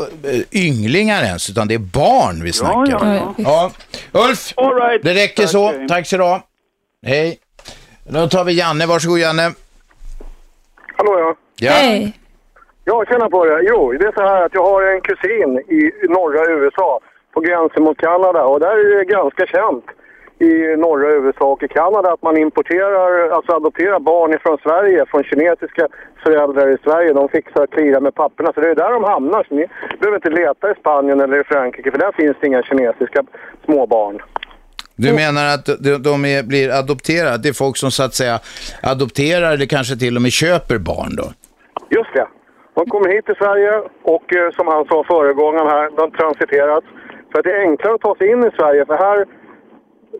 ynglingar ens, utan det är barn vi snackar ja, om. Ja, Ulf, det räcker så. Tack så du. Hej. Då tar vi Janne, varsågod Janne. Hallå ja. Ja. Hej. Ja, tjena på er. Jo, det är så här att jag har en kusin i norra USA på gränsen mot Kanada och där är det ganska känt i norra USA och i Kanada att man importerar, alltså adopterar barn ifrån Sverige, från kinesiska föräldrar i Sverige. De fixar klira med papperna så det är där de hamnar. Så ni behöver inte leta i Spanien eller i Frankrike för där finns det inga kinesiska småbarn. Du menar att de, de är, blir adopterade? Det är folk som så att säga adopterar eller kanske till och med köper barn då? Just det. De kommer hit till Sverige och eh, som han sa föregångaren här, de transiteras. För att det är enklare att ta sig in i Sverige för här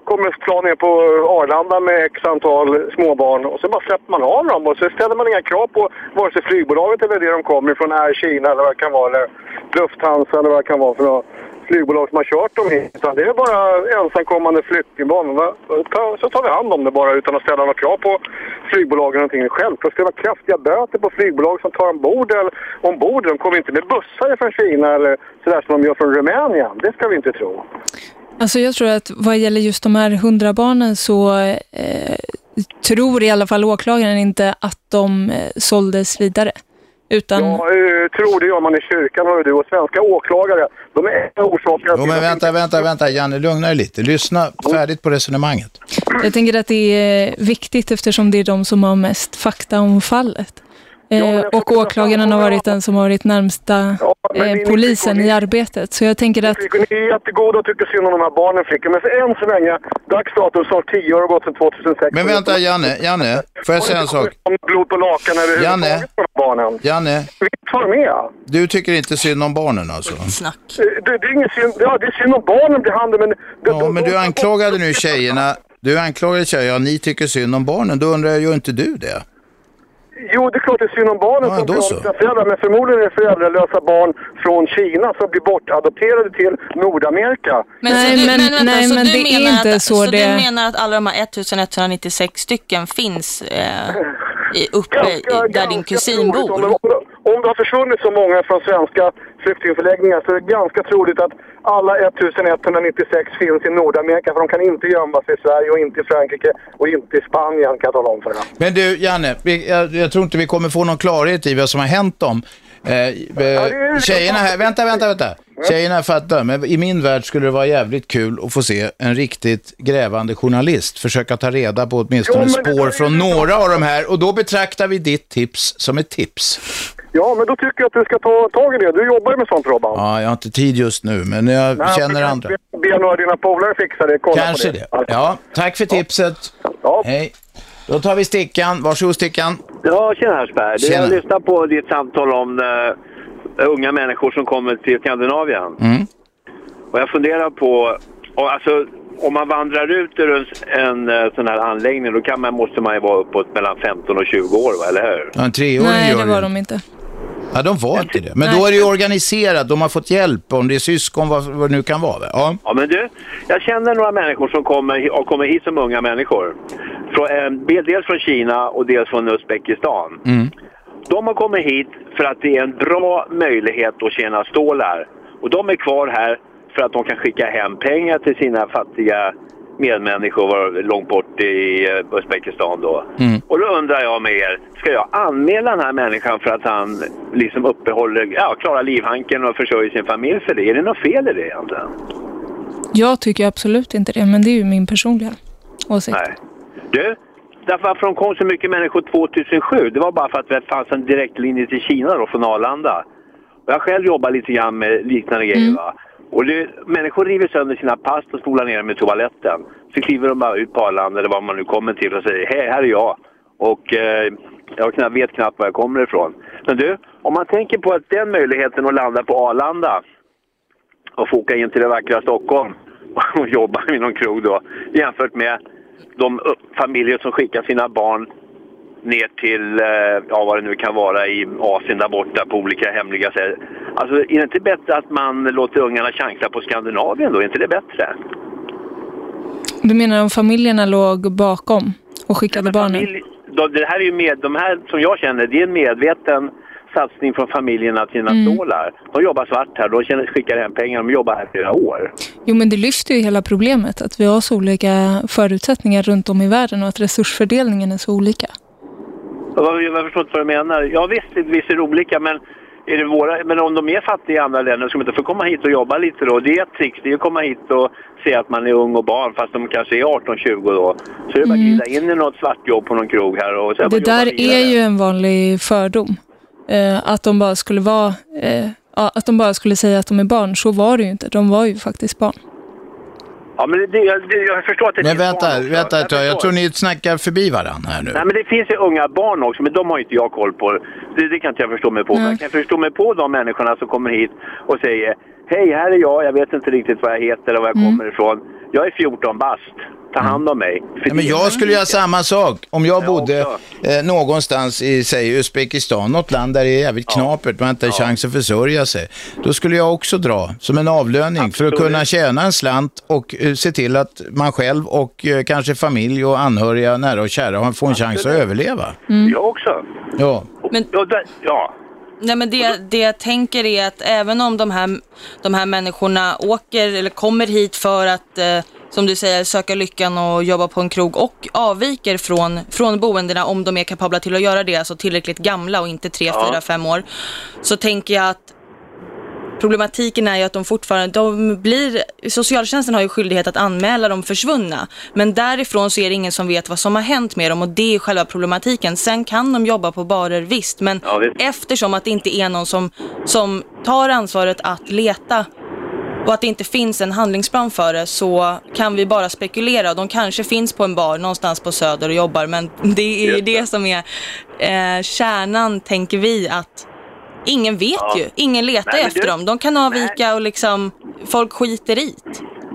kommer ett plan ner på eh, Arlanda med x antal småbarn och så bara släpper man av dem och så ställer man inga krav på vare sig flygbolaget eller det de kommer ifrån, Air Kina eller vad det kan vara, eller Lufthansa eller vad det kan vara för något flygbolag som har kört dem hit. Utan det är bara ensamkommande flyktingbarn. Så tar vi hand om det bara utan att ställa några krav på flygbolagen eller någonting. Självklart ska det vara kraftiga böter på flygbolag som tar ombord eller ombord. De kommer inte med bussar från Kina eller sådär som de gör från Rumänien. Det ska vi inte tro. Alltså jag tror att vad gäller just de här hundra barnen så eh, tror i alla fall åklagaren inte att de eh, såldes vidare. Utan, Ja, eh, tror det gör man i kyrkan, hör du. Och svenska åklagare, de är orsaker Jo, men vänta, vänta, vänta, Janne, lugna dig lite. Lyssna färdigt på resonemanget. jag tänker att det är viktigt eftersom det är de som har mest fakta om fallet. Eh, och åklagaren har varit den som har varit närmsta eh, polisen i arbetet. Så jag tänker att ni är jättegoda och tycker synd om de här barnen, flickor. Men för än så länge, dags dato, snart 10 år har gått sedan 2006. Men vänta, Janne, Janne, får jag säga en sak? Blod på lakan Janne, barnen. Janne, Visst var med. du tycker inte synd om barnen alltså? Eh, Det, det är ingen synd, ja, det är synd om barnen blir handen, men... Ja, men du anklagade nu tjejerna, du anklagade tjejerna, ja, ni tycker synd om barnen, då undrar jag, gör inte du det? Jo, det är klart det är synd om barnen Ja, som blir så. föräldrar, men förmodligen är det föräldralösa barn från Kina som blir bortadopterade till Nordamerika. Men, Nej, så du, men- men, vänta, nej, så men det är menar inte att, så så det- du menar att alla de här 1196 stycken finns eh, i, uppe i, där din kusin bor? Om, det har försvunnit så många från svenska flyktingförläggningar så är det ganska troligt att alla 1196 finns i Nordamerika för de kan inte gömma sig i Sverige och inte i Frankrike och inte i Spanien kan jag tala om för dig. Men du, Janne, jag, jag tror inte vi kommer få någon klarhet i vad som har hänt dem. Eh, eh, tjejerna här, vänta, vänta, vänta. Tjejerna fattar, men i min värld skulle det vara jävligt kul att få se en riktigt grävande journalist försöka ta reda på åtminstone Jo, det spår från några av de här och då betraktar vi ditt tips som ett tips. Ja, men då tycker jag att du ska ta tag i det. Du jobbar ju med sånt Robban. Ja, jag har inte tid just nu, men jag Nej, känner kan andra. Be, be några av dina polare fixa det. Kolla Kanske på det. Ja, tack för tipset. Hej. Då tar vi Stickan. Varsågod Stickan. Ja, tjena Hersberg. Du, Tjena. Jag lyssnar på ditt samtal om eh, unga människor som kommer till Skandinavien. Mm. Och jag funderar på, och alltså, om man vandrar ut ur en, en eh, sån här anläggning då kan man, måste man ju vara uppåt mellan 15 och 20 år, va? eller hur? Ja, en treåring nej, gör det det. var de inte. Ja, de var inte det. Men då är det ju organiserat. De har fått hjälp, om det är syskon, vad, vad det nu kan vara. va? Ja. Ja, men du, jag känner några människor som kommer, och kommer hit som unga människor. Från, eh, dels från Kina och dels från Uzbekistan. Mm. De har kommit hit för att det är en bra möjlighet att tjäna stålar. Och de är kvar här för att de kan skicka hem pengar till sina fattiga medmänniskor var långt bort i eh, Uzbekistan då. Mm. Och då undrar jag med er, ska jag anmäla den här människan för att han liksom uppehåller, ja, klarar livhanken och försörjer sin familj för det? Är det något fel i det egentligen? Jag tycker absolut inte det, men det är ju min personliga åsikt. Nej. Du, därför att de kom så mycket människor 2007, det var bara för att det fanns en direktlinje till Kina då från Arlanda. Och jag själv jobbar lite grann med liknande grejer va. Och det, människor river sönder sina pass och spolar ner dem i toaletten. Så kliver de bara ut på Arlanda eller vad man nu kommer till och säger hej, här är jag. Och eh, jag knappt, vet knappt var jag kommer ifrån. Men du, om man tänker på att den möjligheten att landa på Arlanda och få åka in till det vackra Stockholm och jobba i någon krog då jämfört med de eh, familjer som skickar sina barn ner till, eh, ja vad det nu kan vara i Asien där borta på olika hemliga sätt. Alltså är det inte bättre att man låter ungarna chansla på Skandinavien då? Är inte det bättre? Du menar om familjerna låg bakom och skickade barnen? Familj, då, det här är ju med, de här som jag känner, det är en medveten satsning från familjerna till sina Mm. stålar. De jobbar svart här, de skickar hem pengar, de jobbar här flera år. Jo, men det lyfter ju hela problemet att vi har så olika förutsättningar runt om i världen och att resursfördelningen är så olika. Jag, förstår inte vad du menar. Ja visst, visst är det olika men, är det våra, men om de är fattiga i andra länder ska de inte få komma hit och jobba lite då. Det är ett trix, det är att komma hit och se att man är ung och barn fast de kanske är 18-20 då. Så är det bara att glida in i något svartjobb på någon krog här och sen Mm. Det där är ju en vanlig fördom. Eh, att de bara skulle vara eh, att de bara skulle säga att de är barn. Så var det ju inte. De var ju faktiskt barn. Ja men det, jag- jag förstår att det Men vänta, barn också. vänta ett tag. Jag förstår. tror ni snackar förbi varandra här nu. Nej men det finns ju unga barn också, men de har inte jag koll på. Det, det kan inte jag förstå mig på. Men jag kan förstå mig på de människorna som kommer hit och säger Hej, här är jag. Jag vet inte riktigt vad jag heter och var jag kommer ifrån. Jag är 14 bast. Ta hand om mig. För Ja, men jag skulle göra samma sak. Om jag bodde eh, någonstans i, säg Uzbekistan, något land där det är jävligt knapert, man inte har chans att försörja sig. Då skulle jag också dra som en avlöning för att kunna tjäna en slant och eh, se till att man själv och eh, kanske familj och anhöriga, nära och kära har- får en chans att överleva. Jag också. Ja. Men, ja. Nej, men det, det jag tänker är att även om de här, de här människorna åker eller kommer hit för att, eh, som du säger, söka lyckan och jobba på en krog och avviker från, från boendena om de är kapabla till att göra det, alltså tillräckligt gamla och inte tre, Ja. fyra, fem år, så tänker jag att Problematiken är ju att de fortfarande, de blir, socialtjänsten har ju skyldighet att anmäla de försvunna. Men därifrån så är det ingen som vet vad som har hänt med dem och det är själva problematiken. Sen kan de jobba på barer visst, men Ja, visst. eftersom att det inte är någon som, som tar ansvaret att leta och att det inte finns en handlingsplan för det så kan vi bara spekulera. De kanske finns på en bar någonstans på Söder och jobbar men det är ju det som är eh, kärnan tänker vi att ingen vet Ja. ju. Ingen letar Nej, efter du- dem. De kan avvika och liksom folk skiter i.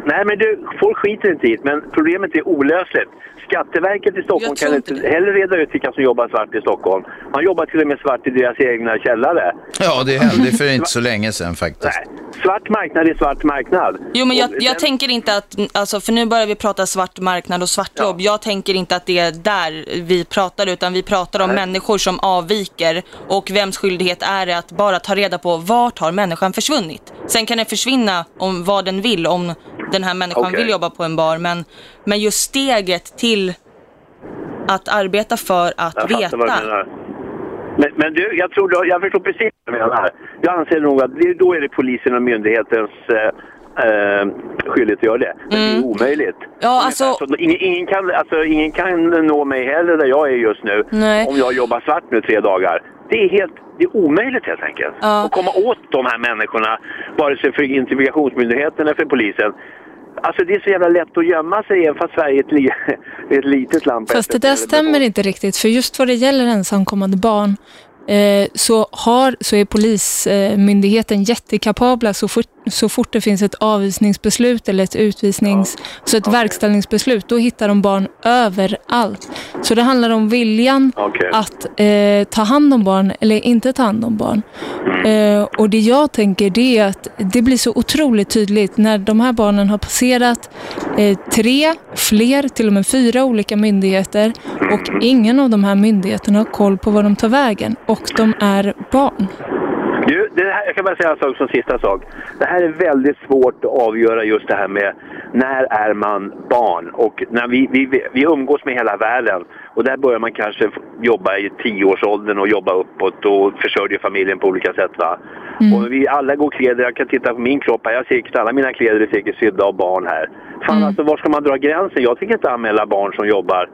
Nej, men du, folk skiter inte i men problemet är olösligt. Skatteverket i Stockholm kan inte heller reda ut vilka som jobbar svart i Stockholm. Man jobbar till och med svart i deras egna källare. Ja, det hände för inte så länge sedan faktiskt. Svart marknad är svart marknad. Jo men jag, jag den- tänker inte att, alltså för nu börjar vi prata svart marknad och svartjobb. Jag tänker inte att det är där vi pratar utan vi pratar om människor som avviker och vems skyldighet är det att bara ta reda på vart har människan försvunnit. Sen kan den försvinna om vad den vill, om den här människan Okej. vill jobba på en bar men, men just steget till att arbeta för att Jag fattar vad du veta. menar. Men, men du, jag, tror du, jag förstår precis vad du menar. Jag anser nog att det, då är det polisen och myndighetens eh, eh, skyldighet att göra det. Men det är omöjligt. Mm. Ja, alltså- Så ingen, ingen, kan, alltså, ingen kan nå mig heller där jag är just nu Nej. om jag jobbar svart nu tre dagar. Det är helt det är omöjligt helt enkelt. Ja. Att komma åt de här människorna, vare sig för integrationsmyndigheten eller för polisen. Alltså det är så jävla lätt att gömma sig även fast Sverige är ett, li ett litet land. Fast det där stämmer inte riktigt, för just vad det gäller ensamkommande barn så, har, så är Polismyndigheten jättekapabla så fort, så fort det finns ett avvisningsbeslut eller ett utvisnings, så ett verkställningsbeslut, då hittar de barn överallt. Så det handlar om viljan Okej. att eh, ta hand om barn eller inte ta hand om barn. Eh, och det jag tänker det är att det blir så otroligt tydligt när de här barnen har passerat eh, tre, fler, till och med fyra olika myndigheter och ingen av de här myndigheterna har koll på var de tar vägen och de är barn. Du, det här, jag kan bara säga en sak som sista sak. Det här är väldigt svårt att avgöra just det här med när är man barn och när vi, vi, vi umgås med hela världen och där börjar man kanske jobba i tioårsåldern och jobba uppåt och försörjer familjen på olika sätt va. Och vi alla går kläder, jag kan titta på min kropp här, jag ser säkert alla mina kläder är säkert sydda av barn här. Fan alltså var ska man dra gränsen? Jag tänker inte anmäla barn som jobbar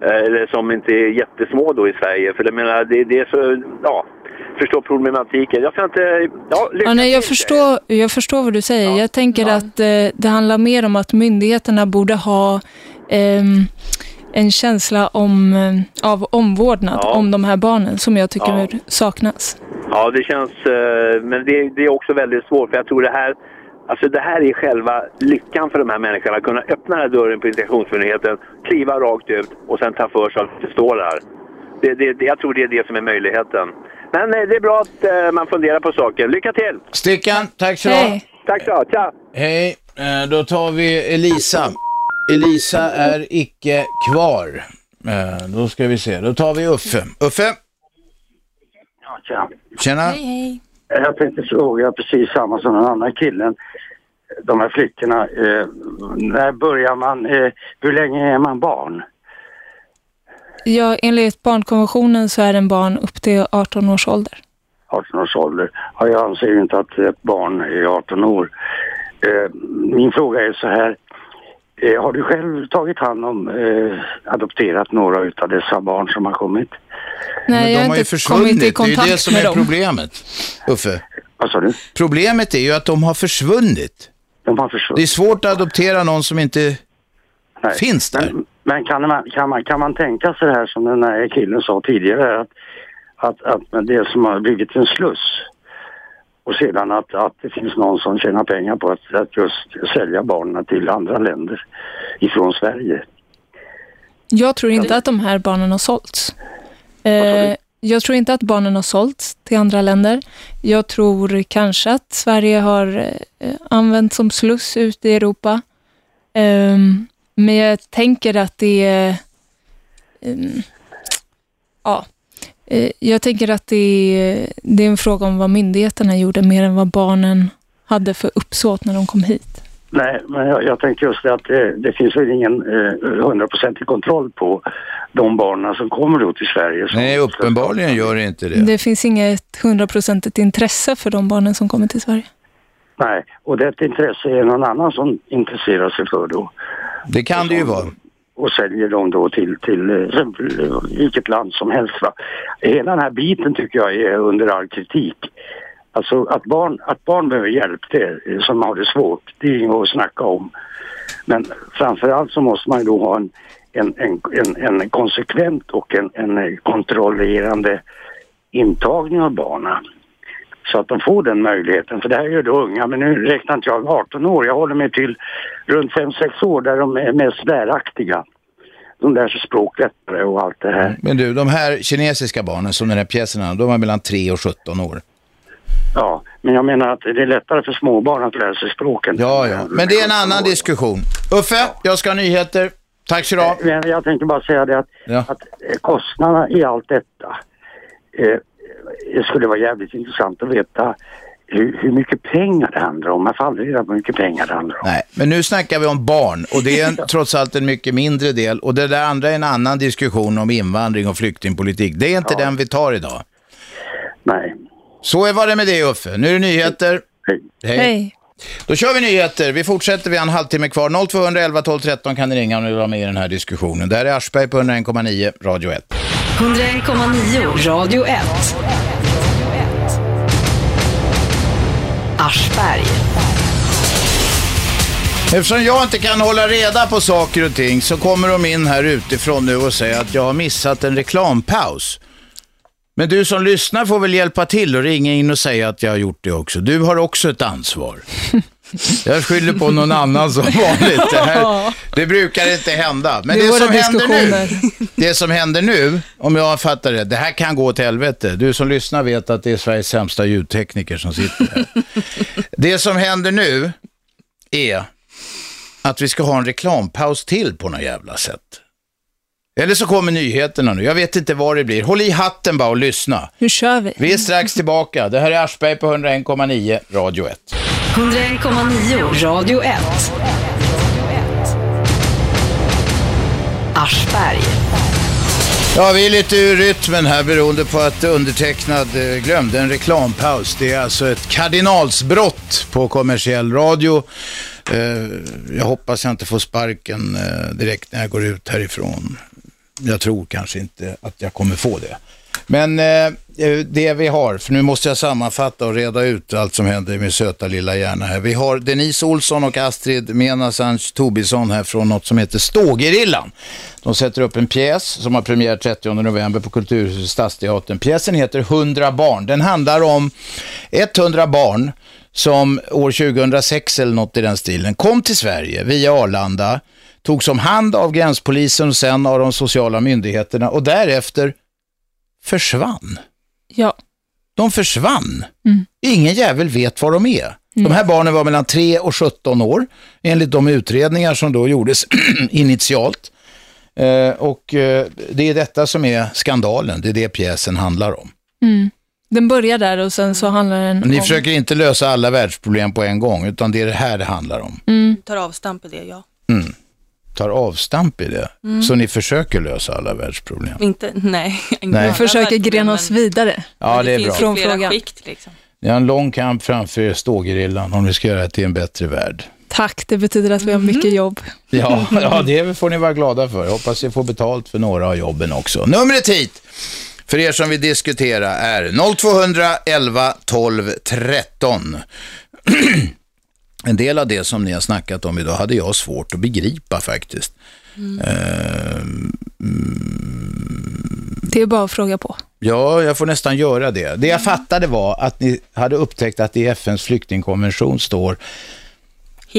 eller som inte är jättesmå då i Sverige för det menar det, det är så, ja, förstår problematiken. Jag ska inte, ja, Ja, nej, jag, förstår, jag förstår vad du säger. Jag tänker att eh, det handlar mer om att myndigheterna borde ha ehm, en känsla om, eh, av omvårdnad Ja. om de här barnen som jag tycker Ja. saknas. Ja, det känns... eh, men det, det är också väldigt svårt för jag tror det här... Alltså det här är själva lyckan för de här människorna. Att kunna öppna den här dörren på integrationsmyndigheten, kliva rakt ut och sen ta för sig att det står där. Det, det, det, jag tror det är det som är möjligheten. Men eh, det är bra att eh, man funderar på saker. Lycka till! Stickan, tack så ha. Tack så Tja! Hej, eh, då tar vi Elisa. Elisa är icke kvar. Då ska vi se, då tar vi Uffe. Uffe, Ja, tja. tjena. hej. Jag tänkte fråga precis samma som den andra killen. De här flickorna, eh, när börjar man, eh, hur länge är man barn? Ja, enligt barnkonventionen så är en barn upp till 18 års ålder. 18 års ålder. Ja, jag anser ju inte att ett barn är 18 år. Eh, min fråga är så här. Eh, har du själv tagit hand om, eh, adopterat några utav dessa barn som har kommit? Nej, jag de har har ju inte försvunnit. kommit i Det är ju kontakt det som med är dem. problemet, Uffe. Vad sa du? Problemet är ju att de har försvunnit. De har försvunnit. Det är svårt att adoptera någon som inte finns där. Men, men kan, man, kan, man, kan man tänka sig det här som den här killen sa tidigare att, att, att det som har blivit en sluss och sedan att, att det finns någon som tjänar pengar på att, att just sälja barnen till andra länder ifrån Sverige. Jag tror inte att de här barnen har sålts. Eh, jag tror inte att barnen har sålts till andra länder. Jag tror kanske att Sverige har eh, använts som sluss ut i Europa. Ehm, men jag tänker att det är... Ehm, ja, eh, jag tänker att det är, det är en fråga om vad myndigheterna gjorde mer än vad barnen hade för uppsåt när de kom hit. Nej, men jag, jag tänker just det att det, det finns väl ingen hundraprocentig eh, kontroll på de barnen som kommer då till Sverige. Som, Nej, uppenbarligen gör det inte det. Det finns inget hundraprocentigt intresse för de barnen som kommer till Sverige. Nej, och det intresse är någon annan som intresserar sig för då. Det kan det ju vara. och säljer dem då till, till eh, exempel eh, vilket land som helst. Va? Hela den här biten tycker jag är under all kritik. Alltså att barn, att barn behöver hjälp, det, eh, som har det svårt, det är inget att snacka om. Men framförallt så måste man ju då ha en, en, en, en, en konsekvent och en, en eh, kontrollerande intagning av barnen. Så att de får den möjligheten. För det här är ju då unga, men nu räknar inte jag 18 år. Jag håller mig till runt 5-6 år där de är mest läraktiga. De lär sig språk lättare och allt det här. Men du, de här kinesiska barnen som den här pjäsen de är mellan 3 och 17 år. Ja, men jag menar att det är lättare för småbarn att lära sig språken. Ja, ja. Men det är en annan diskussion. Uffe, jag ska ha nyheter. Tack så du ha. Men jag tänkte bara säga det att, Ja. att eh, kostnaderna i allt detta. Eh, det skulle vara jävligt intressant att veta hur, hur mycket pengar det handlar om. Man får aldrig reda på hur mycket pengar det handlar om. Nej, men nu snackar vi om barn och det är en, trots allt en mycket mindre del. Och det där andra är en annan diskussion om invandring och flyktingpolitik. Det är inte den vi tar idag. Nej. Så är var det med det Uffe. Nu är det nyheter. Hej. Hej. Då kör vi nyheter. Vi fortsätter, vi har en halvtimme kvar. 0211 12 13 kan ni ringa om ni vill vara med i den här diskussionen. Det här är Aschberg på 101,9 Radio 1. 101,9 Radio 1. Aschberg. Eftersom jag inte kan hålla reda på saker och ting så kommer de in här utifrån nu och säger att jag har missat en reklampaus. Men du som lyssnar får väl hjälpa till och ringa in och säga att jag har gjort det också. Du har också ett ansvar. Jag skyller på någon annan som vanligt. Det, här, det brukar inte hända. Men Det det, som händer nu, det som händer nu, om jag fattar det, det här kan gå till helvete. Du som lyssnar vet att det är Sveriges sämsta ljudtekniker som sitter här. Det som händer nu är att vi ska ha en reklampaus till på något jävla sätt. Eller så kommer nyheterna nu. Jag vet inte vad det blir. Håll i hatten bara och lyssna. Nu kör vi. Vi är strax tillbaka. Det här är Aschberg på 101,9 Radio 1. 101,9 Radio 1. Aschberg. Ja, vi är lite ur rytmen här beroende på att undertecknad eh, glömde en reklampaus. Det är alltså ett kardinalsbrott på kommersiell radio. Eh, jag hoppas jag inte får sparken eh, direkt när jag går ut härifrån. Jag tror kanske inte att jag kommer få det. Men eh, eh, det vi har, för nu måste jag sammanfatta och reda ut allt som händer i min söta lilla hjärna här. Vi har Denise Olsson och Astrid Menasanch Tobisson här från något som heter Stågerillan. De sätter upp en pjäs som har premiär 30 november på Kulturhuset Stadsteatern. Pjäsen heter 100 barn. Den handlar om 100 barn som år 2006 eller något i den stilen kom till Sverige via Arlanda, togs om hand av gränspolisen och sen av de sociala myndigheterna och därefter försvann. Ja. De försvann. Mm. Ingen jävel vet var de är. De Mm. här barnen var mellan 3 och 17 år enligt de utredningar som då gjordes initialt. Eh, och eh, det är detta som är skandalen, det är det pjäsen handlar om. Mm. Den börjar där och sen så handlar den Ni om... försöker inte lösa alla världsproblem på en gång, utan det är det här det handlar om. Mm. Tar avstamp i det, ja. Tar avstamp i det. Mm. Så ni försöker lösa alla världsproblem. Inte, nej. Nej. Vi försöker grena oss vidare. Ja, det är finns bra. Från frågan. skikt liksom. Ni har en lång kamp framför er, stågerillan, om ni ska göra det till en bättre värld. Tack, det betyder att vi har mycket jobb. Ja, ja, det får ni vara glada för. Jag hoppas ni får betalt för några av jobben också. Numret hit för er som vill diskutera är 0211 12 13. En del av det som ni har snackat om idag hade jag svårt att begripa faktiskt. Eh, Det är bara att fråga på. Ja, jag får nästan göra det. Det jag fattade var att ni hade upptäckt att i FNs flyktingkonvention står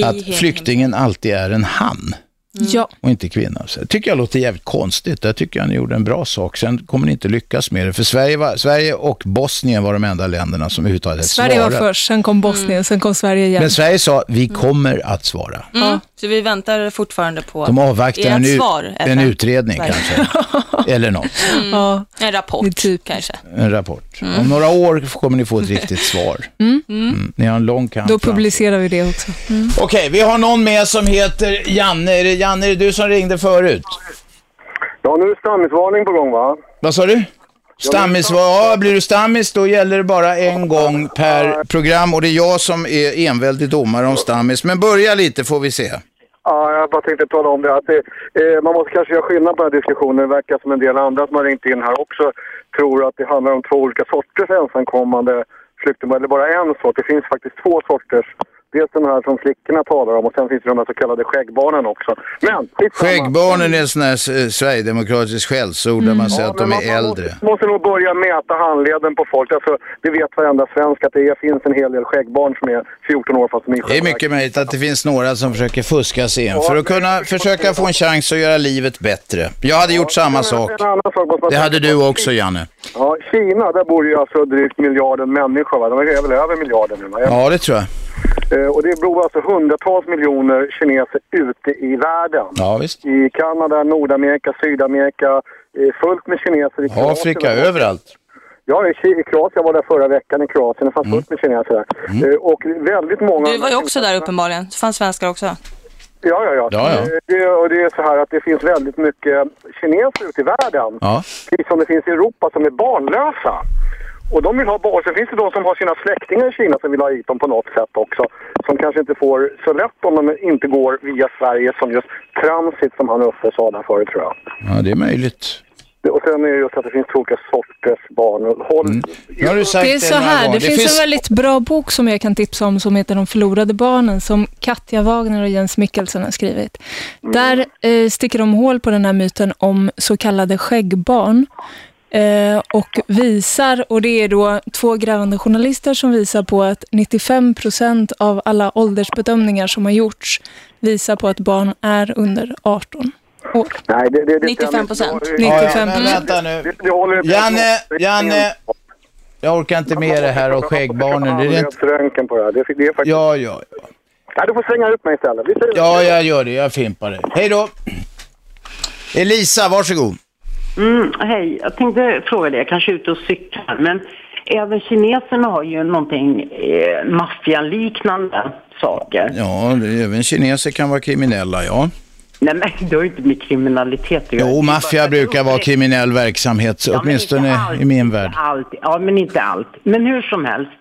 att flyktingen alltid är en han Ja. och inte kvinna. Så det tycker jag låter jävligt konstigt. Jag tycker jag ni gjorde en bra sak. Sen kommer ni inte lyckas med det. För Sverige, var, Sverige och Bosnien var de enda länderna som överhuvudtaget Sverige var svarade. först, sen kom Bosnien, sen kom Sverige igen. Men Sverige sa, vi kommer att svara. Mm. Så vi väntar fortfarande på De avvaktar en, svar. en utredning Sverige. kanske. Eller något. Mm. Ja. En rapport kanske. En rapport. Mm. Om några år kommer ni få ett riktigt svar. Mm. Mm. Ni har en lång kamp Då framför er. publicerar vi det också. Mm. Okej, vi har någon med som heter Janne. Är det Janne, är det du som ringde förut? Ja, nu är stammisvarning på gång va? Vad sa du? Stammis, ja, blir du stammis då gäller det bara en gång per program och det är jag som är enväldig domare om stammis. Men börja lite får vi se. Ja, jag bara tänkte tala om det. Att det eh, man måste kanske göra skillnad på den här diskussionen. Det verkar som en del andra som har ringt in här också tror att det handlar om två olika sorters ensamkommande flyktingar. Eller bara en sort. Det finns faktiskt två sorters. Dels den här som flickorna talar om och sen finns det de här så kallade skäggbarnen också. Men. Skäggbarnen är en sån här eh, sverigedemokratisk skällsord där man säger att de är man äldre. Måste, måste nog börja mäta handleden på folk. Alltså, det vet varenda svensk att det är, finns en hel del skäggbarn som är 14 år fast de är Det är mycket möjligt att det finns några som försöker fuska sig in för att kunna försöka få en chans att göra livet bättre. Jag hade gjort samma sak. Det hade du också, Janne. Ja, Kina, där bor ju alltså drygt miljarden människor. Va? De är väl över miljarden nu. Va? Ja, det tror jag. Eh, Och det bor alltså hundratals miljoner kineser ute i världen. Ja, visst. I Kanada, Nordamerika, Sydamerika. Fullt med kineser i Kroatien. Afrika, överallt. Ja, i i Kroatien. Jag var där förra veckan i Kroatien. Det fanns Mm. fullt med kineser där. Eh, Och väldigt många... Du var ju också där uppenbarligen. Det fanns svenskar också. Ja, ja, ja. Ja, ja. Eh, Det, och det är så här att det finns väldigt mycket kineser ute i världen. Ja. Precis som det finns i Europa som är barnlösa. Och de vill ha barn. Sen finns det de som har sina släktingar i Kina som vill ha hit dem på något sätt också. Som kanske inte får så lätt om de inte går via Sverige som just transit som han Uffe sa där förut tror jag. Ja, det är möjligt. Och sen är det just att det finns olika sorters barn. Håll... Du sagt Det är så här, gånger. det, finns, en väldigt bra bok som jag kan tipsa om som heter De förlorade barnen som Katja Wagner och Jens Mikkelsen har skrivit. Där eh, sticker de hål på den här myten om så kallade skäggbarn och visar, och det är då två grävande journalister som visar på att 95 procent av alla åldersbedömningar som har gjorts visar på att barn är under 18 år. Nej, det, det, det 95 procent. Ja, ja, 95 men vänta nu. Janne, Janne. Jag orkar inte med det här och skäggbarnen. Det är inte... Röntgen på det här. Det, det är faktiskt... Ja, ja, ja. Nej, du får slänga ut mig istället. Ja, jag gör det. Jag fimpar det. Hej då. Elisa, varsågod. Mm, hej, jag tänkte fråga dig, jag kanske är ute och cyklar, men även kineserna har ju någonting eh, maffialiknande saker. Ja, det- även kineser kan vara kriminella, ja. Nej men det har ju inte med kriminalitet att göra. Jo, maffia brukar vara kriminell verksamhet, Ja, åtminstone allt, i min värld. Allt, ja, men inte allt. Men hur som helst.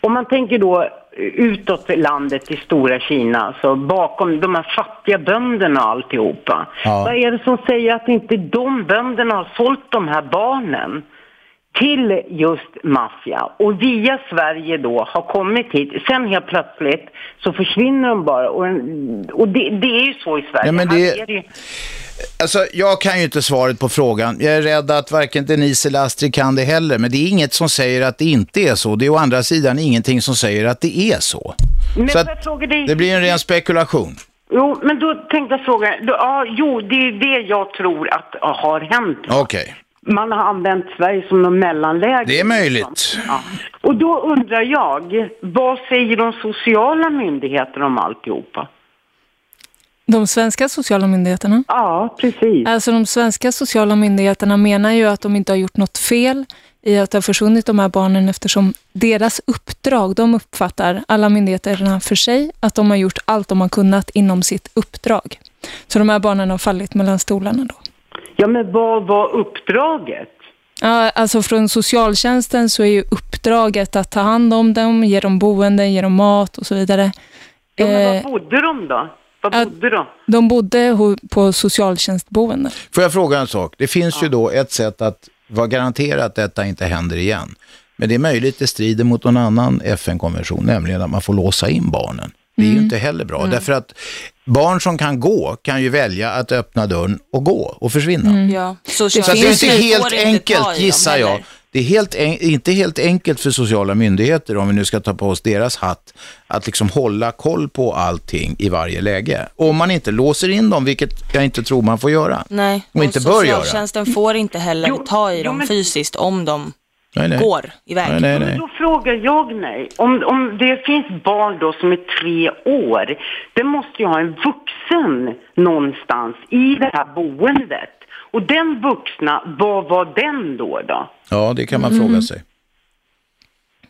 Om man tänker då utåt landet i stora Kina, så bakom de här fattiga bönderna och alltihopa. Ja. Vad är det som säger att inte de bönderna har sålt de här barnen? till just maffia och via Sverige då har kommit hit. Sen helt plötsligt så försvinner de bara och, och det, det är ju så i Sverige. Ja, men det- Alltså, jag kan ju inte svaret på frågan. Jag är rädd att varken Denise eller Astrid kan det heller. Men det är inget som säger att det inte är så. Det är å andra sidan ingenting som säger att det är så. Men så att dig- det blir en ren spekulation. Jo, men då tänkte jag fråga, då, ja, jo, det är det jag tror att har hänt. Okej, Man har använt Sverige som någon mellanläge. det är möjligt. Ja. Och då undrar jag, vad säger de sociala myndigheterna om alltihopa? De svenska sociala myndigheterna? Ja, precis. Alltså de svenska sociala myndigheterna menar ju att de inte har gjort något fel i att det har försvunnit de här barnen eftersom deras uppdrag, de uppfattar alla myndigheterna för sig att de har gjort allt de har kunnat inom sitt uppdrag. Så de här barnen har fallit mellan stolarna då. Ja, men vad var uppdraget? Ja, alltså från socialtjänsten så är ju uppdraget att ta hand om dem, ge dem boende, ge dem mat och så vidare. Ja, men Eh, var bodde de då? Var bodde de? de bodde på socialtjänstboenden. Får jag fråga en sak? Det finns ju då ett sätt att vara garanterad att detta inte händer igen. Men det är möjligt det strider mot någon annan FN-konvention, nämligen att man får låsa in barnen. Det är ju Mm. inte heller bra, Mm. därför att barn som kan gå kan ju välja att öppna dörren och gå och försvinna. Mm. Ja, Så att det är inte helt enkelt, gissar jag. heller. Det är helt inte helt enkelt för sociala myndigheter, om vi nu ska ta på oss deras hatt, att liksom hålla koll på allting i varje läge. Om man inte låser in dem, vilket jag inte tror man får göra. Nej, Och inte bör göra. socialtjänsten får inte heller ta i dem fysiskt om de Nej, nej. går iväg. Nej, nej, nej. Men då frågar jag mig, om, om det finns barn då som är tre år, det måste ju ha en vuxen någonstans i det här boendet. Och den vuxna, vad var den då? då? Ja, det kan man Mm. fråga sig.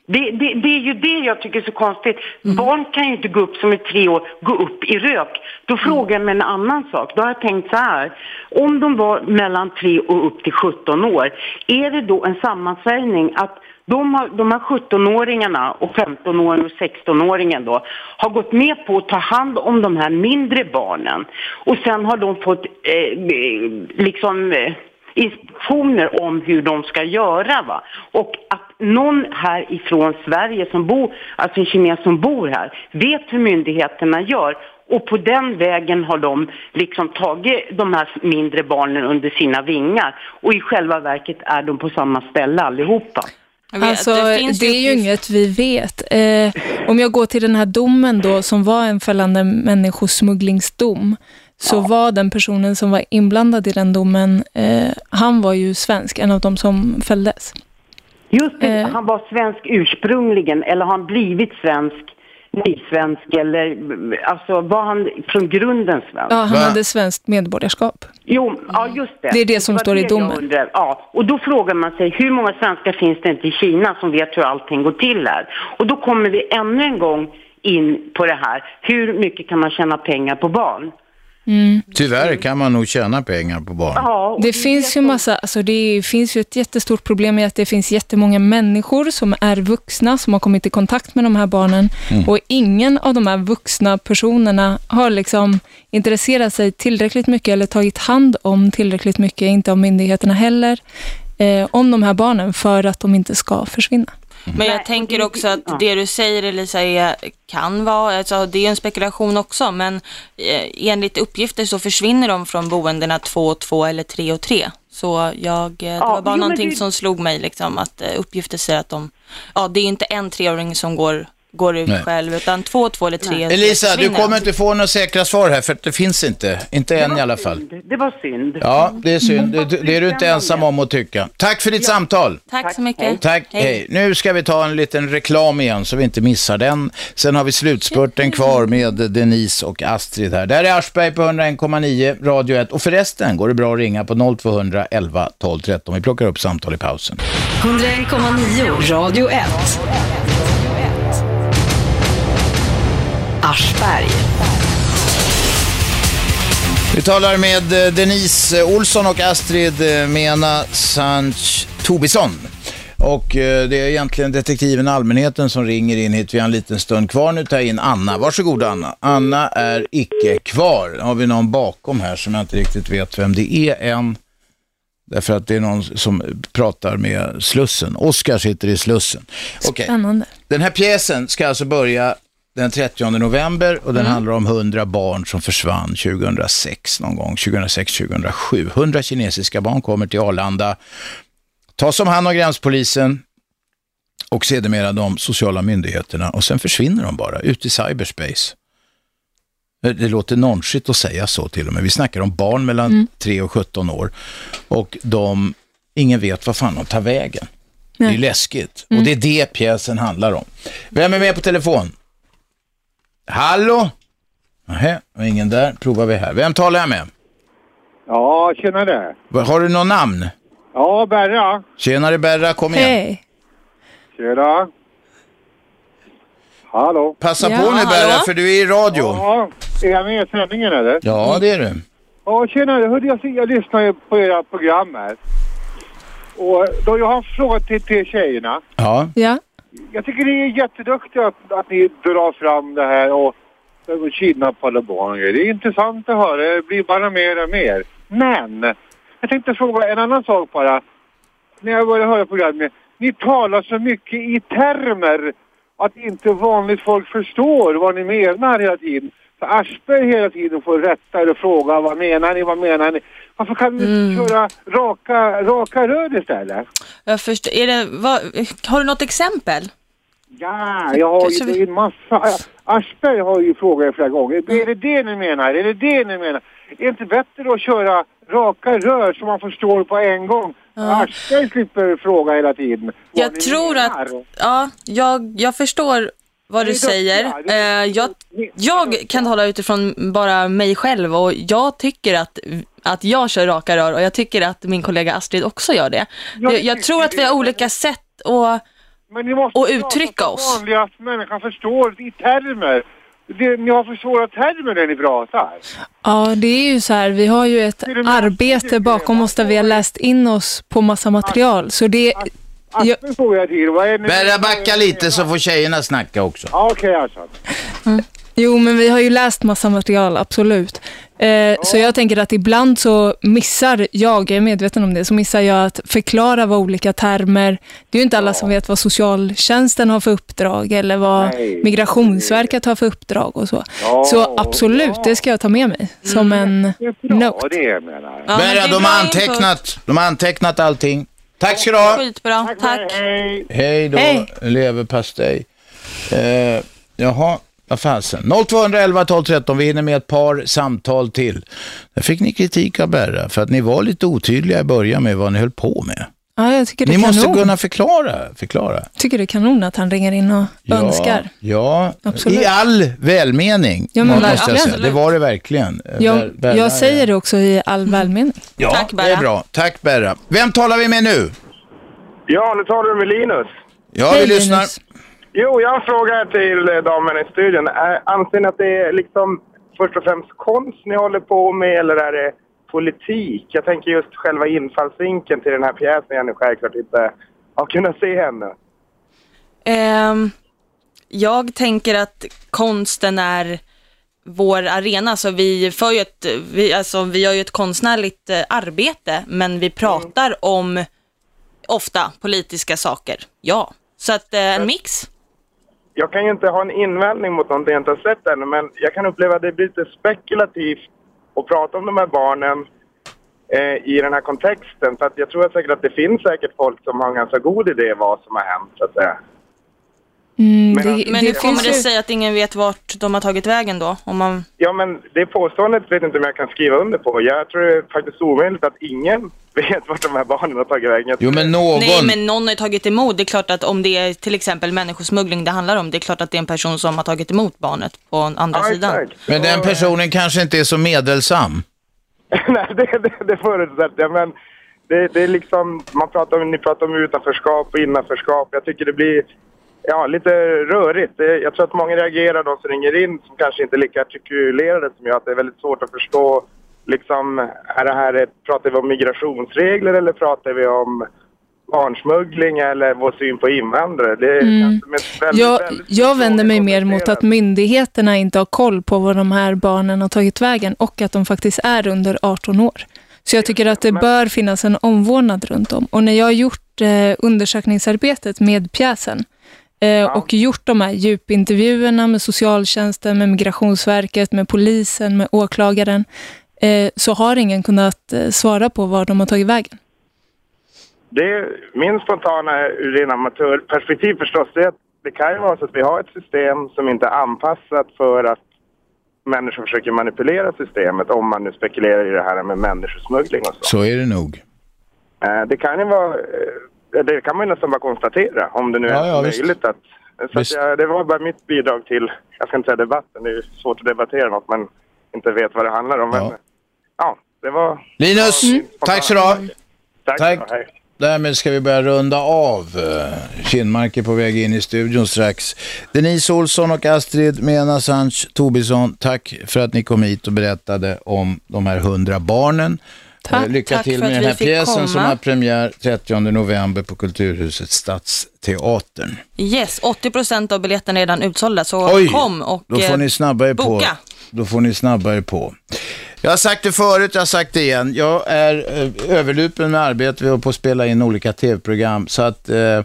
Det, det, det är ju det jag tycker är så konstigt. Barn kan ju inte gå upp som är tre år, gå upp i rök. Då frågar jag mig en annan sak. Då har jag tänkt så här. Om de var mellan tre och upp till 17 år, är det då en sammansägning att de, har, de här 17-åringarna och 15-åringen och 16-åringen då har gått med på att ta hand om de här mindre barnen. Och sen har de fått eh, liksom eh, instruktioner om hur de ska göra. Va? Och att någon här ifrån Sverige som bor, alltså en kines som bor här, vet hur myndigheterna gör. Och på den vägen har de liksom tagit de här mindre barnen under sina vingar. Och i själva verket är de på samma ställe allihopa. Alltså, det, är ju inget vi vet. Eh, om jag går till den här domen då, som var en fällande människosmugglingsdom, så var den personen som var inblandad i den domen, eh, han var ju svensk, en av de som fälldes. Just det, han var svensk ursprungligen, eller har han blivit svensk, nysvensk, eller alltså var han från grunden svensk? Ja, han hade svenskt medborgarskap. Jo, ja just det. Det är det som var står i jag domen. Ja, och då frågar man sig hur många svenskar finns det inte i Kina som vet hur allting går till här? Och då kommer vi ännu en gång in på det här. Hur mycket kan man tjäna pengar på barn? Tyvärr kan man nog tjäna pengar på barn. Det finns ju massa, alltså det finns ju ett jättestort problem i att det finns jättemånga människor som är vuxna som har kommit i kontakt med de här barnen Mm. och ingen av de här vuxna personerna har liksom intresserat sig tillräckligt mycket eller tagit hand om tillräckligt mycket, inte av myndigheterna heller, eh, om de här barnen för att de inte ska försvinna. Men jag tänker också att det du säger Elisa är, kan vara, alltså, det är en spekulation också, men eh, enligt uppgifter så försvinner de från boendena två och två eller tre och tre. Så jag, eh, det Ja, var bara jo, någonting det- som slog mig, liksom, att eh, uppgifter säger att de, ja det är inte en treåring som går går ut Nej. själv, utan två, två eller tre Elisa, du kommer inte få några säkra svar här för det finns inte. Inte än i alla fall. Det var synd. Ja, det är synd. Det, det är du inte ensam om att tycka. Tack för ditt samtal. Tack så mycket. Tack, hej. Nu ska vi ta en liten reklam igen så vi inte missar den. Sen har vi slutspurten kvar med Denise och Astrid här. Där är Aschberg på 101,9, Radio 1. Och förresten går det bra att ringa på 0200 11 12 13. Vi plockar upp samtal i pausen. 101,9 Radio 1. Aschberg. Vi talar med eh, Denise Olsson och Astrid eh, Mena Sanch Tobisson. Och eh, det är egentligen detektiven Allmänheten som ringer in hit. Vi har en liten stund kvar. Nu tar jag in Anna. Varsågod Anna. Anna är icke kvar. Har vi någon bakom här som jag inte riktigt vet vem det är än. Därför att det är någon som pratar med Slussen. Oskar sitter i Slussen. Okej. Spännande. Den här pjäsen ska alltså börja den 30 november och den Mm. handlar om 100 barn som försvann 2006 någon gång, 2006-2007. 100 kinesiska barn kommer till Arlanda, tas om hand av gränspolisen och sedermera de sociala myndigheterna och sen försvinner de bara ut i cyberspace. Det, låter nonchigt att säga så till och med. Vi snackar om barn mellan Mm. 3 och 17 år och de, ingen vet vad fan de tar vägen. Det är läskigt. Mm. Och det är det pjäsen handlar om. Vem är med på telefon? Hallå? Nähä, ingen där. Provar vi här. Vem talar jag med? Ja, tjenare. Har du något namn? Ja, Berra. Tjenare Berra, kom igen. Hej. Tjena. Hallå. Passa på nu Berra, för du är i radio. Ja, är jag med i sändningen eller? Ja, det är du. Ja, tjenare. Hörde jag, jag lyssnar ju på era program här. Och då jag har en fråga till, till tjejerna. Ja. Ja. Jag tycker ni är jätteduktiga att, att ni drar fram det här och, och kidnappade barn och grejer. Det är intressant att höra. Det blir bara mer och mer. Men jag tänkte fråga en annan sak bara. När jag började höra programmet. Ni talar så mycket i termer att inte vanligt folk förstår vad ni menar hela tiden. Så Aschberg hela tiden får rätta er och fråga vad menar ni, vad menar ni? Varför kan ni inte köra raka, raka rör istället? Jag förstår. Är det, vad, har du något exempel? Ja, jag har ju vi- en massa... Aschberg har ju frågat er flera gånger. Är det det ni menar? Är det det ni menar? Är det inte bättre att köra raka rör så man förstår på en gång? Aschberg slipper fråga hela tiden. Jag tror menar. att, ja, jag, jag förstår vad du säger. Eh, jag, jag kan hålla utifrån bara mig själv och jag tycker att, att jag kör raka rör och jag tycker att min kollega Astrid också gör det. Jag, jag tror att vi har olika sätt att, Men ni måste att prata uttrycka oss. vanliga att människan förstår i termer. Det, ni har för svåra termer när ni pratar. Ja, det är ju så här, vi har ju ett arbete bakom oss där vi har läst in oss på massa material. Så det... Jag, Aschberg frågar jag till. Vad är ni Berra, backa lite så får tjejerna snacka också. Ja, Okej, alltså. jo, men vi har ju läst massa material, absolut. Eh, Så jag tänker att ibland så missar jag, jag är medveten om det, så missar jag att förklara vad olika termer, det är ju inte alla som vet vad socialtjänsten har för uppdrag eller vad Nej. Migrationsverket har för uppdrag och så. Ja, så absolut, det ska jag ta med mig som en Ja, note. det är jag menar. Berra, de har antecknat, de har antecknat allting. Tack ska du ha. Skitbra, tack. Hej. Hej då, Hej. leverpastej. Eh, jaha, vad fasen. 0211 12 13, vi hinner med ett par samtal till. Där fick ni kritik av Berra för att ni var lite otydliga i början med vad ni höll på med. Ja, jag tycker det Ni är måste kanon. kunna förklara, förklara. tycker det är kanon att han ringer in och önskar. Ja, Absolut. i all välmening Ja, men måste jag säga. Det var det verkligen. Jag, Ber- Berra, jag säger det också i all välmening. Ja, Tack, det Berra. är bra. Tack Berra. Vem talar vi med nu? Ja, nu talar du med Linus. Ja, Hej, vi lyssnar. Linus. Jo, jag har en fråga till eh, damen i studion. Anser ni att det är liksom först och främst konst ni håller på med eller är det politik? Jag tänker just själva infallsvinkeln till den här pjäsen jag nu självklart inte har kunnat se ännu. Ehm, jag tänker att konsten är vår arena, så vi, för ju ett, vi, alltså, vi gör ju ett konstnärligt eh, arbete, men vi pratar om ofta politiska saker. Ja, så att eh, en mix. Jag kan ju inte ha en invändning mot någonting jag inte har sett ännu, men jag kan uppleva att det blir lite spekulativt att prata om de här barnen eh, i den här kontexten. För att jag tror säkert att det finns säkert folk som har en ganska god idé vad som har hänt, så att säga. Mm, Men- det, Men det hur kommer det sig att ingen vet vart de har tagit vägen då? Om man... Ja, men det påståendet vet jag inte om jag kan skriva under på. Jag tror det är faktiskt omöjligt att ingen vet vart de här barnen har tagit vägen. Jo, men någon... Nej, men någon har tagit emot. Det är klart att om det är till exempel människosmuggling det handlar om, det är klart att det är en person som har tagit emot barnet på andra Ja, sidan. exakt. Men den personen kanske inte är så medelsam. Nej, det, det, det förutsätter jag. Men det, det är liksom, man pratar om, ni pratar om utanförskap och innanförskap. Jag tycker det blir ja, lite rörigt. Det, jag tror att många reagerar, de som ringer in, som kanske inte är lika artikulerade som jag. Att det är väldigt svårt att förstå. Liksom, är det här ett, pratar vi om migrationsregler eller pratar vi om barnsmuggling eller vår syn på invandrare? Det är Mm. väldigt, Jag, väldigt jag vänder mig mer mot att myndigheterna inte har koll på var de här barnen har tagit vägen och att de faktiskt är under 18 år. Så jag tycker att det bör finnas en omvårdnad runt om. Och när jag har gjort eh, undersökningsarbetet med pjäsen eh, och gjort de här djupintervjuerna med socialtjänsten, med Migrationsverket, med polisen, med åklagaren, eh, så har ingen kunnat eh, svara på var de har tagit vägen. Det är, min spontana ur amatörperspektiv förstås det är att det kan ju vara så att vi har ett system som inte är anpassat för att människor försöker manipulera systemet om man nu spekulerar i det här med människosmuggling och så. Så är det nog. Det kan ju vara, det kan man ju nästan bara konstatera om det nu Ja, är ja, visst. möjligt att så att jag, det var bara mitt bidrag till, jag ska inte säga debatten, det är svårt att debattera något man inte vet vad det handlar om. Men, ja, det var... Linus, Mm. tack så du ha. Tack. Tack. Hej. Därmed ska vi börja runda av. Eh, Kinnmark är på väg in i studion strax. Denise Olsson och Astrid Mena Sanch Tobisson, tack för att ni kom hit och berättade om de här hundra barnen. Tack. Eh, Lycka Tack till med den här pjäsen komma. som har premiär 30 november på Kulturhuset Stadsteatern. Yes, 80% av biljetterna är redan utsålda, så Oj, kom och då får eh, ni snabba er på. boka. Då får ni snabba er på. Jag har sagt det förut, jag har sagt det igen. Jag är eh, överlupen med arbete. Vi håller på att spela in olika tv-program. Så att eh,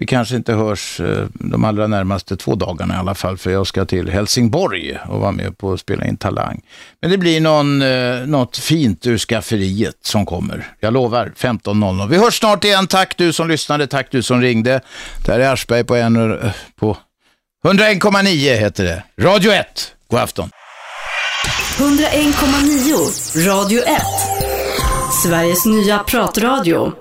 vi kanske inte hörs eh, de allra närmaste två dagarna i alla fall. För jag ska till Helsingborg och vara med på att spela in Talang. Men det blir någon, eh, något fint ur skafferiet som kommer. Jag lovar, 15.00. Vi hörs snart igen. Tack du som lyssnade, tack du som ringde. Det här är Aschberg på, en, eh, på 101,9 heter det. Radio 1. God afton. 101,9 Radio 1. Sveriges nya pratradio.